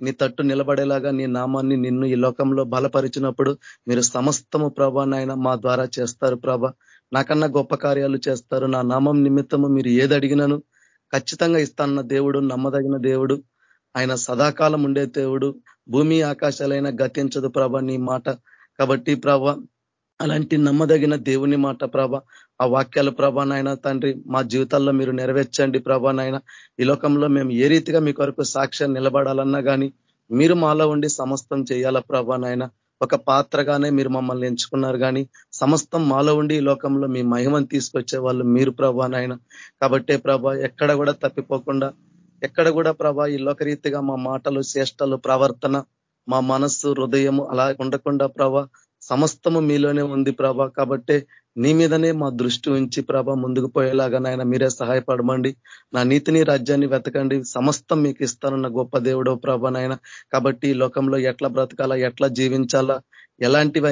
నీ తట్టు నిలబడేలాగా నీ నామాన్ని నిన్ను ఈ లోకంలో బలపరిచినప్పుడు మీరు సమస్తము ప్రభా నాయన మా ద్వారా చేస్తారు ప్రభ. నాకన్నా గొప్ప కార్యాలు చేస్తారు. నా నామం నిమిత్తము మీరు ఏది అడిగినను ఖచ్చితంగా ఇస్తానన్న దేవుడు నమ్మదగిన దేవుడు. ఆయన సదాకాలం ఉండే దేవుడు. భూమి ఆకాశాలైనా గతించదు ప్రభ నీ మాట. కాబట్టి ప్రభ అలాంటి నమ్మదగిన దేవుని మాట ప్రభ ఆ వాక్యాల ప్రభా నాయన తండ్రి మా జీవితాల్లో మీరు నెరవేర్చండి ప్రభా నాయన. ఈ లోకంలో మేము ఏ రీతిగా మీ కొరకు సాక్ష్యం నిలబడాలన్నా కానీ మీరు మాలో ఉండి సమస్తం చేయాలా ప్రభా నాయన. ఒక పాత్రగానే మీరు మమ్మల్ని ఎంచుకున్నారు కానీ సమస్తం మాలో ఉండి ఈ లోకంలో మీ మహిమను తీసుకొచ్చే వాళ్ళు మీరు ప్రభా నాయన. కాబట్టే ప్రభ ఎక్కడ కూడా తప్పిపోకుండా ఎక్కడ కూడా ప్రభా ఈ లోకరీతిగా మా మాటలు చేష్టలు ప్రవర్తన మా మనస్సు హృదయము అలా ఉండకుండా ప్రభ సమస్తము మీలోనే ఉంది ప్రభ. కాబట్టి నీ మీదనే మా దృష్టి ఉంచి ప్రభ ముందుకు పోయేలాగా నాయన మీరే సహాయపడమండి. నా నీతిని రాజ్యాన్ని వెతకండి. సమస్తం మీకు ఇస్తానన్న గొప్ప దేవుడో ప్రభ నాయన. కాబట్టి ఈ లోకంలో ఎట్లా బ్రతకాలా ఎట్లా జీవించాలా ఎలాంటివి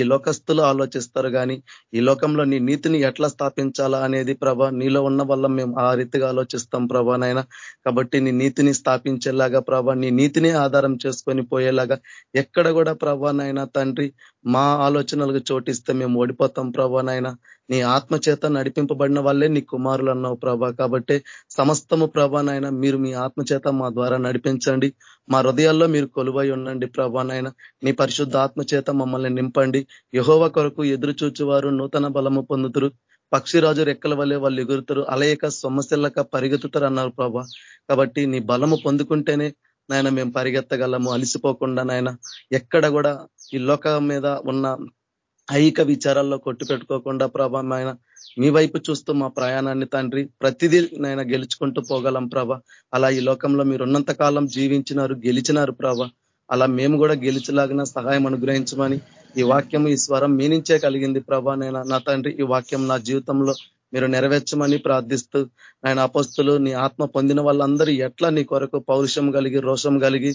ఈ లోకస్తులు ఆలోచిస్తారు కానీ ఈ లోకంలో నీ నీతిని ఎట్లా స్థాపించాలా అనేది ప్రభ నీలో ఉన్న వల్ల మేము ఆ రీతిగా ఆలోచిస్తాం ప్రభా నాయన. కాబట్టి నీ నీతిని స్థాపించేలాగా ప్రభ నీ నీతిని ఆధారం చేసుకొని పోయేలాగా ఎక్కడ కూడా ప్రభా నాయన తండ్రి మా ఆలోచనలకు చోటిస్తే మేము ఓడిపోతాం ప్రభా నాయన. నీ ఆత్మ చేత నడిపింపబడిన వాళ్ళే నీ కుమారులు అన్నావు ప్రభా. కాబట్టి సమస్తము ప్రభా నాయన మీరు మీ ఆత్మ చేత మా ద్వారా నడిపించండి. మా హృదయాల్లో మీరు కొలువై ఉండండి ప్రభా నాయన. నీ పరిశుద్ధ ఆత్మ చేత మమ్మల్ని నింపండి. యహోవ కొరకు ఎదురు చూచువారు నూతన బలము పొందుతురు. పక్షిరాజు రెక్కల వల్లే వాళ్ళు ఎగురుతారు. అలయక సొమ్మశిల్లక పరిగెత్తుతారు అన్నారు ప్రభా. కాబట్టి నీ బలము పొందుకుంటేనే నాయన మేము పరిగెత్తగలము. అలిసిపోకుండా నాయన ఎక్కడ కూడా ఈ లోకం మీద ఉన్న ఐక విచారాల్లో కొట్టు పెట్టుకోకుండా ప్రభా ఆయన మీ వైపు చూస్తూ మా ప్రయాణాన్ని తండ్రి ప్రతిదీ నాయన గెలుచుకుంటూ పోగలం ప్రభ. అలా ఈ లోకంలో మీరు ఉన్నంత కాలం జీవించినారు గెలిచినారు ప్రభ. అలా మేము కూడా గెలిచలాగిన సహాయం అనుగ్రహించమని ఈ వాక్యం ఈ స్వరం మీ నుంచే కలిగింది ప్రభా నేను నా తండ్రి ఈ వాక్యం నా జీవితంలో మీరు నెరవేర్చమని ప్రార్థిస్తూ ఆయన అపస్తులు నీ ఆత్మ పొందిన వాళ్ళందరూ ఎట్లా నీ కొరకు పౌరుషం కలిగి రోషం కలిగి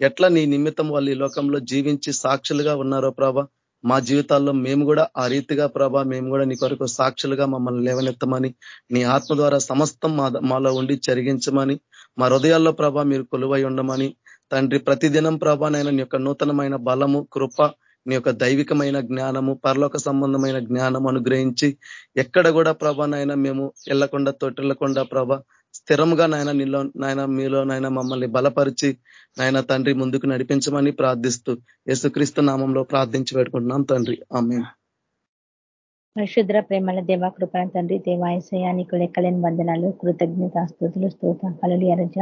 ఎట్లా నీ నిమిత్తం వాళ్ళు ఈ లోకంలో జీవించి సాక్షులుగా ఉన్నారో ప్రభా? మా జీవితాల్లో మేము కూడా ఆ రీతిగా ప్రభా మేము కూడా నీ కొరకు సాక్షులుగా మమ్మల్ని లేవనెత్తమని నీ ఆత్మ ద్వారా సమస్తం మాలో ఉండి జరిగించమని మా హృదయాల్లో ప్రభా మీరు కొలువై ఉండమని తండ్రి ప్రతిదినం ప్రభానైనా నీ యొక్క నూతనమైన బలము కృప నీ యొక్క దైవికమైన జ్ఞానము పరలోక సంబంధమైన జ్ఞానం అనుగ్రహించి ఎక్కడ కూడా ప్రభానైనా మేము ఎల్లకుండా తొట్టెళ్ళకుండా ప్రభ స్థిరంగా నాయన నీలో నాయన మీలో నాయన మమ్మల్ని బలపరిచి నాయన తండ్రి ముందుకు నడిపించమని ప్రార్థిస్తూ యేసుక్రీస్తు నామంలో ప్రార్థించి పెట్టుకుంటున్నాం తండ్రి. ఆమె పరిశుద్ర ప్రేమల దేవా కృపణ తండ్రి దేవాయసయ నీకు లెక్కలేని వందనాలు కృతజ్ఞత స్థుతులు స్తోత కలలి అరజ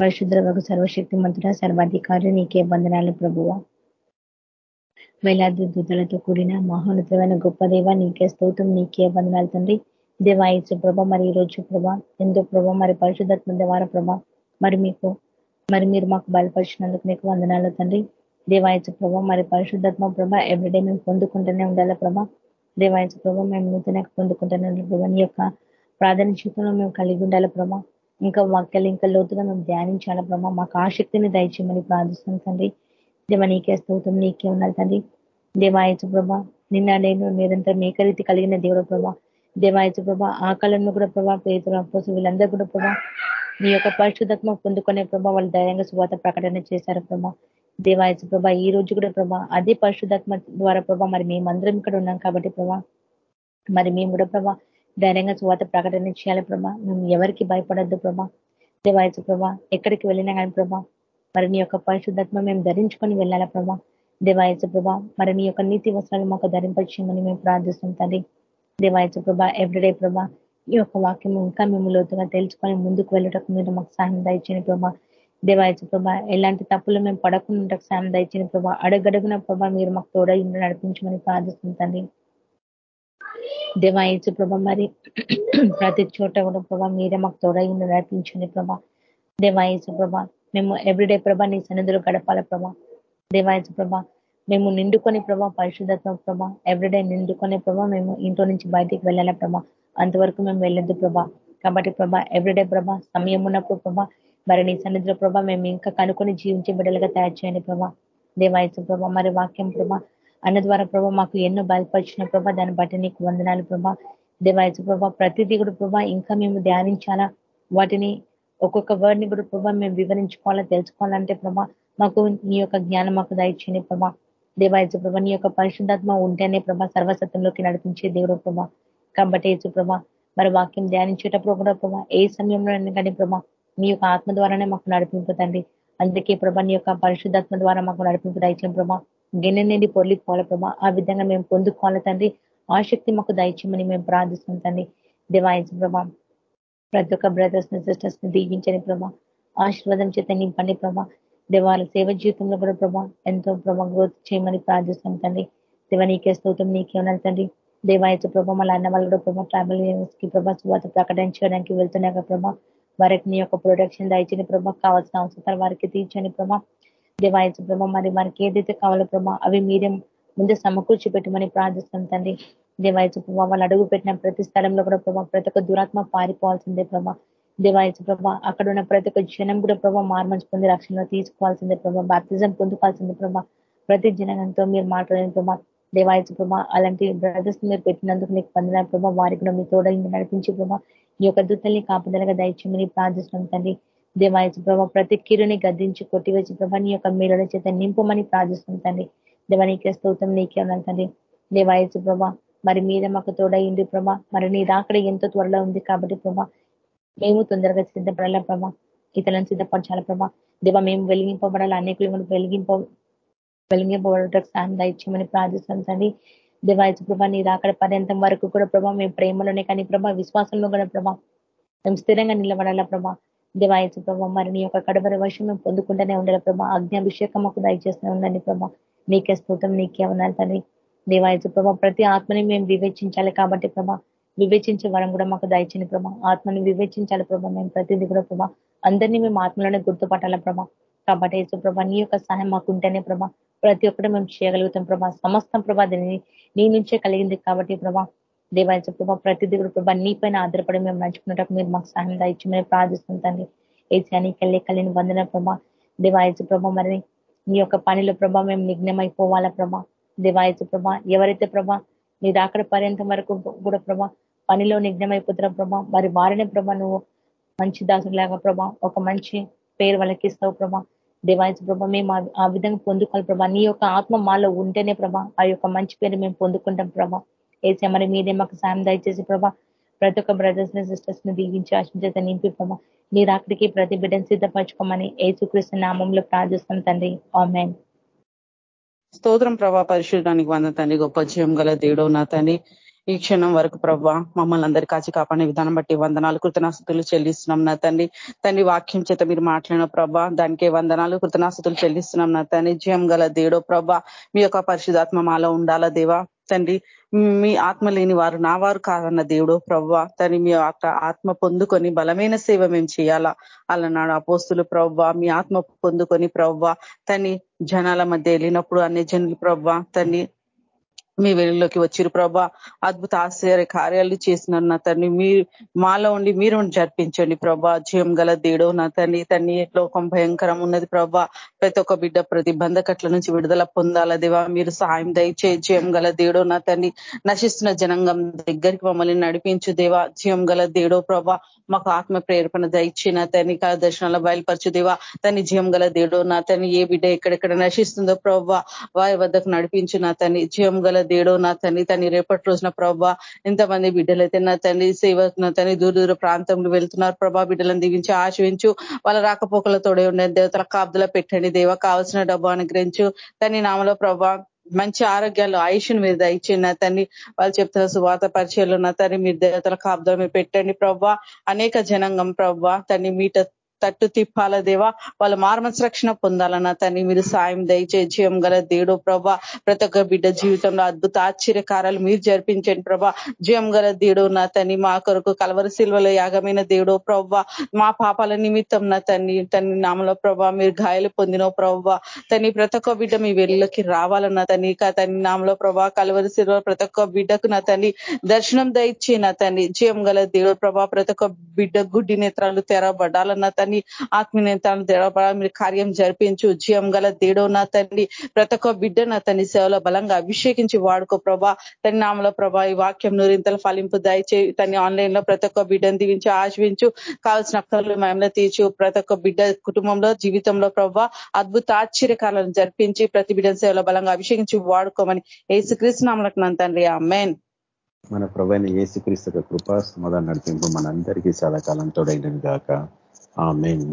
పరిశుద్ర వగు సర్వశక్తి మంతుడ సర్వాధికారి నీకే వందనాలు ప్రభువ. వేలాది దూతలతో కూడిన మహోన్నతమైన గొప్ప దేవ నీకే స్తోత్రం నీకే వందనాలు తండ్రి. దేవాయసు ప్రభ మరి ఈ రోజు ప్రభ ఎంతో ప్రభ మరి పరిశుధాత్మ దేవార ప్రభ మరి మీకు మరి మీరు మాకు బయలుపరిచినందుకు మీకు వందనాలు తండ్రి. దేవాయచు ప్రభ మరి పరిశుద్ధాత్మ ప్రభ ఎవ్రీడే మేము పొందుకుంటూనే ఉండాలి ప్రభ? దేవాయచు ప్రభ మేము నూతన పొందుకుంటూనే ఉండాలి ప్రభ? నీ యొక్క ప్రాధాన్య జీవితంలో మేము కలిగి ఉండాలి ప్రభ? ఇంకా వాక్యాలు ఇంకా లోతుగా మేము ధ్యానించాలి ప్రభ? మాకు ఆసక్తిని దయచేయమని ప్రార్థిస్తాం తండ్రి. దేవ నీకే స్తోత్రం నీకే ఉండాలి తండ్రి. దేవాయచు ప్రభ నిన్న నేను నిరంతరం ఏకరీతి కలిగిన దేవుడు ప్రభా. దేవాయచు ప్రభా ఆ కాలంలో కూడా ప్రభా పేదలు కోసం వీళ్ళందరూ కూడా ప్రభా నీ యొక్క పరిశుద్ధత్మ పొందుకునే ప్రభా వాళ్ళు ధైర్యంగా శువాత ప్రకటన చేశారు ప్రభా. దేవాయచు ప్రభా ఈ రోజు కూడా ప్రభా అదే పరిశుద్ధత్మ ద్వారా ప్రభా మరి మేమందరం ఇక్కడ ఉన్నాం కాబట్టి ప్రభా మరి మేము కూడా ప్రభా ధైర్యంగా శువాత ప్రకటన చేయాలి ప్రభా. మేము ఎవరికి భయపడద్దు ప్రభా. దేవాయచు ప్రభా ఎక్కడికి వెళ్ళినా కానీ ప్రభా మరి నీ యొక్క పరిశుద్ధాత్మ మేము ధరించుకొని వెళ్ళాలా ప్రభా. దేవాయచ ప్రభా మరి నీ యొక్క నీతి వస్త్రాలు మాకు ధరింపచేయమని మేము ప్రార్థిస్తాం తండ్రి. దేవాయచ ప్రభా ఎవ్రీడే ప్రభా ఈ యొక్క వాక్యం ఇంకా మేము లోతుగా తెలుసుకొని ముందుకు వెళ్ళటకు మీరు మాకు సాయం దయచేయని ప్రభా. దేవాయచ ప్రభా ఎలాంటి తప్పులు మేము పడకుండా సాయం దయచేయని ప్రభా. అడగడుగున ప్రభా మీరు మాకు తోడ నడిపించమని ప్రార్థిస్తుంటండి దేవాయచు ప్రభా మరి ప్రతి చోట కూడా ప్రభా మీరే మాకు తోడ నడిపించండి ప్రభా. దేవాయచు ప్రభా మేము ఎవ్రీడే ప్రభా నీ సన్నిధులు గడపాల ప్రభా. దేవాయచు ప్రభా మేము నిండుకొని ప్రభా పరిశుద్ధత్వ ప్రభా ఎవ్రీడే నిండుకొని ప్రభా మేము ఇంట్లో నుంచి బయటికి వెళ్ళాలా ప్రభా అంతవరకు మేము వెళ్ళొద్దు ప్రభా. కాబట్టి ప్రభా ఎవ్రీడే ప్రభా సమయం ఉన్నప్పుడు ప్రభా మరి నీ సన్నిధిలో ప్రభా మేము ఇంకా కనుకొని జీవించే బిడ్డలుగా తయారు చేయండి ప్రభా. దేవాయసు ప్రభా మరి వాక్యం ప్రభా అన్న ద్వారా ప్రభా మాకు ఎన్నో బయలుపరిచిన ప్రభా దాన్ని బట్టి నీకు వందనాలు ప్రభా. దేవాయసు ప్రభా ప్రతిదీ కూడా ప్రభా ఇంకా మేము ధ్యానించాలా? వాటిని ఒక్కొక్క వర్డ్ని కూడా ప్రభా మేము వివరించుకోవాలా తెలుసుకోవాలంటే ప్రభా మాకు నీ యొక్క జ్ఞానం మాకు దయచేయని ప్రభా. దేవాయచు ప్రభా నీ యొక్క పరిశుద్ధాత్మ ఉంటేనే ప్రభా సర్వసత్వంలోకి నడిపించే దేవుడు ప్రభా. కాబట్టి యేసు ప్రభా మరి వాక్యం ధ్యానించేటప్పుడు కూడా ప్రభా ఏ సమయంలో కానీ ప్రభా నీ యొక్క ఆత్మ ద్వారానే మాకు నడిపింపుతండి అందుకే ప్రభా నీ యొక్క పరిశుద్ధాత్మ ద్వారా మాకు నడిపింపు దయచేయం ప్రభా. గిన్నె నుండి పొర్లిపోవాలి ప్రభా. ఆ విధంగా మేము పొందుకోవాలి తండ్రి. ఆ శక్తి మాకు దయచేయమని మేము ప్రార్థిస్తాం తండ్రి. దేవాయచు ప్రభా ప్రతి ఒక్క బ్రదర్స్ని సిస్టర్స్ని దీవించని ప్రభా. ఆశీర్వాదం చేత నింపండి ప్రభా. దేవాల సేవ జీవితంలో కూడా ప్రభా ఎంతో ప్రభా గ్రోత్ చేయమని ప్రార్థిస్తాం తండ్రి. దేవ నీకే స్తోత్రం నీకేమన్నా తండ్రి. దేవాయచ ప్రభా మళ్ళీ అన్న వాళ్ళు కూడా ప్రభా ట్రావెల్కి ప్రభా శువాత ప్రకటించడానికి వెళ్తున్నాక ప్రభా. వారికి నీ యొక్క ప్రొడక్షన్ దయచని ప్రభా కావాల్సిన అవసరాలు వారికి తీర్చని ప్రభా. దేవాయచ ప్రభా మరి వారికి ఏదైతే కావాలో ప్రభా అవి మీరే ముందు సమకూర్చి పెట్టమని ప్రార్థిస్తాం తండ్రి. దేవాయచు ప్రభా వాళ్ళు అడుగు పెట్టిన ప్రతి స్థలంలో కూడా ప్రభా ప్రతి ఒక్క దురాత్మ పారిపోవాల్సిందే ప్రభా. దేవాయచ ప్రభా అక్కడ ఉన్న ప్రతి ఒక్క జనం కూడా ప్రభా మార్మంచి పొంది రక్షణలో తీసుకోవాల్సిందే ప్రభా బాప్తిజం పొందుకోవాల్సిందే ప్రభా ప్రతి జనంతో మీరు మాట్లాడిన ప్రభా. దేవాయచ ప్రభా అలాంటి బ్రదర్స్ మీరు పెట్టినందుకు మీకు పొందిన ప్రభా. వారికి కూడా మీ తోడలిని నడిపించి ప్రభా ఈ యొక్క దుత్తల్ని కాపుదలగా దయచేయమని ప్రార్థిస్తున్నాం తండ్రి. దేవాయచ ప్రభా ప్రతి కిరుని గద్దించి కొట్టివేసి ప్రభా నీ యొక్క మీరుల చేత నింపమని ప్రార్థిస్తున్నాం తండ్రి. దేవానికే స్తోత్రం నీకే ఉన్నాను తండ్రి. ప్రభా మరి మీద మాకు తోడైంది ప్రభా మరి నీ రాకడ ఎంతో త్వరలో ఉంది కాబట్టి ప్రభా మేము తొందరగా సిద్ధపడాలా ప్రభా? ఇతరులను సిద్ధపరచాల ప్రభా? దేవ మేము వెలిగింపబడాలి? అనేకులు వెలిగింప వెలిగింపబడటకు సాయం దయచేయమని ప్రార్థిస్తుంది తండ్రి ప్రభా నీ రాకడ పర్యంతం వరకు కూడా ప్రభా మేము ప్రేమలోనే కానీ ప్రభా విశ్వాసంలో కూడా ప్రభా మేము స్థిరంగా నిలబడాలా ప్రభా? దేవాయచు ప్రభా మరి నీ యొక్క కడవరి వర్షం మేము పొందుకుంటూనే ఉండాలి ప్రభా? అజ్ఞాభిషేకం మాకు దయచేస్తూనే ఉండండి ప్రభా. నీకే స్థూతం నీకే ఉన్నారు తండ్రి. దేవాయచ ప్రభా ప్రతి ఆత్మని మేము వివేచించాలి కాబట్టి ప్రభా వివేచించే వరం కూడా మాకు దయచని ప్రభా. ఆత్మని వివేచించాలి ప్రభా మేము ప్రతిదీ కూడా ప్రభా. అందరినీ మేము ఆత్మలోనే గుర్తుపట్టాల ప్రభా. కాబట్టి యేసు ప్రభా నీ యొక్క సహాయం మాకు ఉంటేనే ప్రభా. ప్రతి ఒక్కటి మేము చేయగలుగుతాం ప్రభా. సమస్తం ప్రభా నీ నుంచే కలిగింది కాబట్టి ప్రభా. దేవాయచ ప్రభా ప్రతిదీ కూడా ప్రభా నీ పైన ఆధారపడి మేము నడుచుకున్నట్టు మీరు మాకు సహాయం దయచమని ప్రార్థిస్తుంటండి ఏసానికి వెళ్ళి కలిగిన వందన ప్రభా. దేవాయచ ప్రభా మరి నీ యొక్క పనిలో ప్రభా మేము నిఘ్నమైపోవాలా ప్రభా. దేవాయచ ప్రభా ఎవరైతే ప్రభా నీ రాకడ పర్యంతం వరకు కూడా ప్రభా పనిలో నిఘ్నమైపోతున్న ప్రభా మరి వారిని ప్రభా నువ్వు మంచి దాసులాగా ప్రభా ఒక మంచి పేరు వాళ్ళకి ఇస్తావు ప్రభా. దేవాయచు ప్రభా మేము ఆ విధంగా పొందుకోవాలి ప్రభా. నీ యొక్క ఆత్మ మాలో ఉంటేనే ప్రభా ఆ యొక్క మంచి పేరు మేము పొందుకుంటాం ప్రభా. ఏసే మరి మీదే మాకు సాయం దయచేసి ప్రభా ప్రతి ఒక్క బ్రదర్స్ని సిస్టర్స్ని దీవించి ఆశించేత నింపి ప్రభా. నీ రాకడికి ప్రతి బిడ్డను సిద్ధపరచుకోమని ఏసుకృష్ణ నామంలో ప్రార్థిస్తాం తండ్రి. ఆమెన్. స్తోత్రం ప్రభా పరిశుద్ధానికి వంద తండ్రి. గొప్ప జయం గల దేవుడు నా తండ్రి. ఈ క్షణం వరకు ప్రభావ మమ్మల్ని అందరి కాచి కాపాడే విధానం బట్టి వందనాలు కృతనాస్తులు చెల్లిస్తున్నాం నా తండ్రి. తండ్రి వాక్యం చేత మీరు మాట్లాడిన ప్రభా దానికే వందనాలు కృతనాస్తులు చెల్లిస్తున్నాం నా తండ్రి. జయం గల దేవుడో ప్రభా మీ యొక్క పరిశుధాత్మ మాలో ఉండాలా దేవా? తండ్రి మీ ఆత్మ లేని వారు నా వారు కాదన్న దేవుడు ప్రవ్వ తని మీ ఆత్మ పొందుకొని బలమైన సేవ మేము చేయాలా? అలనాడు అపోస్తులు ప్రవ్వ మీ ఆత్మ పొందుకొని ప్రవ్వ తని జనాల మధ్య వెళ్ళినప్పుడు అన్ని జనులు ప్రవ్వ తని మీ వెలుగులోకి వచ్చిరు. ప్రభా అద్భుత ఆశ్చర్య కార్యాలు చేసినారు నా తండ్రి మీ మాలో ఉండి మీరు జరిపించండి ప్రభా. జయం గల దేడో నా తండ్రి తన్ని లోకం భయంకరం ఉన్నది ప్రభా. ప్రతి ఒక్క బిడ్డ ప్రతి బంధకట్ల నుంచి విడుదల పొందాల దేవా. మీరు సాయం దయచే జయం గల దేడో నా తండ్రి నశిస్తున్న జనంగం దగ్గరికి మమ్మల్ని నడిపించు దేవా. జయం గల దేడో ప్రభా మాకు ఆత్మ ప్రేరణ దయచి నా తని దర్శనాల బయలుపరచు దేవా. తని జయం గల దేడో నా తని ఏ బిడ్డ ఎక్కడెక్కడ నశిస్తుందో ప్రభా వారి వద్దకు నడిపించు నా తని జయం గల దేడో నా తండ్రి తని రేపటి రోజున ప్రభా ఎంతమంది బిడ్డలైతే నా తండ్రి సేవ నా తండ్రి దూర దూర ప్రాంతంలో వెళ్తున్నారు. ప్రభా బిడ్డలను దిగించి ఆశ్రయించు. వాళ్ళ రాకపోకలతోడే ఉండే దేవతల కాబ్దుల పెట్టండి. దేవ కావాల్సిన డబ్బు అనుగ్రహించు. తని నామలో ప్రభా మంచి ఆరోగ్యాలు ఆయుష్ను మీరు దయచేయండి. తన్ని వాళ్ళు చెప్తున్న సువాత పరిచయాలు నా తండ్రి మీరు దేవతల కాబ్దాలు మీరు పెట్టండి. ప్రవ్వా అనేక జనాంగం ప్రవ్వా తన్ని మీట తట్టు తిప్పాల దేవా. వాళ్ళ మార్మస్ రక్షణ పొందాలన్న తన్ని మీరు సాయం దయచే జీవం గల దేడు ప్రభా. ప్రతి ఒక్క బిడ్డ జీవితంలో అద్భుత ఆశ్చర్యకారాలు మీరు జరిపించండి ప్రభా. జీవం గల దేడు నా తని మా కొరకు కలవరి శిల్వల యాగమైన దేడు ప్రభా. మా పాపాల నిమిత్తం నా తన్ని తన్ని నామలో ప్రభా మీరు గాయాలు పొందిన ప్రభా. తని ప్రతి ఒక్క బిడ్డ మీ వెళ్ళకి రావాలన్న తని తని నామలో ప్రభా కలవరి శిల్వ ప్రతి ఒక్క బిడ్డకు నా తన్ని దర్శనం దయచి నా తన్ని జీవం గల దేవుడు ప్రభా ప్రతి ఒక్క బిడ్డ గుడ్డి నేత్రాలు తెరబడాలన్న తని తండ్రి ఆత్మీయతను తెరవబడాలి మీరు కార్యం జరిపించు. జీవం గల దేడో నా తండ్రి ప్రతి ఒక్క బిడ్డ నా తండ్రి సేవలో బలంగా అభిషేకించి వాడుకో ప్రభా. తన నామలో ప్రభా ఈ వాక్యం నూరింతలు ఫలింపు దయచే తన ఆన్లైన్లో ప్రతి ఒక్క బిడ్డను దీవించి ఆశ్వించు కావాల్సిన అక్కర్లు మేమలో తీర్చు. ప్రతి ఒక్క బిడ్డ కుటుంబంలో జీవితంలో ప్రభా అద్భుత ఆశ్చర్యకాలను జరిపించి ప్రతి బిడ్డ సేవలో బలంగా అభిషేకించి వాడుకోమని ఏసుక్రీస్తు నామలకు నంతండ్రి తండ్రి. అమ్మేన్ మన ప్రభైన ఏసుక్రీస్తు కృపా సమాధానం నడిపింపు మనందరికీ సదాకాలం తోడైనది గాక. ఆ మెయిన్